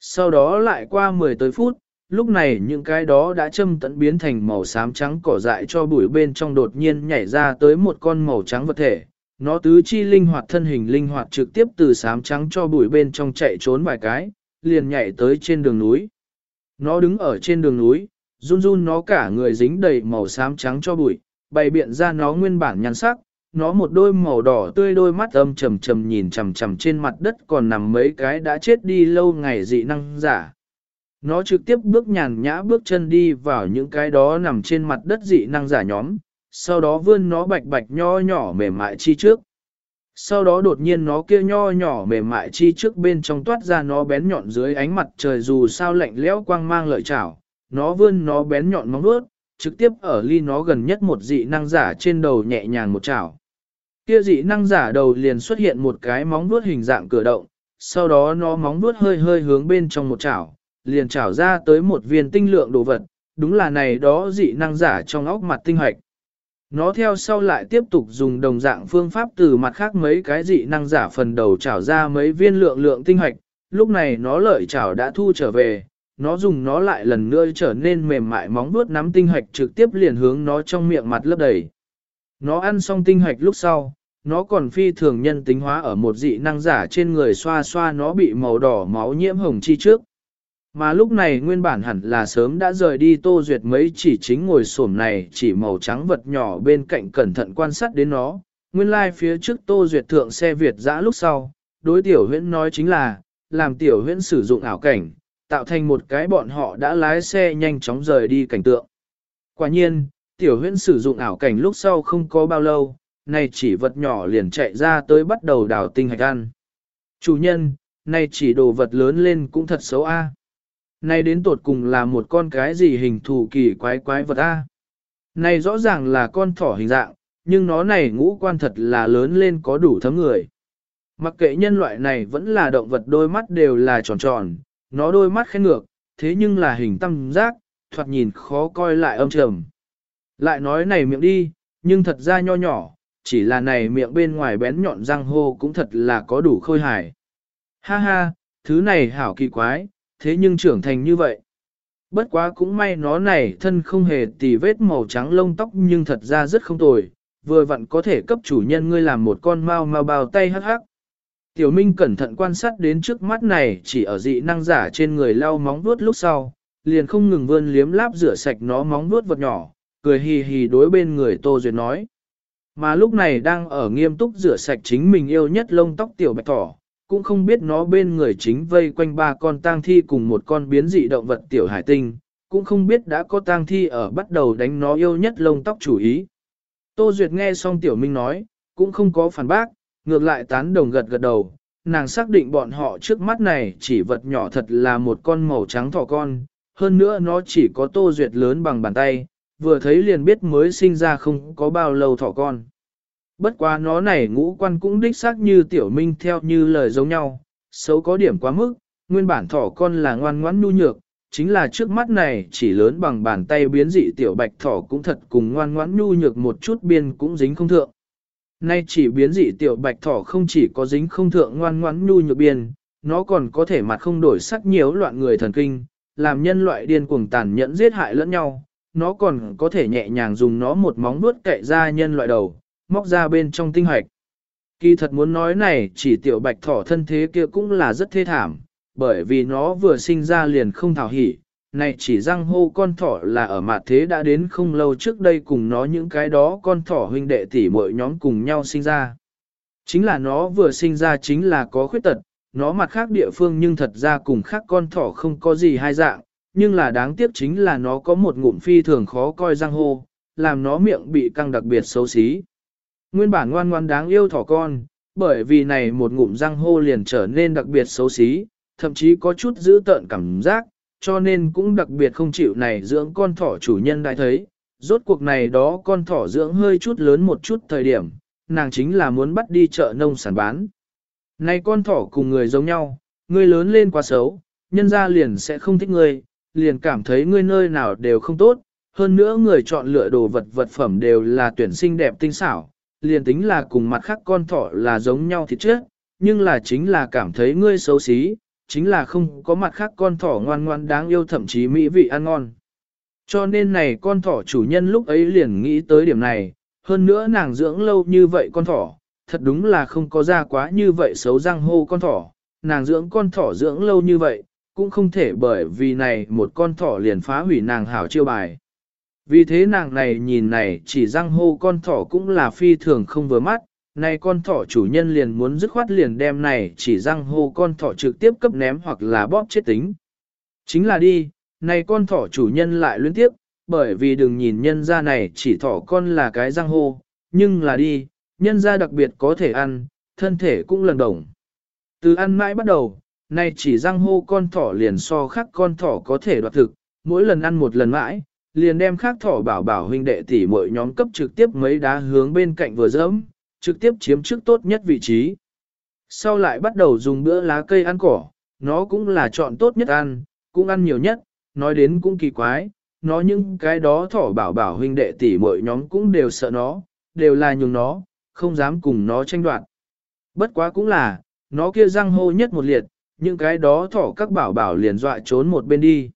Sau đó lại qua 10 tới phút, lúc này những cái đó đã châm tận biến thành màu xám trắng cỏ dại cho bụi bên trong đột nhiên nhảy ra tới một con màu trắng vật thể. Nó tứ chi linh hoạt thân hình linh hoạt trực tiếp từ xám trắng cho bụi bên trong chạy trốn vài cái, liền nhảy tới trên đường núi. Nó đứng ở trên đường núi, run run nó cả người dính đầy màu xám trắng cho bụi, bày biện ra nó nguyên bản nhăn sắc, nó một đôi màu đỏ tươi đôi mắt âm trầm trầm nhìn chằm chằm trên mặt đất còn nằm mấy cái đã chết đi lâu ngày dị năng giả. Nó trực tiếp bước nhàn nhã bước chân đi vào những cái đó nằm trên mặt đất dị năng giả nhóm, sau đó vươn nó bạch bạch nho nhỏ mềm mại chi trước. Sau đó đột nhiên nó kia nho nhỏ mềm mại chi trước bên trong toát ra nó bén nhọn dưới ánh mặt trời dù sao lạnh lẽo quang mang lợi chảo, nó vươn nó bén nhọn móng vuốt, trực tiếp ở ly nó gần nhất một dị năng giả trên đầu nhẹ nhàng một chảo. Kia dị năng giả đầu liền xuất hiện một cái móng vuốt hình dạng cửa động, sau đó nó móng vuốt hơi hơi hướng bên trong một chảo, liền chảo ra tới một viên tinh lượng đồ vật, đúng là này đó dị năng giả trong óc mặt tinh hoạch. Nó theo sau lại tiếp tục dùng đồng dạng phương pháp từ mặt khác mấy cái dị năng giả phần đầu trảo ra mấy viên lượng lượng tinh hoạch, lúc này nó lợi trảo đã thu trở về, nó dùng nó lại lần nữa trở nên mềm mại móng vuốt nắm tinh hoạch trực tiếp liền hướng nó trong miệng mặt lấp đầy. Nó ăn xong tinh hoạch lúc sau, nó còn phi thường nhân tính hóa ở một dị năng giả trên người xoa xoa nó bị màu đỏ máu nhiễm hồng chi trước. Mà lúc này nguyên bản hẳn là sớm đã rời đi tô duyệt mấy chỉ chính ngồi xổm này chỉ màu trắng vật nhỏ bên cạnh cẩn thận quan sát đến nó. Nguyên lai like phía trước tô duyệt thượng xe Việt dã lúc sau, đối tiểu huyễn nói chính là, làm tiểu huyễn sử dụng ảo cảnh, tạo thành một cái bọn họ đã lái xe nhanh chóng rời đi cảnh tượng. Quả nhiên, tiểu huyễn sử dụng ảo cảnh lúc sau không có bao lâu, này chỉ vật nhỏ liền chạy ra tới bắt đầu đào tinh hạch ăn. Chủ nhân, này chỉ đồ vật lớn lên cũng thật xấu a. Này đến tột cùng là một con cái gì hình thù kỳ quái quái vật a. Này rõ ràng là con thỏ hình dạng, nhưng nó này ngũ quan thật là lớn lên có đủ thấm người. Mặc kệ nhân loại này vẫn là động vật đôi mắt đều là tròn tròn, nó đôi mắt khen ngược, thế nhưng là hình tam giác, thoạt nhìn khó coi lại âm trầm. Lại nói này miệng đi, nhưng thật ra nho nhỏ, chỉ là này miệng bên ngoài bén nhọn răng hô cũng thật là có đủ khôi hài. Ha ha, thứ này hảo kỳ quái, thế nhưng trưởng thành như vậy. Bất quá cũng may nó này thân không hề tì vết màu trắng lông tóc nhưng thật ra rất không tồi, vừa vặn có thể cấp chủ nhân ngươi làm một con mau mau bao tay hắc hắc. Tiểu Minh cẩn thận quan sát đến trước mắt này chỉ ở dị năng giả trên người lau móng vuốt lúc sau, liền không ngừng vươn liếm láp rửa sạch nó móng vuốt vật nhỏ, cười hì hì đối bên người Tô Duyệt nói. Mà lúc này đang ở nghiêm túc rửa sạch chính mình yêu nhất lông tóc tiểu bạch thỏ, cũng không biết nó bên người chính vây quanh ba con tang thi cùng một con biến dị động vật tiểu hải tinh, cũng không biết đã có tang thi ở bắt đầu đánh nó yêu nhất lông tóc chủ ý. Tô Duyệt nghe xong tiểu minh nói, cũng không có phản bác, ngược lại tán đồng gật gật đầu, nàng xác định bọn họ trước mắt này chỉ vật nhỏ thật là một con màu trắng thỏ con, hơn nữa nó chỉ có Tô Duyệt lớn bằng bàn tay, vừa thấy liền biết mới sinh ra không có bao lâu thỏ con. Bất quá nó này ngũ quan cũng đích xác như tiểu minh theo như lời giống nhau, xấu có điểm quá mức, nguyên bản thỏ con là ngoan ngoãn nhu nhược, chính là trước mắt này chỉ lớn bằng bàn tay biến dị tiểu bạch thỏ cũng thật cùng ngoan ngoãn nhu nhược một chút biên cũng dính không thượng. Nay chỉ biến dị tiểu bạch thỏ không chỉ có dính không thượng ngoan ngoãn nhu nhược biên, nó còn có thể mặt không đổi sắc nhiều loạn người thần kinh, làm nhân loại điên cuồng tàn nhẫn giết hại lẫn nhau, nó còn có thể nhẹ nhàng dùng nó một móng vuốt cậy ra nhân loại đầu, móc ra bên trong tinh hoạch. Kỳ thật muốn nói này chỉ tiểu bạch thỏ thân thế kia cũng là rất thê thảm, bởi vì nó vừa sinh ra liền không thảo hỉ, này chỉ răng hô con thỏ là ở mặt thế đã đến không lâu trước đây cùng nó những cái đó con thỏ huynh đệ tỷ mọi nhóm cùng nhau sinh ra. Chính là nó vừa sinh ra chính là có khuyết tật, nó mặt khác địa phương nhưng thật ra cùng khác con thỏ không có gì hai dạng, nhưng là đáng tiếc chính là nó có một ngụm phi thường khó coi răng hô, làm nó miệng bị căng đặc biệt xấu xí. Nguyên bản ngoan ngoan đáng yêu thỏ con, bởi vì này một ngụm răng hô liền trở nên đặc biệt xấu xí, thậm chí có chút giữ tợn cảm giác, cho nên cũng đặc biệt không chịu này dưỡng con thỏ chủ nhân đã thấy. Rốt cuộc này đó con thỏ dưỡng hơi chút lớn một chút thời điểm, nàng chính là muốn bắt đi chợ nông sản bán. Này con thỏ cùng người giống nhau, người lớn lên quá xấu, nhân ra liền sẽ không thích ngươi, liền cảm thấy ngươi nơi nào đều không tốt, hơn nữa người chọn lựa đồ vật vật phẩm đều là tuyển sinh đẹp tinh xảo, liền tính là cùng mặt khác con thỏ là giống nhau thịt chết, nhưng là chính là cảm thấy ngươi xấu xí, chính là không có mặt khác con thỏ ngoan ngoan đáng yêu thậm chí mỹ vị ăn ngon. Cho nên này con thỏ chủ nhân lúc ấy liền nghĩ tới điểm này, hơn nữa nàng dưỡng lâu như vậy con thỏ, thật đúng là không có ra quá như vậy xấu răng hô con thỏ, nàng dưỡng con thỏ dưỡng lâu như vậy, cũng không thể bởi vì này một con thỏ liền phá hủy nàng hảo chiêu bài. Vì thế nàng này nhìn này chỉ răng hô con thỏ cũng là phi thường không vừa mắt, này con thỏ chủ nhân liền muốn dứt khoát liền đem này chỉ răng hô con thỏ trực tiếp cấp ném hoặc là bóp chết tính. Chính là đi, này con thỏ chủ nhân lại luyến tiếp, bởi vì đừng nhìn nhân ra này chỉ thỏ con là cái răng hô, nhưng là đi, nhân ra đặc biệt có thể ăn, thân thể cũng lần đồng. Từ ăn mãi bắt đầu, này chỉ răng hô con thỏ liền so khác con thỏ có thể đoạt thực, mỗi lần ăn một lần mãi, liền đem khác thỏ bảo bảo huynh đệ tỷ mỗi nhóm cấp trực tiếp mấy đá hướng bên cạnh vừa dẫm, trực tiếp chiếm trước tốt nhất vị trí. Sau lại bắt đầu dùng bữa lá cây ăn cỏ, nó cũng là chọn tốt nhất ăn, cũng ăn nhiều nhất, nói đến cũng kỳ quái, nó những cái đó thỏ bảo bảo huynh đệ tỷ mỗi nhóm cũng đều sợ nó, đều là nhường nó, không dám cùng nó tranh đoạt. Bất quá cũng là, nó kia răng hô nhất một liệt, những cái đó thỏ các bảo bảo liền dọa trốn một bên đi.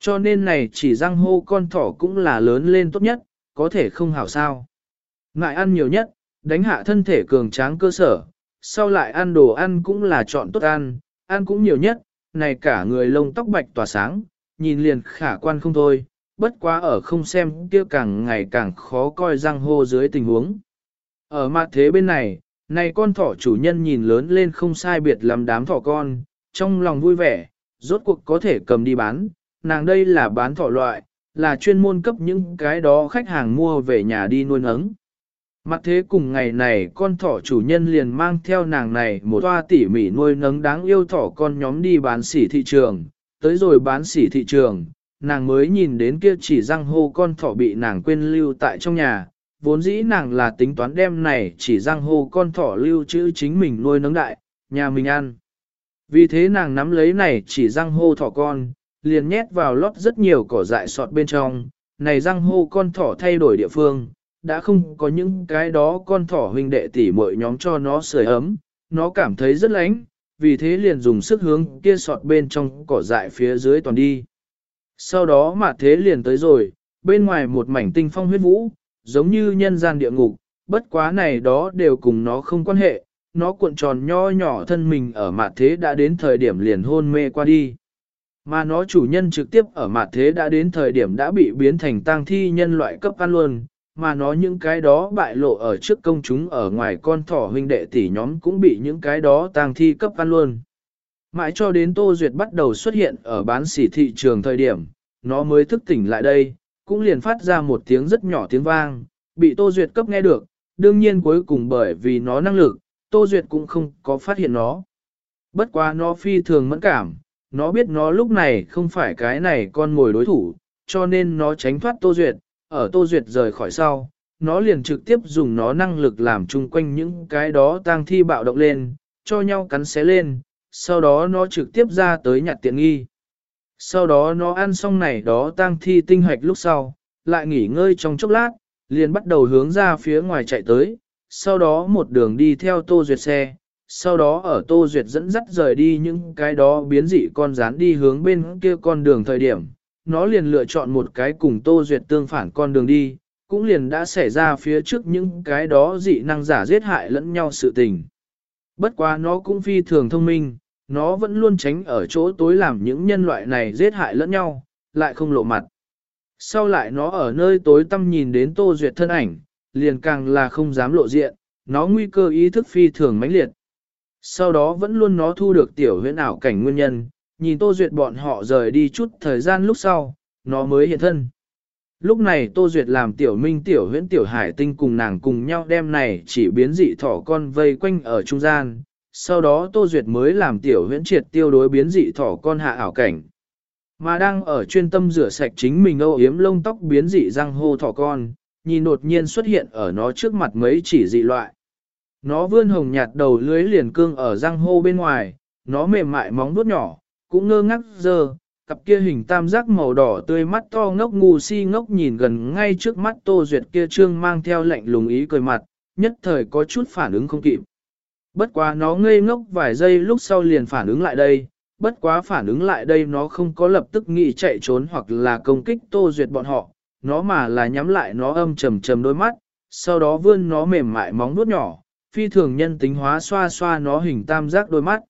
Cho nên này chỉ răng hô con thỏ cũng là lớn lên tốt nhất, có thể không hảo sao. Ngại ăn nhiều nhất, đánh hạ thân thể cường tráng cơ sở, sau lại ăn đồ ăn cũng là chọn tốt ăn, ăn cũng nhiều nhất, này cả người lông tóc bạch tỏa sáng, nhìn liền khả quan không thôi, bất quá ở không xem kia càng ngày càng khó coi răng hô dưới tình huống. Ở mặt thế bên này, này con thỏ chủ nhân nhìn lớn lên không sai biệt lắm đám thỏ con, trong lòng vui vẻ, rốt cuộc có thể cầm đi bán, nàng đây là bán thỏ loại, là chuyên môn cấp những cái đó khách hàng mua về nhà đi nuôi nấng. Mặt thế cùng ngày này con thỏ chủ nhân liền mang theo nàng này một toa tỉ mỉ nuôi nấng đáng yêu thỏ con nhóm đi bán sỉ thị trường, tới rồi bán sỉ thị trường, nàng mới nhìn đến kia chỉ răng hô con thỏ bị nàng quên lưu tại trong nhà, vốn dĩ nàng là tính toán đem này chỉ răng hô con thỏ lưu trữ chính mình nuôi nấng đại, nhà mình ăn. Vì thế nàng nắm lấy này chỉ răng hô thỏ con, liền nhét vào lót rất nhiều cỏ dại sọt bên trong, này răng hô con thỏ thay đổi địa phương, đã không có những cái đó con thỏ huynh đệ tỉ muội nhóm cho nó sưởi ấm, nó cảm thấy rất lánh, vì thế liền dùng sức hướng kia sọt bên trong cỏ dại phía dưới toàn đi. Sau đó mà thế liền tới rồi, bên ngoài một mảnh tinh phong huyết vũ, giống như nhân gian địa ngục, bất quá này đó đều cùng nó không quan hệ, nó cuộn tròn nho nhỏ thân mình ở mặt thế đã đến thời điểm liền hôn mê qua đi. Mà nó chủ nhân trực tiếp ở mặt thế đã đến thời điểm đã bị biến thành tang thi nhân loại cấp ăn luôn, mà nó những cái đó bại lộ ở trước công chúng ở ngoài con thỏ huynh đệ tỷ nhóm cũng bị những cái đó tang thi cấp ăn luôn. Mãi cho đến Tô Duyệt bắt đầu xuất hiện ở bán sỉ thị trường thời điểm, nó mới thức tỉnh lại đây, cũng liền phát ra một tiếng rất nhỏ tiếng vang, bị Tô Duyệt cấp nghe được, đương nhiên cuối cùng bởi vì nó năng lực, Tô Duyệt cũng không có phát hiện nó. Bất quá nó phi thường mẫn cảm, nó biết nó lúc này không phải cái này con mồi đối thủ, cho nên nó tránh thoát Tô Duyệt, ở Tô Duyệt rời khỏi sau, nó liền trực tiếp dùng nó năng lực làm chung quanh những cái đó tang thi bạo động lên, cho nhau cắn xé lên, sau đó nó trực tiếp ra tới nhặt tiện nghi. Sau đó nó ăn xong này đó tang thi tinh hoạch lúc sau, lại nghỉ ngơi trong chốc lát, liền bắt đầu hướng ra phía ngoài chạy tới, sau đó một đường đi theo Tô Duyệt xe, sau đó ở Tô Duyệt dẫn dắt rời đi những cái đó biến dị con rán đi hướng bên kia con đường thời điểm, nó liền lựa chọn một cái cùng Tô Duyệt tương phản con đường đi, cũng liền đã xảy ra phía trước những cái đó dị năng giả giết hại lẫn nhau sự tình. Bất quá nó cũng phi thường thông minh, nó vẫn luôn tránh ở chỗ tối làm những nhân loại này giết hại lẫn nhau, lại không lộ mặt. Sau lại nó ở nơi tối tăm nhìn đến Tô Duyệt thân ảnh, liền càng là không dám lộ diện, nó nguy cơ ý thức phi thường mãnh liệt. Sau đó vẫn luôn nó thu được tiểu huyễn ảo cảnh nguyên nhân, nhìn Tô Duyệt bọn họ rời đi chút thời gian lúc sau, nó mới hiện thân. Lúc này Tô Duyệt làm tiểu minh tiểu huyễn tiểu hải tinh cùng nàng cùng nhau đem này chỉ biến dị thỏ con vây quanh ở trung gian, sau đó Tô Duyệt mới làm tiểu huyễn triệt tiêu đối biến dị thỏ con hạ ảo cảnh. Mà đang ở chuyên tâm rửa sạch chính mình âu yếm lông tóc biến dị răng hô thỏ con, nhìn đột nhiên xuất hiện ở nó trước mặt mấy chỉ dị loại. Nó vươn hồng nhạt đầu lưới liền cương ở răng hô bên ngoài, nó mềm mại móng vuốt nhỏ, cũng ngơ ngác giờ, cặp kia hình tam giác màu đỏ tươi mắt to ngốc ngu si ngốc nhìn gần ngay trước mắt Tô Duyệt kia trương mang theo lạnh lùng ý cười mặt, nhất thời có chút phản ứng không kịp. Bất quá nó ngây ngốc vài giây lúc sau liền phản ứng lại đây, bất quá phản ứng lại đây nó không có lập tức nghĩ chạy trốn hoặc là công kích Tô Duyệt bọn họ, nó mà là nhắm lại nó âm trầm trầm đôi mắt, sau đó vươn nó mềm mại móng nuốt nhỏ, phi thường nhân tính hóa xoa xoa nó hình tam giác đôi mắt.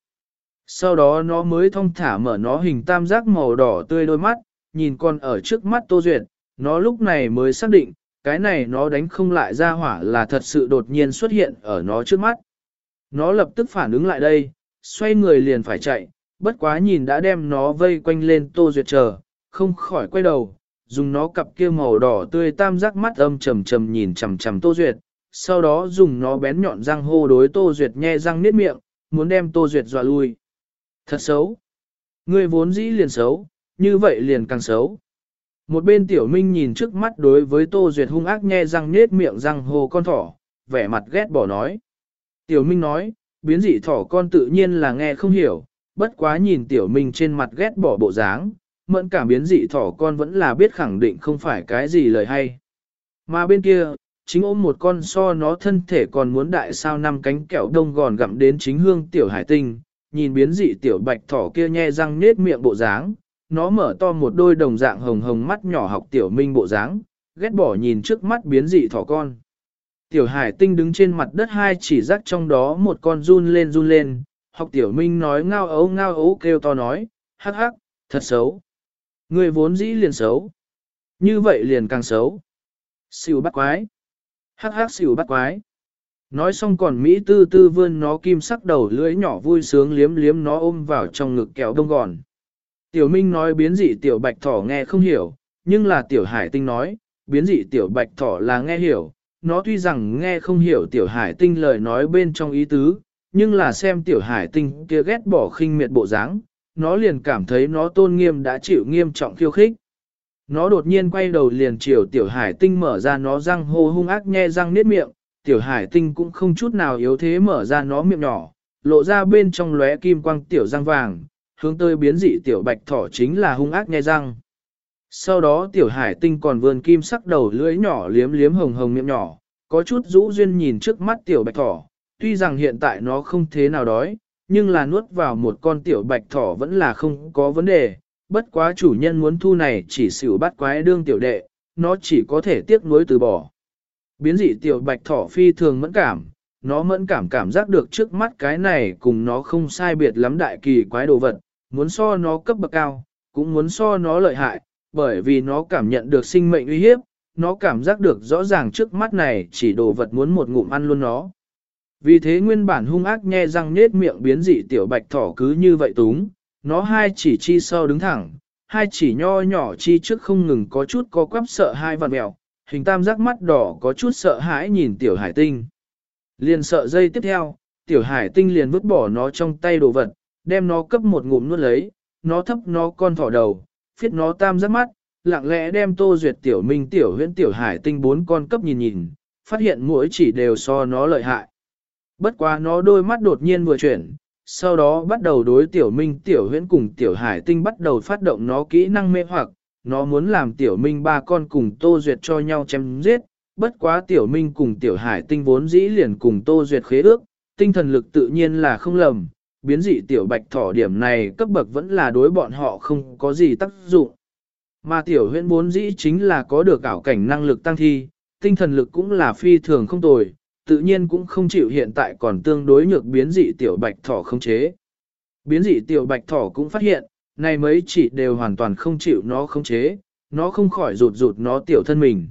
Sau đó nó mới thông thả mở nó hình tam giác màu đỏ tươi đôi mắt, nhìn con ở trước mắt Tô Duyệt, nó lúc này mới xác định, cái này nó đánh không lại ra hỏa là thật sự đột nhiên xuất hiện ở nó trước mắt. Nó lập tức phản ứng lại đây, xoay người liền phải chạy, bất quá nhìn đã đem nó vây quanh lên Tô Duyệt chờ, không khỏi quay đầu, dùng nó cặp kia màu đỏ tươi tam giác mắt âm trầm trầm nhìn chằm chằm Tô Duyệt, sau đó dùng nó bén nhọn răng hô đối Tô Duyệt nhe răng niết miệng, muốn đem Tô Duyệt dọa lui. Thật xấu. Ngươi vốn dĩ liền xấu, như vậy liền càng xấu. Một bên tiểu minh nhìn trước mắt đối với Tô Duyệt hung ác nhe răng nết miệng răng hô con thỏ, vẻ mặt ghét bỏ nói. Tiểu minh nói, biến dị thỏ con tự nhiên là nghe không hiểu, bất quá nhìn tiểu minh trên mặt ghét bỏ bộ dáng, mẫn cảm biến dị thỏ con vẫn là biết khẳng định không phải cái gì lời hay. Mà bên kia, chính ôm một con so nó thân thể còn muốn đại sao năm cánh kẹo đông gòn gặm đến chính hương tiểu hải tinh, nhìn biến dị tiểu bạch thỏ kia nhe răng nết miệng bộ dáng, nó mở to một đôi đồng dạng hồng hồng mắt nhỏ học tiểu minh bộ dáng, ghét bỏ nhìn trước mắt biến dị thỏ con. Tiểu hải tinh đứng trên mặt đất hai chỉ rắc trong đó một con run lên run lên, học tiểu minh nói ngao ấu ngao ấu kêu to nói, hắc hắc, thật xấu. Người vốn dĩ liền xấu. Như vậy liền càng xấu. siêu bắt quái. Hắc hắc xỉu bắt quái. Nói xong còn Mỹ tư tư vươn nó kim sắc đầu lưỡi nhỏ vui sướng liếm liếm nó ôm vào trong ngực kéo đông gòn. Tiểu Minh nói biến dị tiểu bạch thỏ nghe không hiểu, nhưng là tiểu hải tinh nói, biến dị tiểu bạch thỏ là nghe hiểu. Nó tuy rằng nghe không hiểu tiểu hải tinh lời nói bên trong ý tứ, nhưng là xem tiểu hải tinh kia ghét bỏ khinh miệt bộ dáng, nó liền cảm thấy nó tôn nghiêm đã chịu nghiêm trọng khiêu khích. Nó đột nhiên quay đầu liền chiều tiểu hải tinh mở ra nó răng hô hung ác nhe răng niết miệng, tiểu hải tinh cũng không chút nào yếu thế mở ra nó miệng nhỏ, lộ ra bên trong lóe kim quang tiểu răng vàng, hướng tới biến dị tiểu bạch thỏ chính là hung ác nhe răng. Sau đó tiểu hải tinh còn vươn kim sắc đầu lưỡi nhỏ liếm liếm hồng hồng miệng nhỏ, có chút rũ duyên nhìn trước mắt tiểu bạch thỏ, tuy rằng hiện tại nó không thế nào đói, nhưng là nuốt vào một con tiểu bạch thỏ vẫn là không có vấn đề, bất quá chủ nhân muốn thu này chỉ xỉu bắt quái đương tiểu đệ, nó chỉ có thể tiếc nuối từ bỏ. Biến dị tiểu bạch thỏ phi thường mẫn cảm, nó mẫn cảm cảm giác được trước mắt cái này cùng nó không sai biệt lắm đại kỳ quái đồ vật, muốn so nó cấp bậc cao, cũng muốn so nó lợi hại, bởi vì nó cảm nhận được sinh mệnh uy hiếp, nó cảm giác được rõ ràng trước mắt này chỉ đồ vật muốn một ngụm ăn luôn nó. Vì thế nguyên bản hung ác nhe răng nết miệng biến dị tiểu bạch thỏ cứ như vậy túng, nó hai chỉ chi sau đứng thẳng, hai chỉ nho nhỏ chi trước không ngừng có chút có quắp sợ hai vằn mèo, hình tam giác mắt đỏ có chút sợ hãi nhìn tiểu hải tinh. Liền sợ dây tiếp theo, tiểu hải tinh liền vứt bỏ nó trong tay đồ vật, đem nó cấp một ngụm nuốt lấy, nó thấp nó con thỏ đầu, phiết nó tam giác mắt, lặng lẽ đem tô duyệt tiểu minh tiểu huyễn tiểu hải tinh bốn con cấp nhìn nhìn, phát hiện mỗi chỉ đều so nó lợi hại. Bất quá nó đôi mắt đột nhiên vừa chuyển, sau đó bắt đầu đối tiểu minh tiểu huyễn cùng tiểu hải tinh bắt đầu phát động nó kỹ năng mê hoặc, nó muốn làm tiểu minh ba con cùng tô duyệt cho nhau chém giết, bất quá tiểu minh cùng tiểu hải tinh vốn dĩ liền cùng tô duyệt khế ước, tinh thần lực tự nhiên là không lầm, biến dị tiểu bạch thỏ điểm này cấp bậc vẫn là đối bọn họ không có gì tác dụng. Mà tiểu huyễn vốn dĩ chính là có được ảo cảnh năng lực tăng thi, tinh thần lực cũng là phi thường không tồi, tự nhiên cũng không chịu hiện tại còn tương đối nhược biến dị tiểu bạch thỏ không chế. Biến dị tiểu bạch thỏ cũng phát hiện, này mấy chỉ đều hoàn toàn không chịu nó không chế, nó không khỏi rụt rụt nó tiểu thân mình.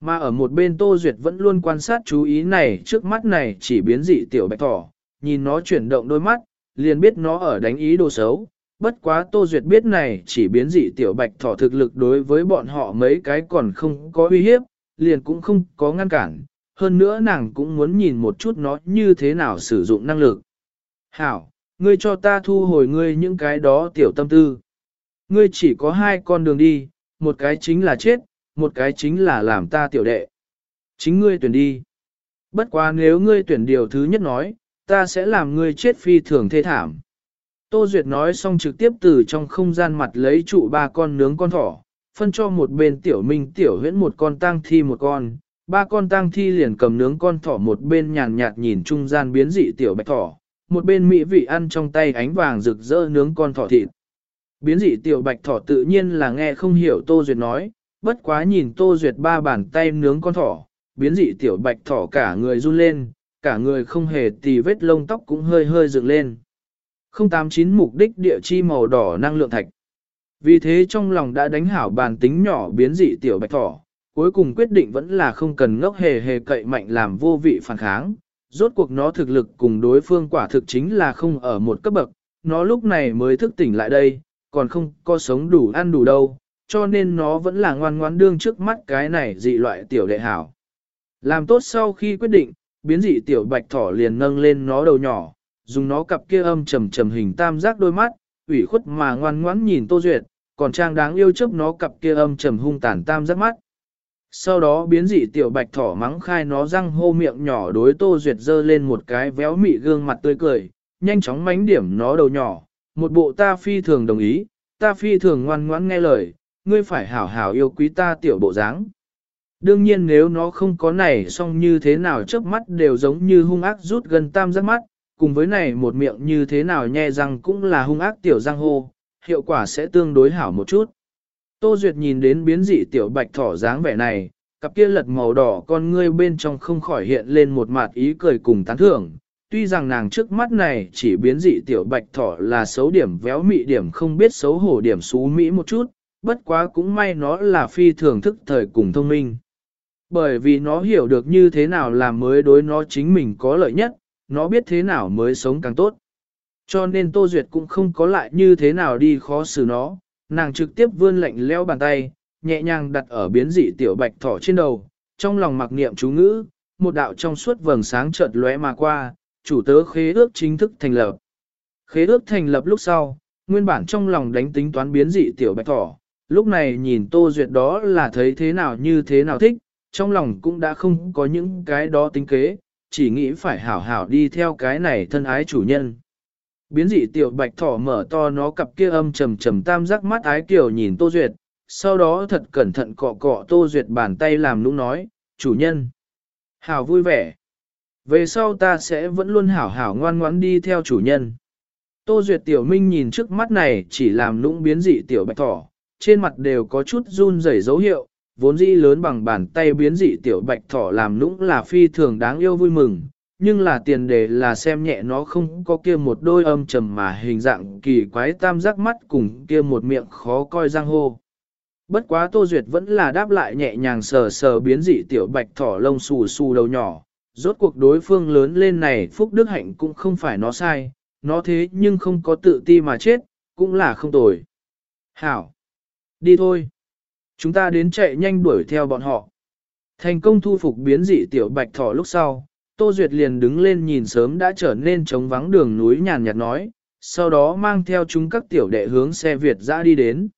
Mà ở một bên Tô Duyệt vẫn luôn quan sát chú ý này trước mắt này chỉ biến dị tiểu bạch thỏ, nhìn nó chuyển động đôi mắt, liền biết nó ở đánh ý đồ xấu. Bất quá Tô Duyệt biết này chỉ biến dị tiểu bạch thỏ thực lực đối với bọn họ mấy cái còn không có uy hiếp, liền cũng không có ngăn cản, hơn nữa nàng cũng muốn nhìn một chút nó như thế nào sử dụng năng lực. Hảo, ngươi cho ta thu hồi ngươi những cái đó tiểu tâm tư. Ngươi chỉ có hai con đường đi, một cái chính là chết, một cái chính là làm ta tiểu đệ. Chính ngươi tuyển đi. Bất quá nếu ngươi tuyển điều thứ nhất nói, ta sẽ làm ngươi chết phi thường thê thảm. Tô Duyệt nói xong trực tiếp từ trong không gian mặt lấy trụ ba con nướng con thỏ, phân cho một bên tiểu minh tiểu huyễn một con tang thi một con, ba con tang thi liền cầm nướng con thỏ một bên nhàn nhạt nhìn trung gian biến dị tiểu bạch thỏ, một bên mỹ vị ăn trong tay ánh vàng rực rỡ nướng con thỏ thịt. Biến dị tiểu bạch thỏ tự nhiên là nghe không hiểu Tô Duyệt nói, bất quá nhìn Tô Duyệt ba bàn tay nướng con thỏ, biến dị tiểu bạch thỏ cả người run lên, cả người không hề tì vết lông tóc cũng hơi hơi dựng lên. 089 mục đích địa chi màu đỏ năng lượng thạch. Vì thế trong lòng đã đánh hảo bàn tính nhỏ biến dị tiểu bạch thỏ, cuối cùng quyết định vẫn là không cần ngốc hề hề cậy mạnh làm vô vị phản kháng. Rốt cuộc nó thực lực cùng đối phương quả thực chính là không ở một cấp bậc, nó lúc này mới thức tỉnh lại đây, còn không có sống đủ ăn đủ đâu, cho nên nó vẫn là ngoan ngoãn đương trước mắt cái này dị loại tiểu đệ hảo. Làm tốt sau khi quyết định, biến dị tiểu bạch thỏ liền nâng lên nó đầu nhỏ, dùng nó cặp kia âm trầm trầm hình tam giác đôi mắt, ủy khuất mà ngoan ngoãn nhìn Tô Duyệt, còn trang đáng yêu chấp nó cặp kia âm trầm hung tàn tam giác mắt. Sau đó biến dị tiểu bạch thỏ mắng khai nó răng hô miệng nhỏ đối Tô Duyệt dơ lên một cái véo mị gương mặt tươi cười, nhanh chóng mánh điểm nó đầu nhỏ, một bộ ta phi thường đồng ý, ta phi thường ngoan ngoãn nghe lời, ngươi phải hảo hảo yêu quý ta tiểu bộ dáng. Đương nhiên nếu nó không có này xong như thế nào chớp mắt đều giống như hung ác rút gần tam giác mắt, cùng với này một miệng như thế nào nhe răng cũng là hung ác tiểu răng hô, hiệu quả sẽ tương đối hảo một chút. Tô Duyệt nhìn đến biến dị tiểu bạch thỏ dáng vẻ này, cặp kia lật màu đỏ con ngươi bên trong không khỏi hiện lên một mặt ý cười cùng tán thưởng. Tuy rằng nàng trước mắt này chỉ biến dị tiểu bạch thỏ là xấu điểm véo mị điểm không biết xấu hổ điểm xú mỹ một chút, bất quá cũng may nó là phi thường thức thời cùng thông minh. Bởi vì nó hiểu được như thế nào làm mới đối nó chính mình có lợi nhất, nó biết thế nào mới sống càng tốt. Cho nên Tô Duyệt cũng không có lại như thế nào đi khó xử nó, nàng trực tiếp vươn lạnh leo bàn tay, nhẹ nhàng đặt ở biến dị tiểu bạch thỏ trên đầu, trong lòng mặc niệm chú ngữ, một đạo trong suốt vầng sáng chợt lóe mà qua, chủ tớ khế ước chính thức thành lập. Khế ước thành lập lúc sau, nguyên bản trong lòng đánh tính toán biến dị tiểu bạch thỏ, lúc này nhìn Tô Duyệt đó là thấy thế nào như thế nào thích, trong lòng cũng đã không có những cái đó tính kế, chỉ nghĩ phải hảo hảo đi theo cái này thân ái chủ nhân. Biến dị tiểu bạch thỏ mở to nó cặp kia âm trầm trầm tam giác mắt ái kiểu nhìn Tô Duyệt, sau đó thật cẩn thận cọ cọ Tô Duyệt bàn tay làm nũng nói, chủ nhân. Hảo vui vẻ. Về sau ta sẽ vẫn luôn hảo hảo ngoan ngoãn đi theo chủ nhân. Tô Duyệt tiểu minh nhìn trước mắt này chỉ làm nũng biến dị tiểu bạch thỏ, trên mặt đều có chút run rẩy dấu hiệu, vốn dĩ lớn bằng bàn tay biến dị tiểu bạch thỏ làm nũng là phi thường đáng yêu vui mừng, nhưng là tiền đề là xem nhẹ nó không có kia một đôi âm trầm mà hình dạng kỳ quái tam giác mắt cùng kia một miệng khó coi răng hô. Bất quá Tô Duyệt vẫn là đáp lại nhẹ nhàng sờ sờ biến dị tiểu bạch thỏ lông xù xù đầu nhỏ, rốt cuộc đối phương lớn lên này Phúc Đức Hạnh cũng không phải nó sai, nó thế nhưng không có tự ti mà chết, cũng là không tồi. Hảo! Đi thôi! Chúng ta đến chạy nhanh đuổi theo bọn họ. Thành công thu phục biến dị tiểu bạch thỏ lúc sau, Tô Duyệt liền đứng lên nhìn sớm đã trở nên trống vắng đường núi nhàn nhạt nói, sau đó mang theo chúng các tiểu đệ hướng xe Việt ra đi đến.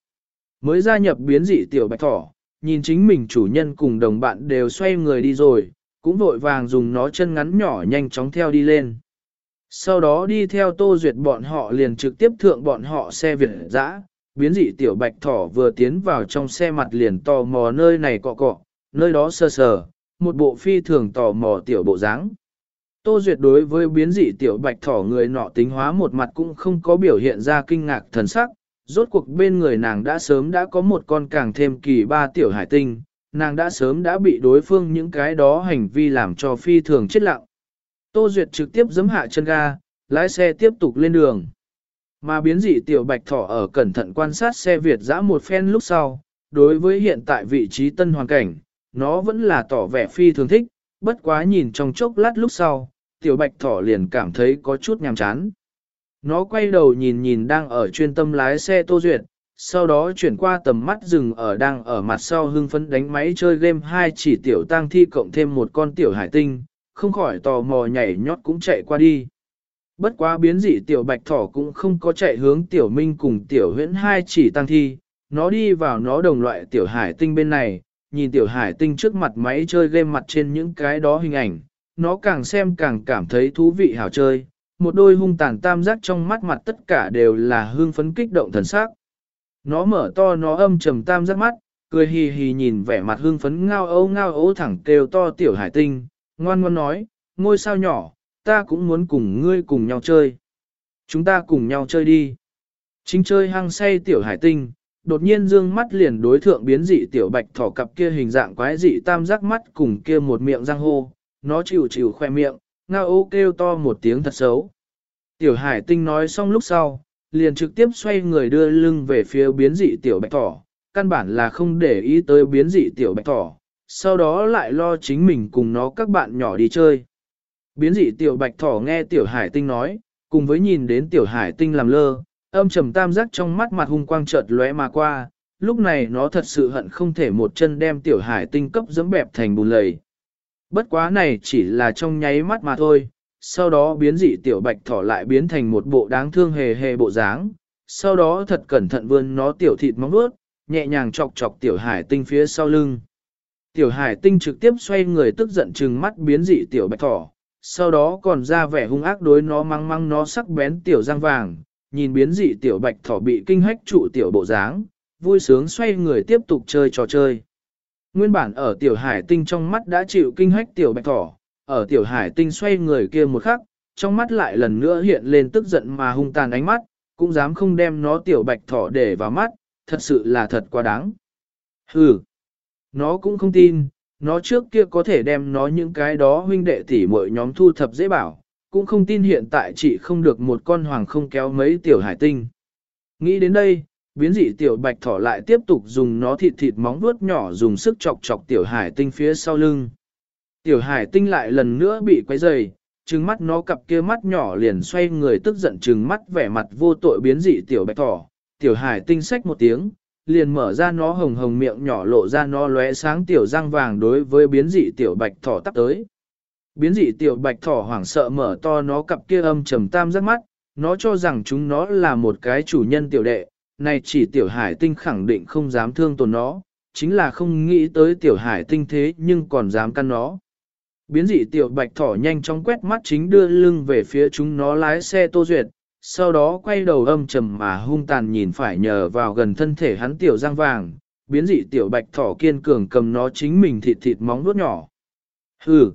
Mới gia nhập biến dị tiểu bạch thỏ, nhìn chính mình chủ nhân cùng đồng bạn đều xoay người đi rồi, cũng vội vàng dùng nó chân ngắn nhỏ nhanh chóng theo đi lên. Sau đó đi theo Tô Duyệt bọn họ liền trực tiếp thượng bọn họ xe Việt dã, biến dị tiểu bạch thỏ vừa tiến vào trong xe mặt liền tò mò nơi này cọ cọ, nơi đó sơ sờ, một bộ phi thường tò mò tiểu bộ dáng. Tô Duyệt đối với biến dị tiểu bạch thỏ người nọ tính hóa một mặt cũng không có biểu hiện ra kinh ngạc thần sắc, rốt cuộc bên người nàng đã sớm đã có một con càng thêm kỳ ba tiểu hải tinh, nàng đã sớm đã bị đối phương những cái đó hành vi làm cho phi thường chết lặng. Tô Duyệt trực tiếp giấm hạ chân ga, lái xe tiếp tục lên đường. Mà biến dị tiểu bạch thỏ ở cẩn thận quan sát xe Việt dã một phen lúc sau, đối với hiện tại vị trí tân hoàn cảnh, nó vẫn là tỏ vẻ phi thường thích, bất quá nhìn trong chốc lát lúc sau, tiểu bạch thỏ liền cảm thấy có chút nhàm chán. Nó quay đầu nhìn nhìn đang ở chuyên tâm lái xe Tô Duyệt, sau đó chuyển qua tầm mắt rừng ở đang ở mặt sau hưng phấn đánh máy chơi game hai chỉ tiểu tang thi cộng thêm một con tiểu hải tinh, không khỏi tò mò nhảy nhót cũng chạy qua đi. Bất quá biến dị tiểu bạch thỏ cũng không có chạy hướng tiểu minh cùng tiểu huyễn hai chỉ tăng thi, nó đi vào nó đồng loại tiểu hải tinh bên này, nhìn tiểu hải tinh trước mặt máy chơi game mặt trên những cái đó hình ảnh, nó càng xem càng cảm thấy thú vị hảo chơi, một đôi hung tàn tam giác trong mắt mặt tất cả đều là hương phấn kích động thần sắc. Nó mở to nó âm trầm tam giác mắt, cười hì hì nhìn vẻ mặt hương phấn ngao ấu ngao ấu thẳng kêu to tiểu hải tinh, ngoan ngoan nói, ngôi sao nhỏ, ta cũng muốn cùng ngươi cùng nhau chơi. Chúng ta cùng nhau chơi đi. Chính chơi hăng say tiểu hải tinh, đột nhiên dương mắt liền đối thượng biến dị tiểu bạch thỏ cặp kia hình dạng quái dị tam giác mắt cùng kia một miệng răng hô, nó chịu chịu khoe miệng, ngao ô kêu to một tiếng thật xấu. Tiểu hải tinh nói xong lúc sau, liền trực tiếp xoay người đưa lưng về phía biến dị tiểu bạch thỏ, căn bản là không để ý tới biến dị tiểu bạch thỏ, sau đó lại lo chính mình cùng nó các bạn nhỏ đi chơi. Biến dị tiểu bạch thỏ nghe tiểu hải tinh nói, cùng với nhìn đến tiểu hải tinh làm lơ, âm trầm tam giác trong mắt mặt hung quang chợt lóe mà qua, lúc này nó thật sự hận không thể một chân đem tiểu hải tinh cấp dẫm bẹp thành bùn lầy. Bất quá này chỉ là trong nháy mắt mà thôi, sau đó biến dị tiểu bạch thỏ lại biến thành một bộ đáng thương hề hề bộ dáng, sau đó thật cẩn thận vươn nó tiểu thịt móng vuốt, nhẹ nhàng chọc chọc tiểu hải tinh phía sau lưng. Tiểu hải tinh trực tiếp xoay người tức giận trừng mắt biến dị tiểu bạch thỏ, sau đó còn ra vẻ hung ác đối nó măng măng nó sắc bén tiểu răng vàng, nhìn biến dị tiểu bạch thỏ bị kinh hách trụ tiểu bộ dáng, vui sướng xoay người tiếp tục chơi trò chơi. Nguyên bản ở tiểu hải tinh trong mắt đã chịu kinh hách tiểu bạch thỏ, ở tiểu hải tinh xoay người kia một khắc, trong mắt lại lần nữa hiện lên tức giận mà hung tàn ánh mắt, cũng dám không đem nó tiểu bạch thỏ để vào mắt, thật sự là thật quá đáng. Hừ, nó cũng không tin, nó trước kia có thể đem nó những cái đó huynh đệ tỷ muội nhóm thu thập dễ bảo, cũng không tin hiện tại chị không được một con hoàng không kéo mấy tiểu hải tinh. Nghĩ đến đây, biến dị tiểu bạch thỏ lại tiếp tục dùng nó thịt thịt móng vuốt nhỏ dùng sức chọc chọc tiểu hải tinh phía sau lưng. Tiểu hải tinh lại lần nữa bị quấy dày, trừng mắt nó cặp kia mắt nhỏ liền xoay người tức giận trừng mắt vẻ mặt vô tội biến dị tiểu bạch thỏ. Tiểu hải tinh xách một tiếng, liền mở ra nó hồng hồng miệng nhỏ lộ ra nó lóe sáng tiểu răng vàng đối với biến dị tiểu bạch thỏ tắp tới. Biến dị tiểu bạch thỏ hoảng sợ mở to nó cặp kia âm trầm tam giác mắt, nó cho rằng chúng nó là một cái chủ nhân tiểu đệ, này chỉ tiểu hải tinh khẳng định không dám thương tổn nó, chính là không nghĩ tới tiểu hải tinh thế nhưng còn dám căn nó. Biến dị tiểu bạch thỏ nhanh chóng quét mắt chính đưa lưng về phía chúng nó lái xe tô duyệt, sau đó quay đầu âm trầm mà hung tàn nhìn phải nhờ vào gần thân thể hắn tiểu giang vàng, biến dị tiểu bạch thỏ kiên cường cầm nó chính mình thịt thịt móng vuốt nhỏ. Hừ!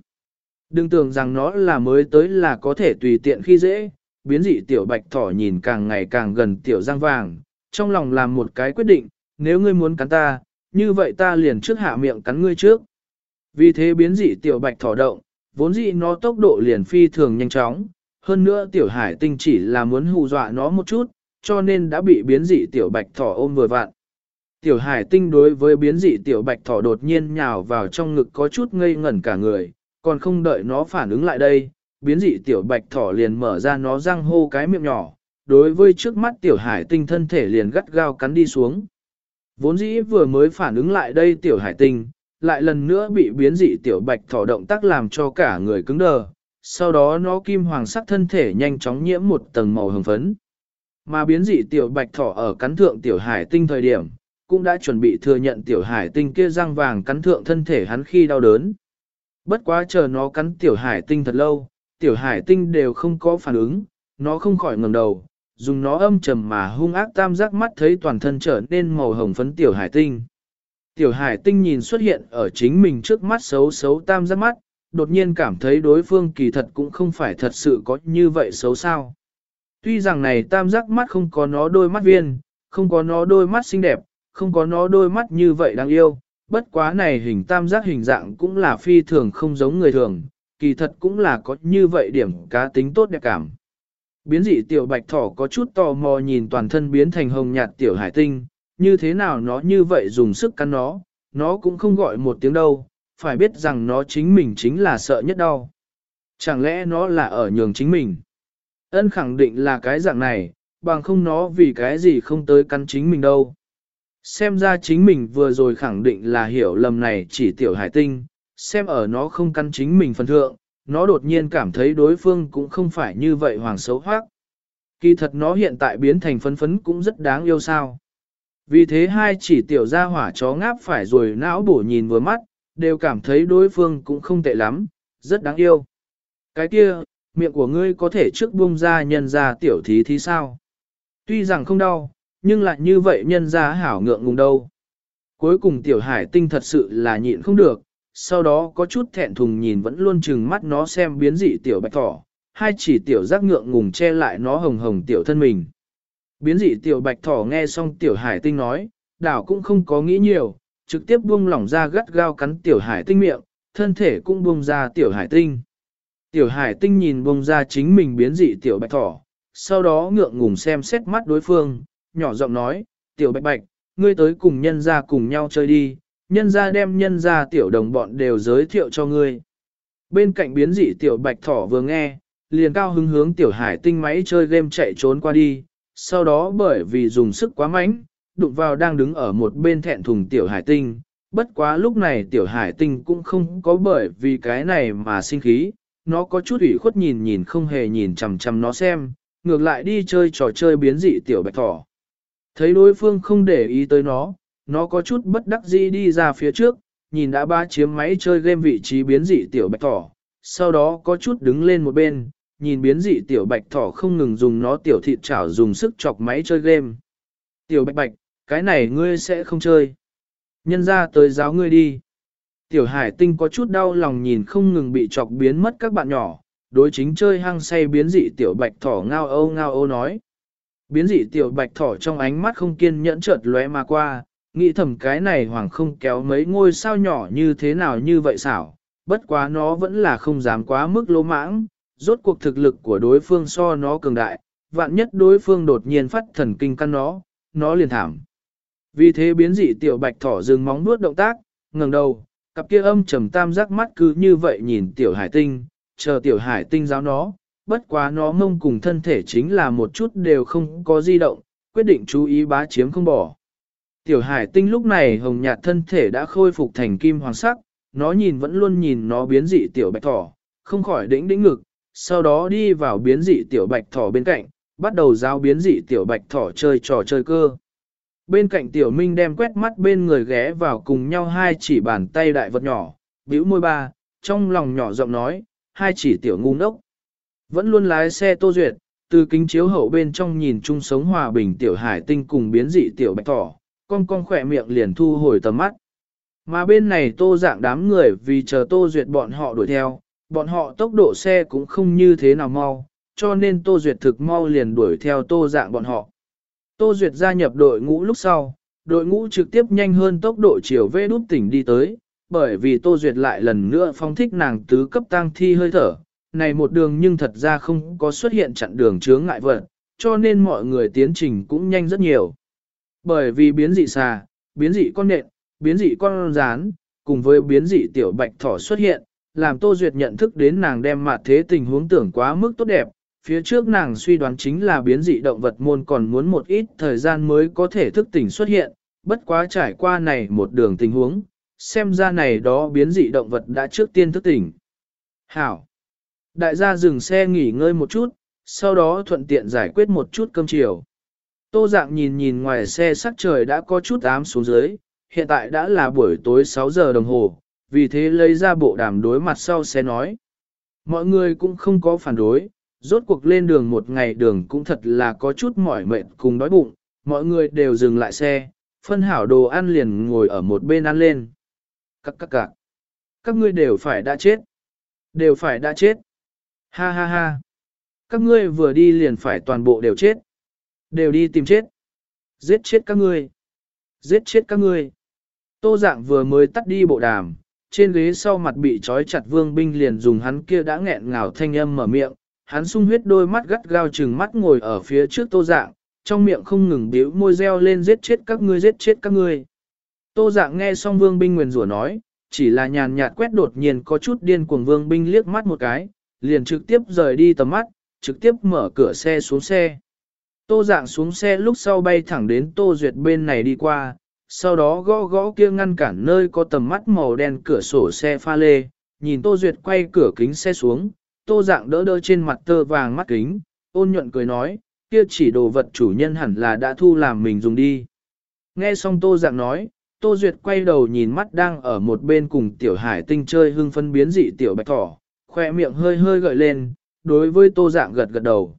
Đừng tưởng rằng nó là mới tới là có thể tùy tiện khi dễ, biến dị tiểu bạch thỏ nhìn càng ngày càng gần tiểu giang vàng, trong lòng làm một cái quyết định, nếu ngươi muốn cắn ta, như vậy ta liền trước hạ miệng cắn ngươi trước. Vì thế biến dị tiểu bạch thỏ động, vốn dị nó tốc độ liền phi thường nhanh chóng, hơn nữa tiểu hải tinh chỉ là muốn hù dọa nó một chút, cho nên đã bị biến dị tiểu bạch thỏ ôm vừa vặn. Tiểu hải tinh đối với biến dị tiểu bạch thỏ đột nhiên nhào vào trong ngực có chút ngây ngẩn cả người, còn không đợi nó phản ứng lại đây, biến dị tiểu bạch thỏ liền mở ra nó răng hô cái miệng nhỏ, đối với trước mắt tiểu hải tinh thân thể liền gắt gao cắn đi xuống. Vốn dĩ vừa mới phản ứng lại đây tiểu hải tinh, lại lần nữa bị biến dị tiểu bạch thỏ động tác làm cho cả người cứng đờ, sau đó nó kim hoàng sắc thân thể nhanh chóng nhiễm một tầng màu hồng phấn. Mà biến dị tiểu bạch thỏ ở cắn thượng tiểu hải tinh thời điểm, cũng đã chuẩn bị thừa nhận tiểu hải tinh kia răng vàng cắn thượng thân thể hắn khi đau đớn. Bất quá chờ nó cắn tiểu hải tinh thật lâu, tiểu hải tinh đều không có phản ứng, nó không khỏi ngẩng đầu, dùng nó âm trầm mà hung ác tam giác mắt thấy toàn thân trở nên màu hồng phấn tiểu hải tinh. Tiểu hải tinh nhìn xuất hiện ở chính mình trước mắt xấu xấu tam giác mắt, đột nhiên cảm thấy đối phương kỳ thật cũng không phải thật sự có như vậy xấu sao. Tuy rằng này tam giác mắt không có nó đôi mắt viên, không có nó đôi mắt xinh đẹp, không có nó đôi mắt như vậy đáng yêu, bất quá này hình tam giác hình dạng cũng là phi thường không giống người thường, kỳ thật cũng là có như vậy điểm cá tính tốt đẹp cảm. Biến dị tiểu bạch thỏ có chút tò mò nhìn toàn thân biến thành hồng nhạt tiểu hải tinh, như thế nào nó như vậy dùng sức cắn nó, nó cũng không gọi một tiếng đâu, phải biết rằng nó chính mình chính là sợ nhất đau. Chẳng lẽ nó là ở nhường chính mình? Ân khẳng định là cái dạng này, bằng không nó vì cái gì không tới cắn chính mình đâu. Xem ra chính mình vừa rồi khẳng định là hiểu lầm này chỉ tiểu hải tinh, xem ở nó không căn chính mình phần thượng, nó đột nhiên cảm thấy đối phương cũng không phải như vậy hoàng xấu hoác. Kỳ thật nó hiện tại biến thành phấn phấn cũng rất đáng yêu sao. Vì thế hai chỉ tiểu ra hỏa chó ngáp phải rồi não bổ nhìn vừa mắt, đều cảm thấy đối phương cũng không tệ lắm, rất đáng yêu. Cái kia, miệng của ngươi có thể trước bung ra nhân ra tiểu thí thí sao? Tuy rằng không đau, nhưng lại như vậy nhân ra hảo ngượng ngùng đâu. Cuối cùng tiểu hải tinh thật sự là nhịn không được, sau đó có chút thẹn thùng nhìn vẫn luôn chừng mắt nó xem biến dị tiểu bạch thỏ, hai chỉ tiểu giác ngượng ngùng che lại nó hồng hồng tiểu thân mình. Biến dị tiểu bạch thỏ nghe xong tiểu hải tinh nói, đảo cũng không có nghĩ nhiều, trực tiếp buông lỏng ra gắt gao cắn tiểu hải tinh miệng, thân thể cũng buông ra tiểu hải tinh. Tiểu hải tinh nhìn buông ra chính mình biến dị tiểu bạch thỏ, sau đó ngượng ngùng xem xét mắt đối phương, nhỏ giọng nói, tiểu bạch bạch, ngươi tới cùng nhân ra cùng nhau chơi đi, nhân ra đem nhân ra tiểu đồng bọn đều giới thiệu cho ngươi. Bên cạnh biến dị tiểu bạch thỏ vừa nghe, liền cao hứng hướng tiểu hải tinh máy chơi game chạy trốn qua đi, sau đó bởi vì dùng sức quá mạnh, đụng vào đang đứng ở một bên thẹn thùng tiểu hải tinh. Bất quá lúc này tiểu hải tinh cũng không có bởi vì cái này mà sinh khí, nó có chút ủy khuất nhìn nhìn không hề nhìn chằm chằm nó xem, ngược lại đi chơi trò chơi biến dị tiểu bạch thỏ. Thấy đối phương không để ý tới nó, nó có chút bất đắc dĩ đi ra phía trước, nhìn đã ba chiếm máy chơi game vị trí biến dị tiểu bạch thỏ, sau đó có chút đứng lên một bên, nhìn biến dị tiểu bạch thỏ không ngừng dùng nó tiểu thịt chảo dùng sức chọc máy chơi game. Tiểu bạch bạch, cái này ngươi sẽ không chơi. Nhân ra tới giáo ngươi đi. Tiểu hải tinh có chút đau lòng nhìn không ngừng bị chọc biến mất các bạn nhỏ, đối chính chơi hăng say biến dị tiểu bạch thỏ ngao âu ngao âu nói. Biến dị tiểu bạch thỏ trong ánh mắt không kiên nhẫn chợt lóe mà qua, nghĩ thầm cái này hoàng không kéo mấy ngôi sao nhỏ như thế nào như vậy xảo, bất quá nó vẫn là không dám quá mức lỗ mãng, rốt cuộc thực lực của đối phương so nó cường đại, vạn nhất đối phương đột nhiên phát thần kinh căn nó, nó liền thảm. Vì thế biến dị tiểu bạch thỏ dừng móng nuốt động tác, ngẩng đầu, cặp kia âm trầm tam giác mắt cứ như vậy nhìn tiểu hải tinh, chờ tiểu hải tinh giáo nó, bất quá nó mông cùng thân thể chính là một chút đều không có di động, quyết định chú ý bá chiếm không bỏ. Tiểu hải tinh lúc này hồng nhạt thân thể đã khôi phục thành kim hoàng sắc, nó nhìn vẫn luôn nhìn nó biến dị tiểu bạch thỏ, không khỏi đĩnh đĩnh ngực, sau đó đi vào biến dị tiểu bạch thỏ bên cạnh, bắt đầu giao biến dị tiểu bạch thỏ chơi trò chơi cơ. Bên cạnh tiểu minh đem quét mắt bên người ghé vào cùng nhau hai chỉ bàn tay đại vật nhỏ, bĩu môi ba, trong lòng nhỏ giọng nói, hai chỉ tiểu ngu ngốc. Vẫn luôn lái xe tô duyệt, từ kính chiếu hậu bên trong nhìn chung sống hòa bình tiểu hải tinh cùng biến dị tiểu bạch thỏ, con con khỏe miệng liền thu hồi tầm mắt. Mà bên này tô dạng đám người vì chờ tô duyệt bọn họ đuổi theo, bọn họ tốc độ xe cũng không như thế nào mau, cho nên tô duyệt thực mau liền đuổi theo tô dạng bọn họ. Tô duyệt gia nhập đội ngũ lúc sau, đội ngũ trực tiếp nhanh hơn tốc độ chiều vê đút tỉnh đi tới, bởi vì tô duyệt lại lần nữa phong thích nàng tứ cấp tăng thi hơi thở, này một đường nhưng thật ra không có xuất hiện chặn đường chướng ngại vật, cho nên mọi người tiến trình cũng nhanh rất nhiều. Bởi vì biến dị xà, biến dị con nện, biến dị con rán, cùng với biến dị tiểu bạch thỏ xuất hiện, làm Tô Duyệt nhận thức đến nàng đem mặt thế tình huống tưởng quá mức tốt đẹp. Phía trước nàng suy đoán chính là biến dị động vật môn còn muốn một ít thời gian mới có thể thức tỉnh xuất hiện, bất quá trải qua này một đường tình huống, xem ra này đó biến dị động vật đã trước tiên thức tỉnh. Hảo! Đại gia dừng xe nghỉ ngơi một chút, sau đó thuận tiện giải quyết một chút cơm chiều. Tô dạng nhìn nhìn ngoài xe sắc trời đã có chút ám xuống dưới, hiện tại đã là buổi tối 6 giờ đồng hồ, vì thế lấy ra bộ đàm đối mặt sau xe nói. Mọi người cũng không có phản đối, rốt cuộc lên đường một ngày đường cũng thật là có chút mỏi mệt cùng đói bụng, mọi người đều dừng lại xe, phân hảo đồ ăn liền ngồi ở một bên ăn lên. Các các các, các ngươi đều phải đã chết, đều phải đã chết. Ha ha ha, các ngươi vừa đi liền phải toàn bộ đều chết, đều đi tìm chết, giết chết các ngươi, giết chết các ngươi. Tô dạng vừa mới tắt đi bộ đàm, trên ghế sau mặt bị trói chặt vương binh liền dùng hắn kia đã nghẹn ngào thanh âm mở miệng, hắn sung huyết đôi mắt gắt gao chừng mắt ngồi ở phía trước tô dạng, trong miệng không ngừng biểu môi reo lên giết chết các ngươi giết chết các ngươi. Tô dạng nghe xong vương binh nguyền rủa nói, chỉ là nhàn nhạt quét đột nhiên có chút điên cuồng vương binh liếc mắt một cái, liền trực tiếp rời đi tầm mắt, trực tiếp mở cửa xe xuống xe. Tô dạng xuống xe lúc sau bay thẳng đến tô duyệt bên này đi qua, sau đó gõ gõ kia ngăn cản nơi có tầm mắt màu đen cửa sổ xe pha lê, nhìn Tô Duyệt quay cửa kính xe xuống, Tô Dạng đỡ đỡ trên mặt tơ vàng mắt kính, ôn nhuận cười nói, kia chỉ đồ vật chủ nhân hẳn là đã thu làm mình dùng đi. Nghe xong Tô Dạng nói, Tô Duyệt quay đầu nhìn mắt đang ở một bên cùng Tiểu Hải tinh chơi hưng phân biến dị Tiểu Bạch Thỏ, khoe miệng hơi hơi gợi lên, đối với Tô Dạng gật gật đầu.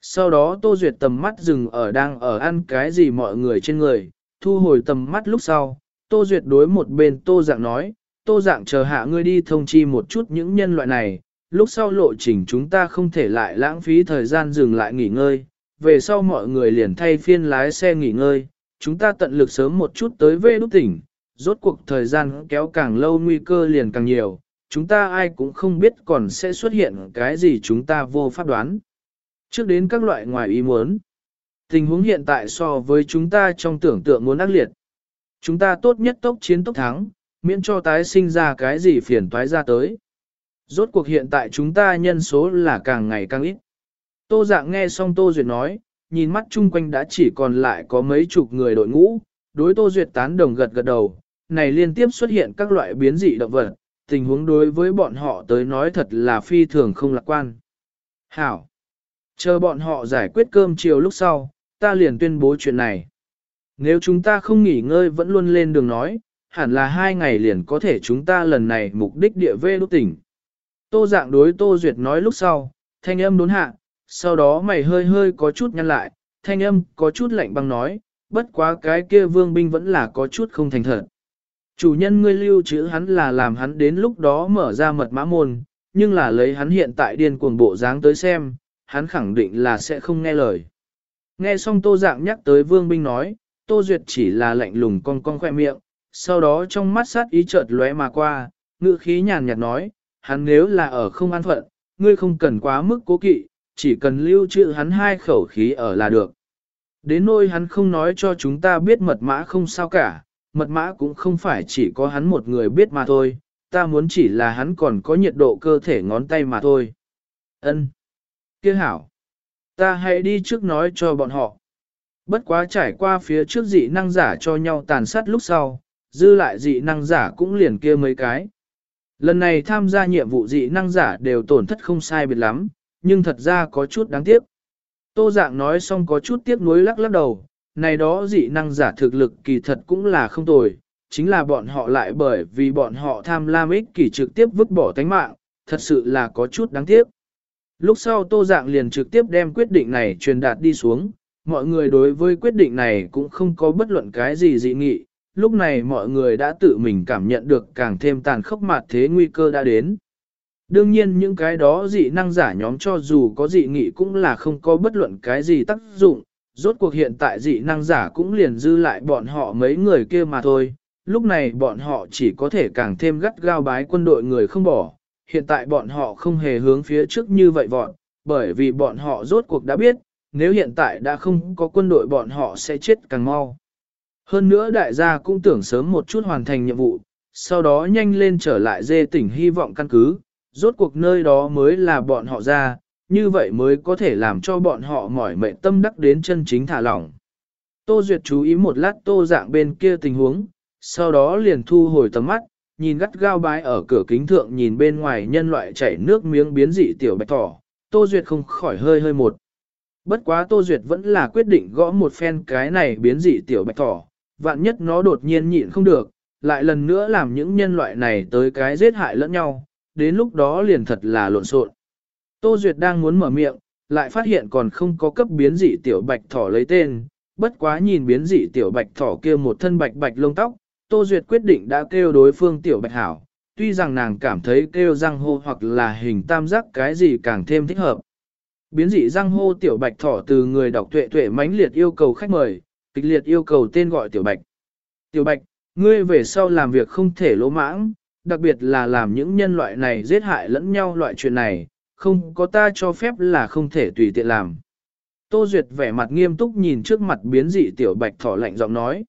Sau đó Tô Duyệt tầm mắt dừng ở đang ở ăn cái gì mọi người trên người, thu hồi tầm mắt lúc sau, Tô Duyệt đối một bên Tô Dạng nói, Tô Dạng chờ hạ ngươi đi thông chi một chút những nhân loại này, lúc sau lộ trình chúng ta không thể lại lãng phí thời gian dừng lại nghỉ ngơi, về sau mọi người liền thay phiên lái xe nghỉ ngơi, chúng ta tận lực sớm một chút tới về đúc tỉnh, rốt cuộc thời gian kéo càng lâu nguy cơ liền càng nhiều, chúng ta ai cũng không biết còn sẽ xuất hiện cái gì chúng ta vô pháp đoán. Trước đến các loại ngoài ý muốn, Tình huống hiện tại so với chúng ta trong tưởng tượng muốn ác liệt. Chúng ta tốt nhất tốc chiến tốc thắng, miễn cho tái sinh ra cái gì phiền toái ra tới. Rốt cuộc hiện tại chúng ta nhân số là càng ngày càng ít. Tô dạng nghe xong Tô Duyệt nói, nhìn mắt chung quanh đã chỉ còn lại có mấy chục người đội ngũ, đối Tô Duyệt tán đồng gật gật đầu, này liên tiếp xuất hiện các loại biến dị động vật, tình huống đối với bọn họ tới nói thật là phi thường không lạc quan. Hảo! Chờ bọn họ giải quyết cơm chiều lúc sau, ta liền tuyên bố chuyện này. Nếu chúng ta không nghỉ ngơi vẫn luôn lên đường nói, hẳn là hai ngày liền có thể chúng ta lần này mục đích địa vê lúc tỉnh. Tô dạng đối Tô Duyệt nói lúc sau, thanh âm đốn hạ, sau đó mày hơi hơi có chút nhăn lại, thanh âm có chút lạnh băng nói, bất quá cái kia vương binh vẫn là có chút không thành thật. Chủ nhân ngươi lưu trữ hắn là làm hắn đến lúc đó mở ra mật mã môn, nhưng là lấy hắn hiện tại điên cuồng bộ dáng tới xem, hắn khẳng định là sẽ không nghe lời. Nghe xong tô dạng nhắc tới vương binh nói, Tô Duyệt chỉ là lạnh lùng con con khoe miệng, sau đó trong mắt sát ý chợt lóe mà qua, ngữ khí nhàn nhạt nói, hắn nếu là ở không an phận, ngươi không cần quá mức cố kỵ, chỉ cần lưu trữ hắn hai khẩu khí ở là được. Đến nỗi hắn không nói cho chúng ta biết mật mã không sao cả, mật mã cũng không phải chỉ có hắn một người biết mà thôi, ta muốn chỉ là hắn còn có nhiệt độ cơ thể ngón tay mà thôi. Ân, kia hảo, ta hãy đi trước nói cho bọn họ. Bất quá trải qua phía trước dị năng giả cho nhau tàn sát lúc sau, dư lại dị năng giả cũng liền kia mấy cái. Lần này tham gia nhiệm vụ dị năng giả đều tổn thất không sai biệt lắm, nhưng thật ra có chút đáng tiếc. Tô dạng nói xong có chút tiếc nuối lắc lắc đầu, này đó dị năng giả thực lực kỳ thật cũng là không tồi, chính là bọn họ lại bởi vì bọn họ tham lam ích kỳ trực tiếp vứt bỏ tánh mạng, thật sự là có chút đáng tiếc. Lúc sau tô dạng liền trực tiếp đem quyết định này truyền đạt đi xuống, mọi người đối với quyết định này cũng không có bất luận cái gì dị nghị, lúc này mọi người đã tự mình cảm nhận được càng thêm tàn khốc mặt thế nguy cơ đã đến. Đương nhiên những cái đó dị năng giả nhóm cho dù có dị nghị cũng là không có bất luận cái gì tác dụng, rốt cuộc hiện tại dị năng giả cũng liền dư lại bọn họ mấy người kia mà thôi, lúc này bọn họ chỉ có thể càng thêm gắt gao bái quân đội người không bỏ, hiện tại bọn họ không hề hướng phía trước như vậy vọn, bởi vì bọn họ rốt cuộc đã biết, nếu hiện tại đã không có quân đội bọn họ sẽ chết càng mau. Hơn nữa đại gia cũng tưởng sớm một chút hoàn thành nhiệm vụ, sau đó nhanh lên trở lại dê tỉnh hy vọng căn cứ, rốt cuộc nơi đó mới là bọn họ ra, như vậy mới có thể làm cho bọn họ mỏi mệt tâm đắc đến chân chính thả lỏng. Tô Duyệt chú ý một lát tô dạng bên kia tình huống, sau đó liền thu hồi tầm mắt, nhìn gắt gao bái ở cửa kính thượng nhìn bên ngoài nhân loại chảy nước miếng biến dị tiểu bạch thỏ, Tô Duyệt không khỏi hơi hơi một. Bất quá Tô Duyệt vẫn là quyết định gõ một phen cái này biến dị tiểu bạch thỏ, vạn nhất nó đột nhiên nhịn không được, lại lần nữa làm những nhân loại này tới cái giết hại lẫn nhau, đến lúc đó liền thật là lộn xộn. Tô Duyệt đang muốn mở miệng, lại phát hiện còn không có cấp biến dị tiểu bạch thỏ lấy tên, bất quá nhìn biến dị tiểu bạch thỏ kia một thân bạch bạch lông tóc, Tô Duyệt quyết định đã kêu đối phương tiểu bạch hảo, tuy rằng nàng cảm thấy kêu răng hô hoặc là hình tam giác cái gì càng thêm thích hợp. Biến dị răng hô tiểu bạch thỏ từ người đọc tuệ tuệ mãnh liệt yêu cầu khách mời, kịch liệt yêu cầu tên gọi tiểu bạch. Tiểu bạch, ngươi về sau làm việc không thể lỗ mãng, đặc biệt là làm những nhân loại này giết hại lẫn nhau loại chuyện này, không có ta cho phép là không thể tùy tiện làm. Tô Duyệt vẻ mặt nghiêm túc nhìn trước mặt biến dị tiểu bạch thỏ lạnh giọng nói.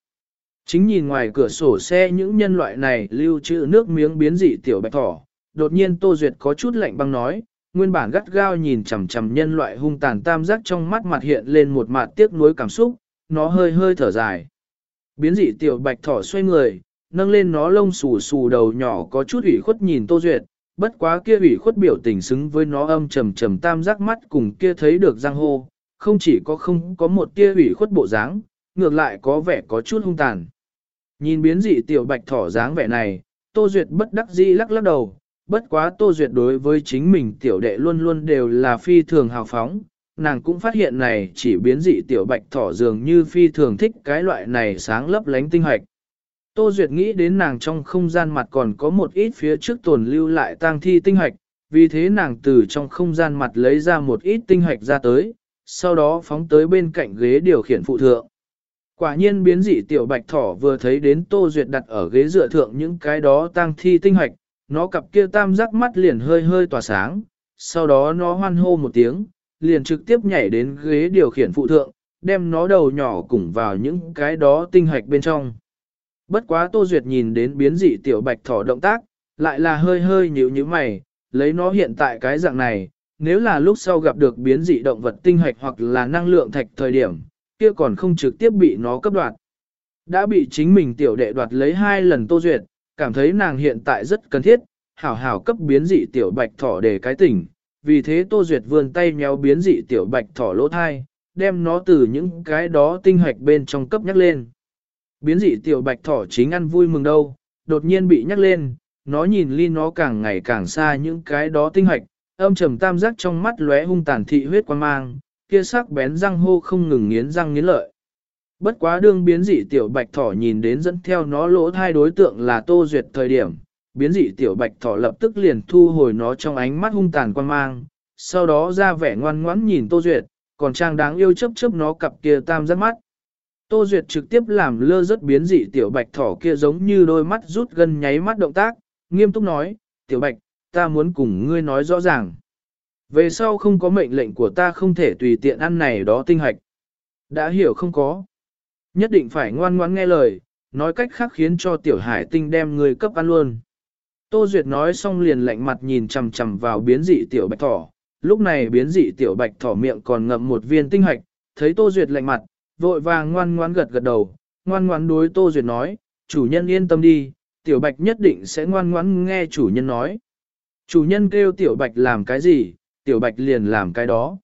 Chính nhìn ngoài cửa sổ xe những nhân loại này lưu trữ nước miếng biến dị tiểu bạch thỏ, đột nhiên Tô Duyệt có chút lạnh băng nói, nguyên bản gắt gao nhìn chằm chằm nhân loại hung tàn tam giác trong mắt mặt hiện lên một mặt tiếc nuối cảm xúc, nó hơi hơi thở dài. Biến dị tiểu bạch thỏ xoay người, nâng lên nó lông xù xù đầu nhỏ có chút ủy khuất nhìn Tô Duyệt, bất quá kia ủy khuất biểu tình xứng với nó âm trầm trầm tam giác mắt cùng kia thấy được giang hô, không chỉ có không có một tia ủy khuất bộ dáng, ngược lại có vẻ có chút hung tàn. Nhìn biến dị tiểu bạch thỏ dáng vẻ này, Tô Duyệt bất đắc dĩ lắc lắc đầu, bất quá Tô Duyệt đối với chính mình tiểu đệ luôn luôn đều là phi thường hào phóng, nàng cũng phát hiện này chỉ biến dị tiểu bạch thỏ dường như phi thường thích cái loại này sáng lấp lánh tinh hoạch. Tô Duyệt nghĩ đến nàng trong không gian mặt còn có một ít phía trước tồn lưu lại tang thi tinh hoạch, vì thế nàng từ trong không gian mặt lấy ra một ít tinh hoạch ra tới, sau đó phóng tới bên cạnh ghế điều khiển phụ thượng. Quả nhiên biến dị tiểu bạch thỏ vừa thấy đến Tô Duyệt đặt ở ghế dựa thượng những cái đó tang thi tinh hoạch, nó cặp kia tam giác mắt liền hơi hơi tỏa sáng, sau đó nó hoan hô một tiếng, liền trực tiếp nhảy đến ghế điều khiển phụ thượng, đem nó đầu nhỏ cùng vào những cái đó tinh hoạch bên trong. Bất quá Tô Duyệt nhìn đến biến dị tiểu bạch thỏ động tác, lại là hơi hơi nhíu như mày, lấy nó hiện tại cái dạng này, nếu là lúc sau gặp được biến dị động vật tinh hoạch hoặc là năng lượng thạch thời điểm, kia còn không trực tiếp bị nó cấp đoạt. Đã bị chính mình tiểu đệ đoạt lấy hai lần Tô Duyệt, cảm thấy nàng hiện tại rất cần thiết, hảo hảo cấp biến dị tiểu bạch thỏ để cái tỉnh, vì thế Tô Duyệt vươn tay nhéo biến dị tiểu bạch thỏ lỗ thai, đem nó từ những cái đó tinh hoạch bên trong cấp nhắc lên. Biến dị tiểu bạch thỏ chính ăn vui mừng đâu, đột nhiên bị nhắc lên, nó nhìn ly nó càng ngày càng xa những cái đó tinh hoạch, âm trầm tam giác trong mắt lóe hung tàn thị huyết quan mang, kia sắc bén răng hô không ngừng nghiến răng nghiến lợi. Bất quá đương biến dị tiểu bạch thỏ nhìn đến dẫn theo nó lỗ thai đối tượng là tô duyệt thời điểm, biến dị tiểu bạch thỏ lập tức liền thu hồi nó trong ánh mắt hung tàn quan mang, sau đó ra vẻ ngoan ngoãn nhìn tô duyệt, còn trang đáng yêu chấp chấp nó cặp kia tam giác mắt. Tô Duyệt trực tiếp làm lơ rất biến dị tiểu bạch thỏ kia giống như đôi mắt rút gần nháy mắt động tác, nghiêm túc nói, tiểu bạch, ta muốn cùng ngươi nói rõ ràng. Về sau không có mệnh lệnh của ta không thể tùy tiện ăn này đó tinh hạch. Đã hiểu không có. Nhất định phải ngoan ngoãn nghe lời, nói cách khác khiến cho tiểu hải tinh đem ngươi cấp ăn luôn. Tô Duyệt nói xong liền lạnh mặt nhìn chằm chằm vào biến dị tiểu bạch thỏ. Lúc này biến dị tiểu bạch thỏ miệng còn ngậm một viên tinh hạch, thấy Tô Duyệt lạnh mặt, vội vàng ngoan ngoan gật gật đầu, ngoan ngoan đối Tô Duyệt nói, chủ nhân yên tâm đi, tiểu bạch nhất định sẽ ngoan ngoãn nghe chủ nhân nói. Chủ nhân kêu tiểu bạch làm cái gì, tiểu bạch liền làm cái đó.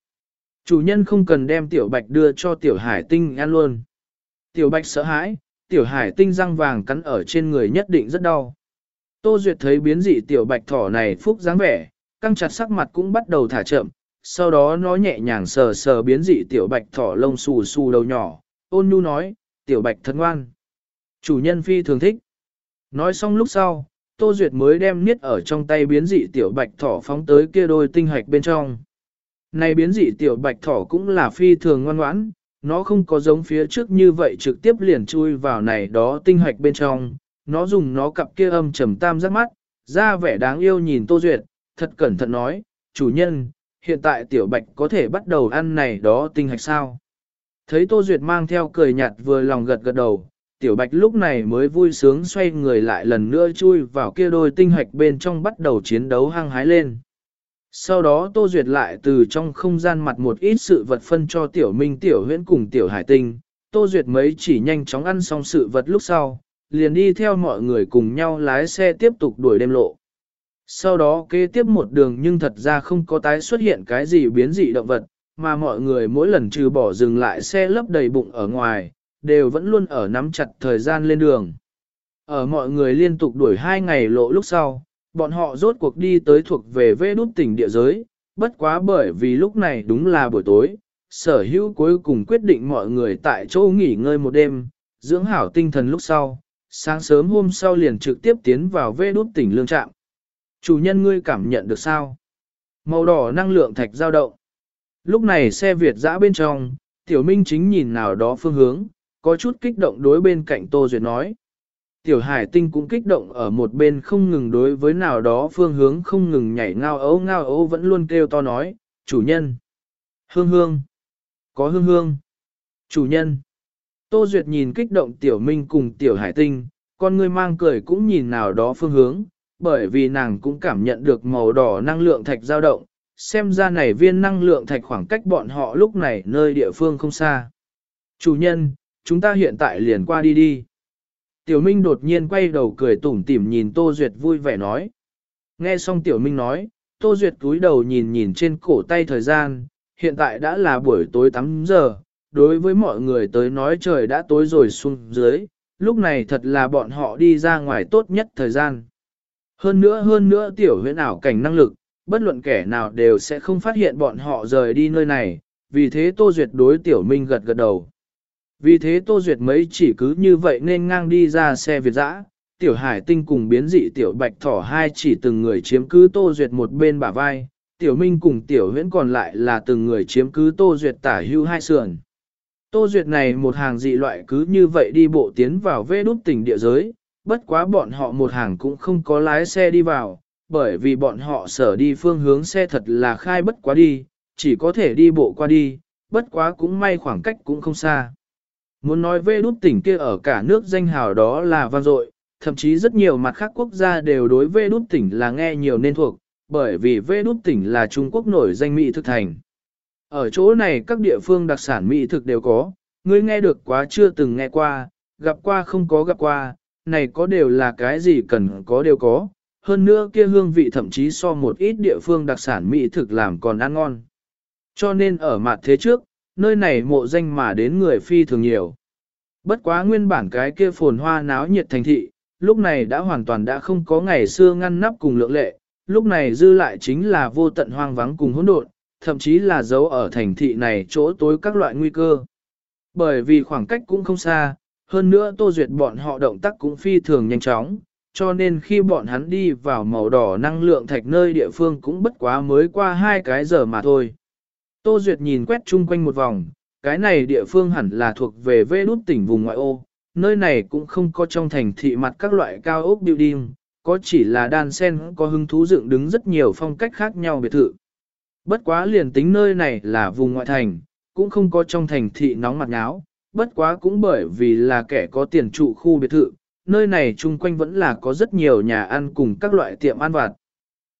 Chủ nhân không cần đem tiểu bạch đưa cho tiểu hải tinh ăn luôn. Tiểu bạch sợ hãi, tiểu hải tinh răng vàng cắn ở trên người nhất định rất đau. Tô Duyệt thấy biến dị tiểu bạch thỏ này phúc dáng vẻ, căng chặt sắc mặt cũng bắt đầu thả chậm, sau đó nó nhẹ nhàng sờ sờ biến dị tiểu bạch thỏ lông xù xù đầu nhỏ, ôn nhu nói, tiểu bạch thân ngoan. Chủ nhân phi thường thích. Nói xong lúc sau, Tô Duyệt mới đem niết ở trong tay biến dị tiểu bạch thỏ phóng tới kia đôi tinh hạch bên trong. Này biến dị tiểu bạch thỏ cũng là phi thường ngoan ngoãn, nó không có giống phía trước như vậy trực tiếp liền chui vào này đó tinh hạch bên trong, nó dùng nó cặp kia âm trầm tam giác mắt, ra vẻ đáng yêu nhìn Tô Duyệt, thật cẩn thận nói, chủ nhân, hiện tại tiểu bạch có thể bắt đầu ăn này đó tinh hạch sao. Thấy Tô Duyệt mang theo cười nhạt vừa lòng gật gật đầu, tiểu bạch lúc này mới vui sướng xoay người lại lần nữa chui vào kia đôi tinh hạch bên trong bắt đầu chiến đấu hăng hái lên. Sau đó Tô Duyệt lại từ trong không gian mặt một ít sự vật phân cho tiểu minh tiểu huyễn cùng tiểu hải tinh, Tô Duyệt mấy chỉ nhanh chóng ăn xong sự vật lúc sau, liền đi theo mọi người cùng nhau lái xe tiếp tục đuổi đêm lộ. Sau đó kế tiếp một đường nhưng thật ra không có tái xuất hiện cái gì biến dị động vật, mà mọi người mỗi lần trừ bỏ dừng lại xe lấp đầy bụng ở ngoài, đều vẫn luôn ở nắm chặt thời gian lên đường. Ở mọi người liên tục đuổi hai ngày lộ lúc sau, bọn họ rốt cuộc đi tới thuộc về vê đút tỉnh địa giới, bất quá bởi vì lúc này đúng là buổi tối, sở hữu cuối cùng quyết định mọi người tại chỗ nghỉ ngơi một đêm, dưỡng hảo tinh thần lúc sau, sáng sớm hôm sau liền trực tiếp tiến vào vê đút tỉnh lương trạm. Chủ nhân ngươi cảm nhận được sao? Màu đỏ năng lượng thạch dao động. Lúc này xe Việt dã bên trong, Tiểu Minh chính nhìn nào đó phương hướng, có chút kích động đối bên cạnh Tô Duyệt nói. Tiểu Hải Tinh cũng kích động ở một bên không ngừng đối với nào đó phương hướng không ngừng nhảy ngao ấu ngao ấu vẫn luôn kêu to nói, chủ nhân. Hương hương. Có hương hương. Chủ nhân. Tô Duyệt nhìn kích động Tiểu Minh cùng Tiểu Hải Tinh, con người mang cười cũng nhìn nào đó phương hướng, bởi vì nàng cũng cảm nhận được màu đỏ năng lượng thạch dao động, xem ra này viên năng lượng thạch khoảng cách bọn họ lúc này nơi địa phương không xa. Chủ nhân, chúng ta hiện tại liền qua đi đi. Tiểu Minh đột nhiên quay đầu cười tủm tỉm nhìn Tô Duyệt vui vẻ nói. Nghe xong Tiểu Minh nói, Tô Duyệt cúi đầu nhìn nhìn trên cổ tay thời gian, hiện tại đã là buổi tối 8 giờ, đối với mọi người tới nói trời đã tối rồi xuống dưới, lúc này thật là bọn họ đi ra ngoài tốt nhất thời gian. Hơn nữa hơn nữa tiểu huyễn ảo cảnh năng lực, bất luận kẻ nào đều sẽ không phát hiện bọn họ rời đi nơi này, vì thế Tô Duyệt đối tiểu minh gật gật đầu. Vì thế Tô Duyệt mấy chỉ cứ như vậy nên ngang đi ra xe Việt dã, tiểu hải tinh cùng biến dị tiểu bạch thỏ hai chỉ từng người chiếm cứ Tô Duyệt một bên bả vai, tiểu minh cùng tiểu huyễn còn lại là từng người chiếm cứ Tô Duyệt tả hưu hai sườn. Tô Duyệt này một hàng dị loại cứ như vậy đi bộ tiến vào vê đút tỉnh địa giới, bất quá bọn họ một hàng cũng không có lái xe đi vào, bởi vì bọn họ sở đi phương hướng xe thật là khai bất quá đi, chỉ có thể đi bộ qua đi, bất quá cũng may khoảng cách cũng không xa. Muốn nói về đút tỉnh kia ở cả nước danh hào đó là vang dội, thậm chí rất nhiều mặt khác quốc gia đều đối về đút tỉnh là nghe nhiều nên thuộc, bởi vì về đút tỉnh là Trung Quốc nổi danh mỹ thực thành. Ở chỗ này các địa phương đặc sản mỹ thực đều có, ngươi nghe được quá chưa từng nghe qua, gặp qua không có gặp qua, này có đều là cái gì cần có đều có, hơn nữa kia hương vị thậm chí so một ít địa phương đặc sản mỹ thực làm còn ăn ngon. Cho nên ở mặt thế trước, nơi này mộ danh mà đến người phi thường nhiều. Bất quá nguyên bản cái kia phồn hoa náo nhiệt thành thị, lúc này đã hoàn toàn đã không có ngày xưa ngăn nắp cùng lượng lệ, lúc này dư lại chính là vô tận hoang vắng cùng hỗn độn, thậm chí là dấu ở thành thị này chỗ tối các loại nguy cơ. Bởi vì khoảng cách cũng không xa, hơn nữa Tô Duyệt bọn họ động tác cũng phi thường nhanh chóng, cho nên khi bọn hắn đi vào màu đỏ năng lượng thạch nơi địa phương cũng bất quá mới qua hai cái giờ mà thôi. Tô Duyệt nhìn quét chung quanh một vòng, cái này địa phương hẳn là thuộc về vê đút tỉnh vùng ngoại ô, nơi này cũng không có trong thành thị mặt các loại cao ốc building, có chỉ là đan sen có hứng thú dựng đứng rất nhiều phong cách khác nhau biệt thự. Bất quá liền tính nơi này là vùng ngoại thành, cũng không có trong thành thị nóng mặt nháo bất quá cũng bởi vì là kẻ có tiền trụ khu biệt thự, nơi này chung quanh vẫn là có rất nhiều nhà ăn cùng các loại tiệm ăn vặt.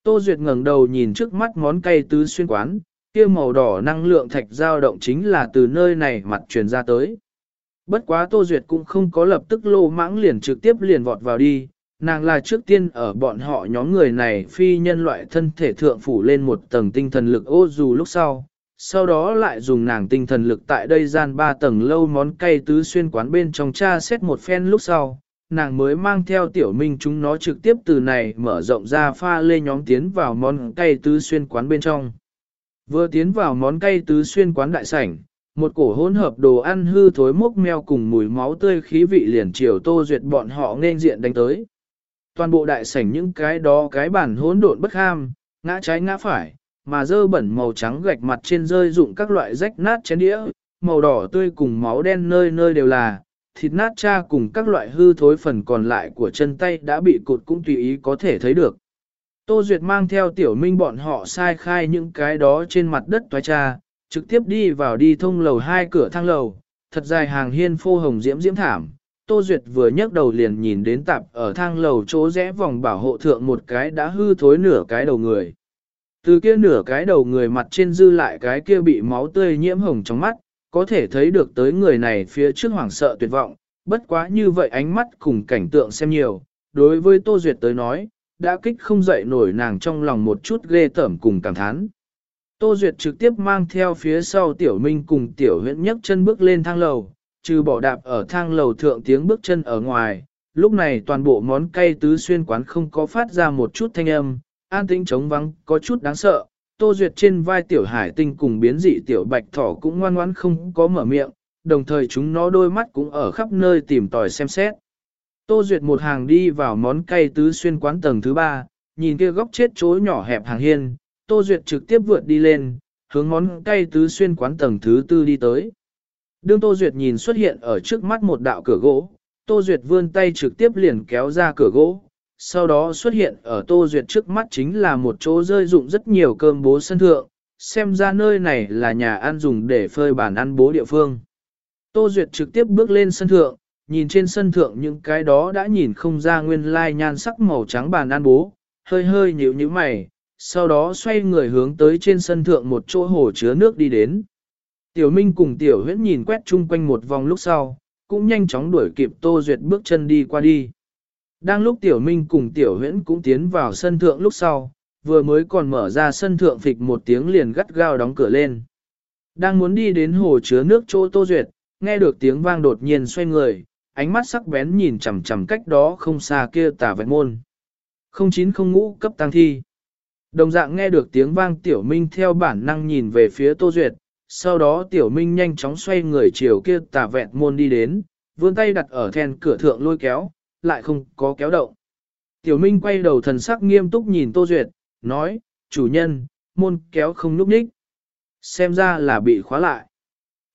Tô Duyệt ngẩng đầu nhìn trước mắt món cay tứ xuyên quán, kia màu đỏ năng lượng thạch dao động chính là từ nơi này mặt truyền ra tới. Bất quá Tô Duyệt cũng không có lập tức lô mãng liền trực tiếp liền vọt vào đi, nàng là trước tiên ở bọn họ nhóm người này phi nhân loại thân thể thượng phủ lên một tầng tinh thần lực ô dù lúc sau, sau đó lại dùng nàng tinh thần lực tại đây gian ba tầng lâu món cay tứ xuyên quán bên trong cha xét một phen lúc sau, nàng mới mang theo tiểu minh chúng nó trực tiếp từ này mở rộng ra pha lê nhóm tiến vào món cay tứ xuyên quán bên trong. Vừa tiến vào món cay tứ xuyên quán đại sảnh, một cổ hỗn hợp đồ ăn hư thối mốc meo cùng mùi máu tươi khí vị liền chiều tô duyệt bọn họ nên diện đánh tới. Toàn bộ đại sảnh những cái đó cái bản hỗn độn bất ham, ngã trái ngã phải, mà dơ bẩn màu trắng gạch mặt trên rơi dụng các loại rách nát chén đĩa, màu đỏ tươi cùng máu đen nơi nơi đều là, thịt nát cha cùng các loại hư thối phần còn lại của chân tay đã bị cụt cũng tùy ý có thể thấy được. Tô Duyệt mang theo tiểu minh bọn họ sai khai những cái đó trên mặt đất toái cha, trực tiếp đi vào đi thông lầu hai cửa thang lầu, thật dài hàng hiên phô hồng diễm diễm thảm. Tô Duyệt vừa nhấc đầu liền nhìn đến tạp ở thang lầu chỗ rẽ vòng bảo hộ thượng một cái đã hư thối nửa cái đầu người. Từ kia nửa cái đầu người mặt trên dư lại cái kia bị máu tươi nhiễm hồng trong mắt, có thể thấy được tới người này phía trước hoảng sợ tuyệt vọng, bất quá như vậy ánh mắt cùng cảnh tượng xem nhiều, đối với Tô Duyệt tới nói, đã kích không dậy nổi nàng trong lòng một chút ghê tởm cùng cảm thán. Tô Duyệt trực tiếp mang theo phía sau Tiểu Minh cùng Tiểu Huyễn nhấc chân bước lên thang lầu, trừ bỏ đạp ở thang lầu thượng tiếng bước chân ở ngoài, lúc này toàn bộ món cay tứ xuyên quán không có phát ra một chút thanh âm, an tĩnh trống vắng, có chút đáng sợ. Tô Duyệt trên vai Tiểu Hải Tinh cùng biến dị Tiểu Bạch Thỏ cũng ngoan ngoãn không có mở miệng, đồng thời chúng nó đôi mắt cũng ở khắp nơi tìm tòi xem xét. Tô Duyệt một hàng đi vào món cay tứ xuyên quán tầng thứ ba, nhìn kia góc chết chối nhỏ hẹp hàng hiên, Tô Duyệt trực tiếp vượt đi lên, hướng món cay tứ xuyên quán tầng thứ tư đi tới. Đương Tô Duyệt nhìn xuất hiện ở trước mắt một đạo cửa gỗ, Tô Duyệt vươn tay trực tiếp liền kéo ra cửa gỗ, sau đó xuất hiện ở Tô Duyệt trước mắt chính là một chỗ rơi dụng rất nhiều cơm bố sân thượng, xem ra nơi này là nhà ăn dùng để phơi bàn ăn bố địa phương. Tô Duyệt trực tiếp bước lên sân thượng, nhìn trên sân thượng những cái đó đã nhìn không ra nguyên lai nhan sắc màu trắng bàn ăn bố, hơi hơi nhíu nhíu mày, sau đó xoay người hướng tới trên sân thượng một chỗ hồ chứa nước đi đến. Tiểu Minh cùng Tiểu Huyễn nhìn quét chung quanh một vòng lúc sau, cũng nhanh chóng đuổi kịp Tô Duyệt bước chân đi qua đi. Đang lúc Tiểu Minh cùng Tiểu Huyễn cũng tiến vào sân thượng lúc sau, vừa mới còn mở ra sân thượng phịch một tiếng liền gắt gao đóng cửa lên. Đang muốn đi đến hồ chứa nước chỗ Tô Duyệt, nghe được tiếng vang đột nhiên xoay người, ánh mắt sắc bén nhìn chằm chằm cách đó không xa kia tà vẹn môn. 09 ngũ cấp tăng thi. Đồng dạng nghe được tiếng vang Tiểu Minh theo bản năng nhìn về phía Tô Duyệt, sau đó Tiểu Minh nhanh chóng xoay người chiều kia tà vẹn môn đi đến, vươn tay đặt ở then cửa thượng lôi kéo, lại không có kéo động. Tiểu Minh quay đầu thần sắc nghiêm túc nhìn Tô Duyệt, nói, chủ nhân, môn kéo không núp ních. Xem ra là bị khóa lại.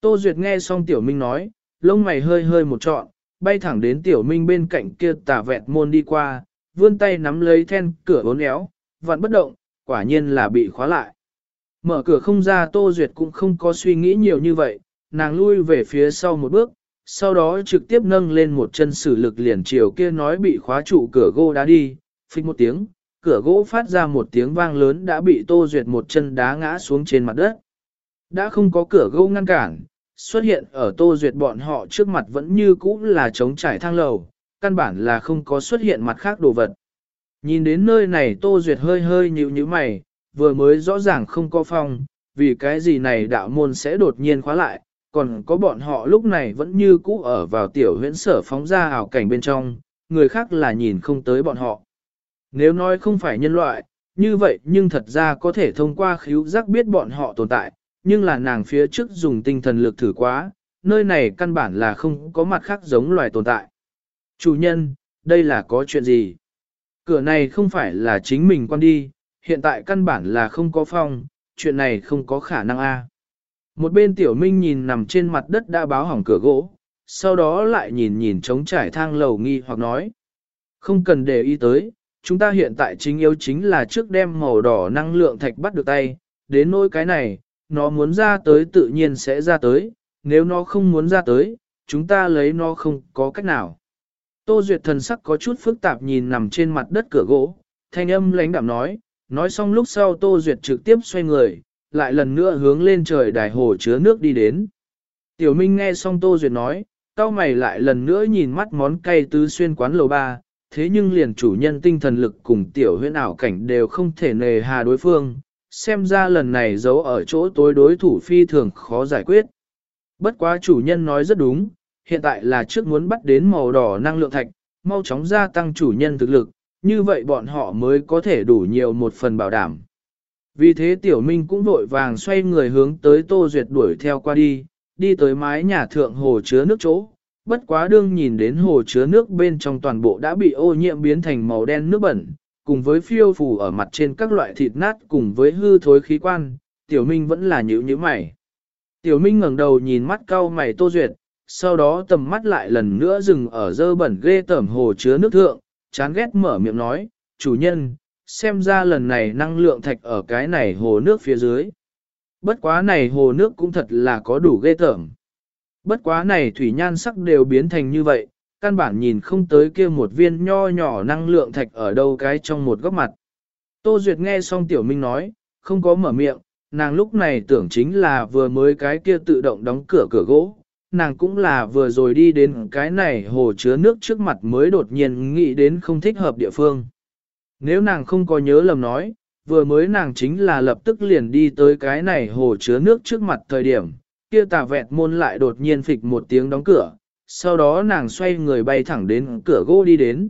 Tô Duyệt nghe xong Tiểu Minh nói, lông mày hơi hơi một trọn, bay thẳng đến Tiểu Minh bên cạnh kia tà vẹt môn đi qua, vươn tay nắm lấy then cửa bốn éo, vặn bất động, quả nhiên là bị khóa lại. Mở cửa không ra Tô Duyệt cũng không có suy nghĩ nhiều như vậy, nàng lui về phía sau một bước, sau đó trực tiếp nâng lên một chân sử lực liền chiều kia nói bị khóa trụ cửa gỗ đá đi, phích một tiếng, cửa gỗ phát ra một tiếng vang lớn đã bị Tô Duyệt một chân đá ngã xuống trên mặt đất. Đã không có cửa gỗ ngăn cản, xuất hiện ở Tô Duyệt bọn họ trước mặt vẫn như cũ là trống trải thang lầu, căn bản là không có xuất hiện mặt khác đồ vật. Nhìn đến nơi này Tô Duyệt hơi hơi nhíu nhíu mày, vừa mới rõ ràng không có phòng vì cái gì này đạo môn sẽ đột nhiên khóa lại, còn có bọn họ lúc này vẫn như cũ ở vào tiểu huyễn sở phóng ra ảo cảnh bên trong, người khác là nhìn không tới bọn họ. Nếu nói không phải nhân loại, như vậy nhưng thật ra có thể thông qua khíu giác biết bọn họ tồn tại, nhưng là nàng phía trước dùng tinh thần lực thử quá, nơi này căn bản là không có mặt khác giống loài tồn tại. Chủ nhân, đây là có chuyện gì? Cửa này không phải là chính mình quan đi, hiện tại căn bản là không có phong, chuyện này không có khả năng a. Một bên tiểu minh nhìn nằm trên mặt đất đã báo hỏng cửa gỗ, sau đó lại nhìn nhìn trống trải thang lầu nghi hoặc nói. Không cần để ý tới, chúng ta hiện tại chính yếu chính là trước đem màu đỏ năng lượng thạch bắt được tay, đến nỗi cái này, nó muốn ra tới tự nhiên sẽ ra tới, nếu nó không muốn ra tới, chúng ta lấy nó không có cách nào. Tô Duyệt thần sắc có chút phức tạp nhìn nằm trên mặt đất cửa gỗ, thanh âm lãnh đạm nói, nói xong lúc sau Tô Duyệt trực tiếp xoay người, lại lần nữa hướng lên trời đài hồ chứa nước đi đến. Tiểu Minh nghe xong Tô Duyệt nói, cao mày lại lần nữa nhìn mắt món cay tứ xuyên quán lầu ba, thế nhưng liền chủ nhân tinh thần lực cùng tiểu huyễn ảo cảnh đều không thể nề hà đối phương, xem ra lần này giấu ở chỗ tối đối thủ phi thường khó giải quyết. Bất quá chủ nhân nói rất đúng, hiện tại là trước muốn bắt đến màu đỏ năng lượng thạch, mau chóng gia tăng chủ nhân thực lực, như vậy bọn họ mới có thể đủ nhiều một phần bảo đảm. Vì thế tiểu minh cũng vội vàng xoay người hướng tới Tô Duyệt đuổi theo qua đi, đi tới mái nhà thượng hồ chứa nước chỗ. Bất quá đương nhìn đến hồ chứa nước bên trong toàn bộ đã bị ô nhiễm biến thành màu đen nước bẩn, cùng với phiêu phù ở mặt trên các loại thịt nát cùng với hư thối khí quan, tiểu minh vẫn là nhữ như mày. Tiểu minh ngẩng đầu nhìn mắt cau mày Tô Duyệt, sau đó tầm mắt lại lần nữa dừng ở dơ bẩn ghê tẩm hồ chứa nước thượng, chán ghét mở miệng nói, chủ nhân, xem ra lần này năng lượng thạch ở cái này hồ nước phía dưới. Bất quá này hồ nước cũng thật là có đủ ghê tởm. Bất quá này thủy nhan sắc đều biến thành như vậy, căn bản nhìn không tới kia một viên nho nhỏ năng lượng thạch ở đâu cái trong một góc mặt. Tô Duyệt nghe xong Tiểu Minh nói, không có mở miệng, nàng lúc này tưởng chính là vừa mới cái kia tự động đóng cửa cửa gỗ, nàng cũng là vừa rồi đi đến cái này hồ chứa nước trước mặt mới đột nhiên nghĩ đến không thích hợp địa phương. Nếu nàng không có nhớ lầm nói, vừa mới nàng chính là lập tức liền đi tới cái này hồ chứa nước trước mặt thời điểm, kia tà vẹt môn lại đột nhiên phịch một tiếng đóng cửa, sau đó nàng xoay người bay thẳng đến cửa gỗ đi đến.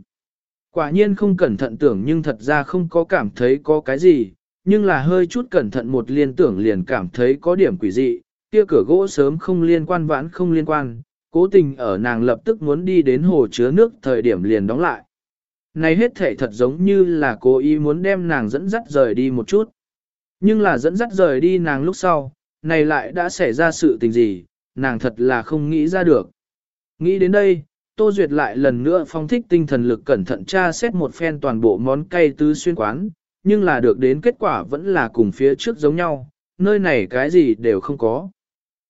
Quả nhiên không cẩn thận tưởng nhưng thật ra không có cảm thấy có cái gì, nhưng là hơi chút cẩn thận một liên tưởng liền cảm thấy có điểm quỷ dị, kia cửa gỗ sớm không liên quan vãn không liên quan, cố tình ở nàng lập tức muốn đi đến hồ chứa nước thời điểm liền đóng lại. Này hết thể thật giống như là cố ý muốn đem nàng dẫn dắt rời đi một chút. Nhưng là dẫn dắt rời đi nàng lúc sau, này lại đã xảy ra sự tình gì, nàng thật là không nghĩ ra được. Nghĩ đến đây, Tô Duyệt lại lần nữa phong thích tinh thần lực cẩn thận tra xét một phen toàn bộ món cay tứ xuyên quán, nhưng là được đến kết quả vẫn là cùng phía trước giống nhau, nơi này cái gì đều không có.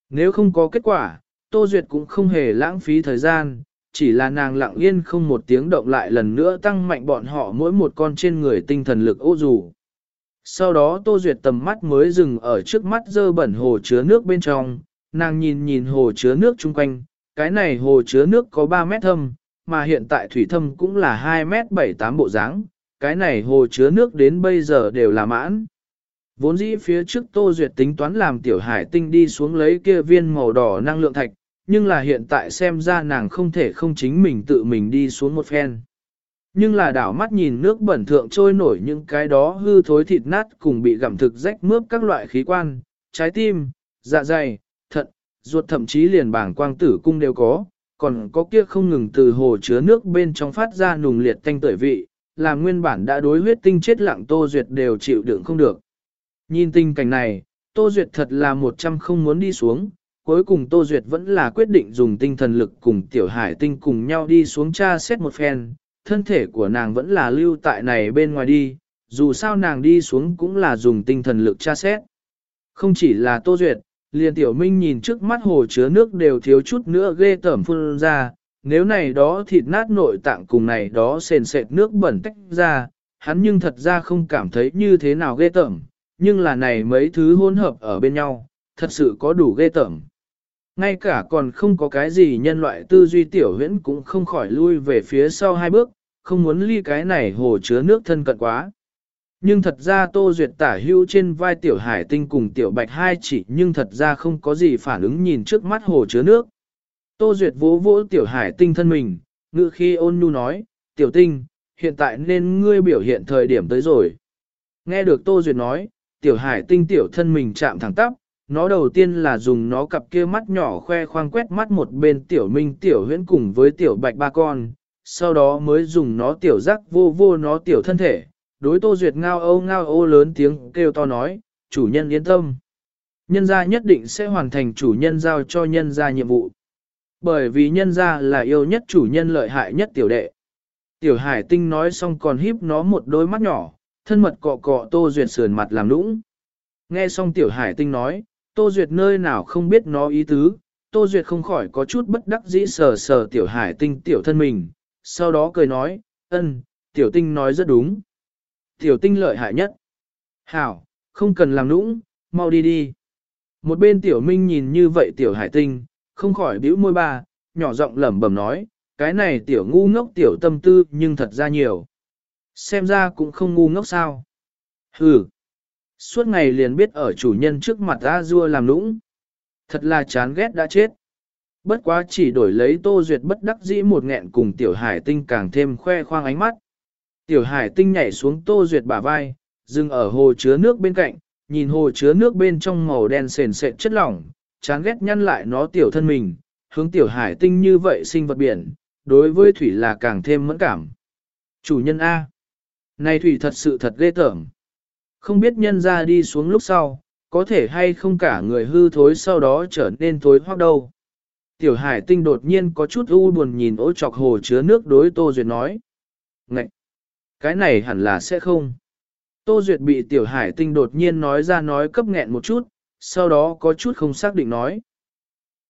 Nếu không có kết quả, Tô Duyệt cũng không hề lãng phí thời gian, chỉ là nàng lặng yên không một tiếng động lại lần nữa tăng mạnh bọn họ mỗi một con trên người tinh thần lực ô dù. Sau đó Tô Duyệt tầm mắt mới dừng ở trước mắt dơ bẩn hồ chứa nước bên trong, nàng nhìn nhìn hồ chứa nước chung quanh, cái này hồ chứa nước có 3 mét thâm, mà hiện tại thủy thâm cũng là 2 mét 7-8 bộ dáng cái này hồ chứa nước đến bây giờ đều là mãn. Vốn dĩ phía trước Tô Duyệt tính toán làm tiểu hải tinh đi xuống lấy kia viên màu đỏ năng lượng thạch, nhưng là hiện tại xem ra nàng không thể không chính mình tự mình đi xuống một phen. Nhưng là đảo mắt nhìn nước bẩn thượng trôi nổi những cái đó hư thối thịt nát cùng bị gặm thực rách mướp các loại khí quan, trái tim, dạ dày, thận, ruột thậm chí liền bảng quang tử cung đều có, còn có kia không ngừng từ hồ chứa nước bên trong phát ra nùng liệt thanh tưởi vị, làm nguyên bản đã đối huyết tinh chết lặng Tô Duyệt đều chịu đựng không được. Nhìn tình cảnh này, Tô Duyệt thật là một trăm không muốn đi xuống, cuối cùng Tô Duyệt vẫn là quyết định dùng tinh thần lực cùng Tiểu Hải Tinh cùng nhau đi xuống tra xét một phen, thân thể của nàng vẫn là lưu tại này bên ngoài đi, dù sao nàng đi xuống cũng là dùng tinh thần lực tra xét. Không chỉ là Tô Duyệt, liền Tiểu Minh nhìn trước mắt hồ chứa nước đều thiếu chút nữa ghê tởm phun ra, nếu này đó thịt nát nội tạng cùng này đó sền sệt nước bẩn tách ra, hắn nhưng thật ra không cảm thấy như thế nào ghê tởm, nhưng là này mấy thứ hỗn hợp ở bên nhau, thật sự có đủ ghê tởm. Ngay cả còn không có cái gì nhân loại tư duy tiểu huyễn cũng không khỏi lui về phía sau hai bước, không muốn ly cái này hồ chứa nước thân cận quá. Nhưng thật ra Tô Duyệt tả hưu trên vai tiểu hải tinh cùng tiểu bạch hai chỉ nhưng thật ra không có gì phản ứng nhìn trước mắt hồ chứa nước. Tô Duyệt vỗ vỗ tiểu hải tinh thân mình, ngự khi ôn nhu nói, tiểu tinh, hiện tại nên ngươi biểu hiện thời điểm tới rồi. Nghe được Tô Duyệt nói, tiểu hải tinh tiểu thân mình chạm thẳng tắp, nó đầu tiên là dùng nó cặp kia mắt nhỏ khoe khoang quét mắt một bên tiểu minh tiểu huyễn cùng với tiểu bạch ba con, sau đó mới dùng nó tiểu rắc vô vô nó tiểu thân thể, đối tô duyệt ngao âu ngao ô lớn tiếng kêu to nói, chủ nhân yên tâm. Nhân gia nhất định sẽ hoàn thành chủ nhân giao cho nhân gia nhiệm vụ. Bởi vì nhân gia là yêu nhất chủ nhân lợi hại nhất tiểu đệ. Tiểu hải tinh nói xong còn híp nó một đôi mắt nhỏ, thân mật cọ cọ Tô Duyệt sườn mặt làm nũng. Nghe xong tiểu hải tinh nói, Tô Duyệt nơi nào không biết nó ý tứ, Tô Duyệt không khỏi có chút bất đắc dĩ sờ sờ tiểu hải tinh tiểu thân mình, sau đó cười nói, ân, tiểu tinh nói rất đúng. Tiểu tinh lợi hại nhất. Hảo, không cần làm nũng, mau đi đi. Một bên tiểu minh nhìn như vậy tiểu hải tinh, không khỏi bĩu môi ba, nhỏ giọng lẩm bẩm nói, cái này tiểu ngu ngốc tiểu tâm tư nhưng thật ra nhiều. Xem ra cũng không ngu ngốc sao. Hừ. Suốt ngày liền biết ở chủ nhân trước mặt A Dua làm lũng, Thật là chán ghét đã chết. Bất quá chỉ đổi lấy tô duyệt bất đắc dĩ một nghẹn cùng tiểu hải tinh càng thêm khoe khoang ánh mắt. Tiểu hải tinh nhảy xuống tô duyệt bả vai, dừng ở hồ chứa nước bên cạnh, nhìn hồ chứa nước bên trong màu đen sền sệt chất lỏng, chán ghét nhăn lại nó tiểu thân mình, hướng tiểu hải tinh như vậy sinh vật biển, đối với thủy là càng thêm mẫn cảm. Chủ nhân A. Này thủy thật sự thật ghê tởm. Không biết nhân ra đi xuống lúc sau, có thể hay không cả người hư thối sau đó trở nên thối hoác đâu. Tiểu hải tinh đột nhiên có chút u buồn nhìn ô chọc hồ chứa nước đối Tô Duyệt nói. Ngậy! Cái này hẳn là sẽ không. Tô Duyệt bị tiểu hải tinh đột nhiên nói ra nói cấp nghẹn một chút, sau đó có chút không xác định nói.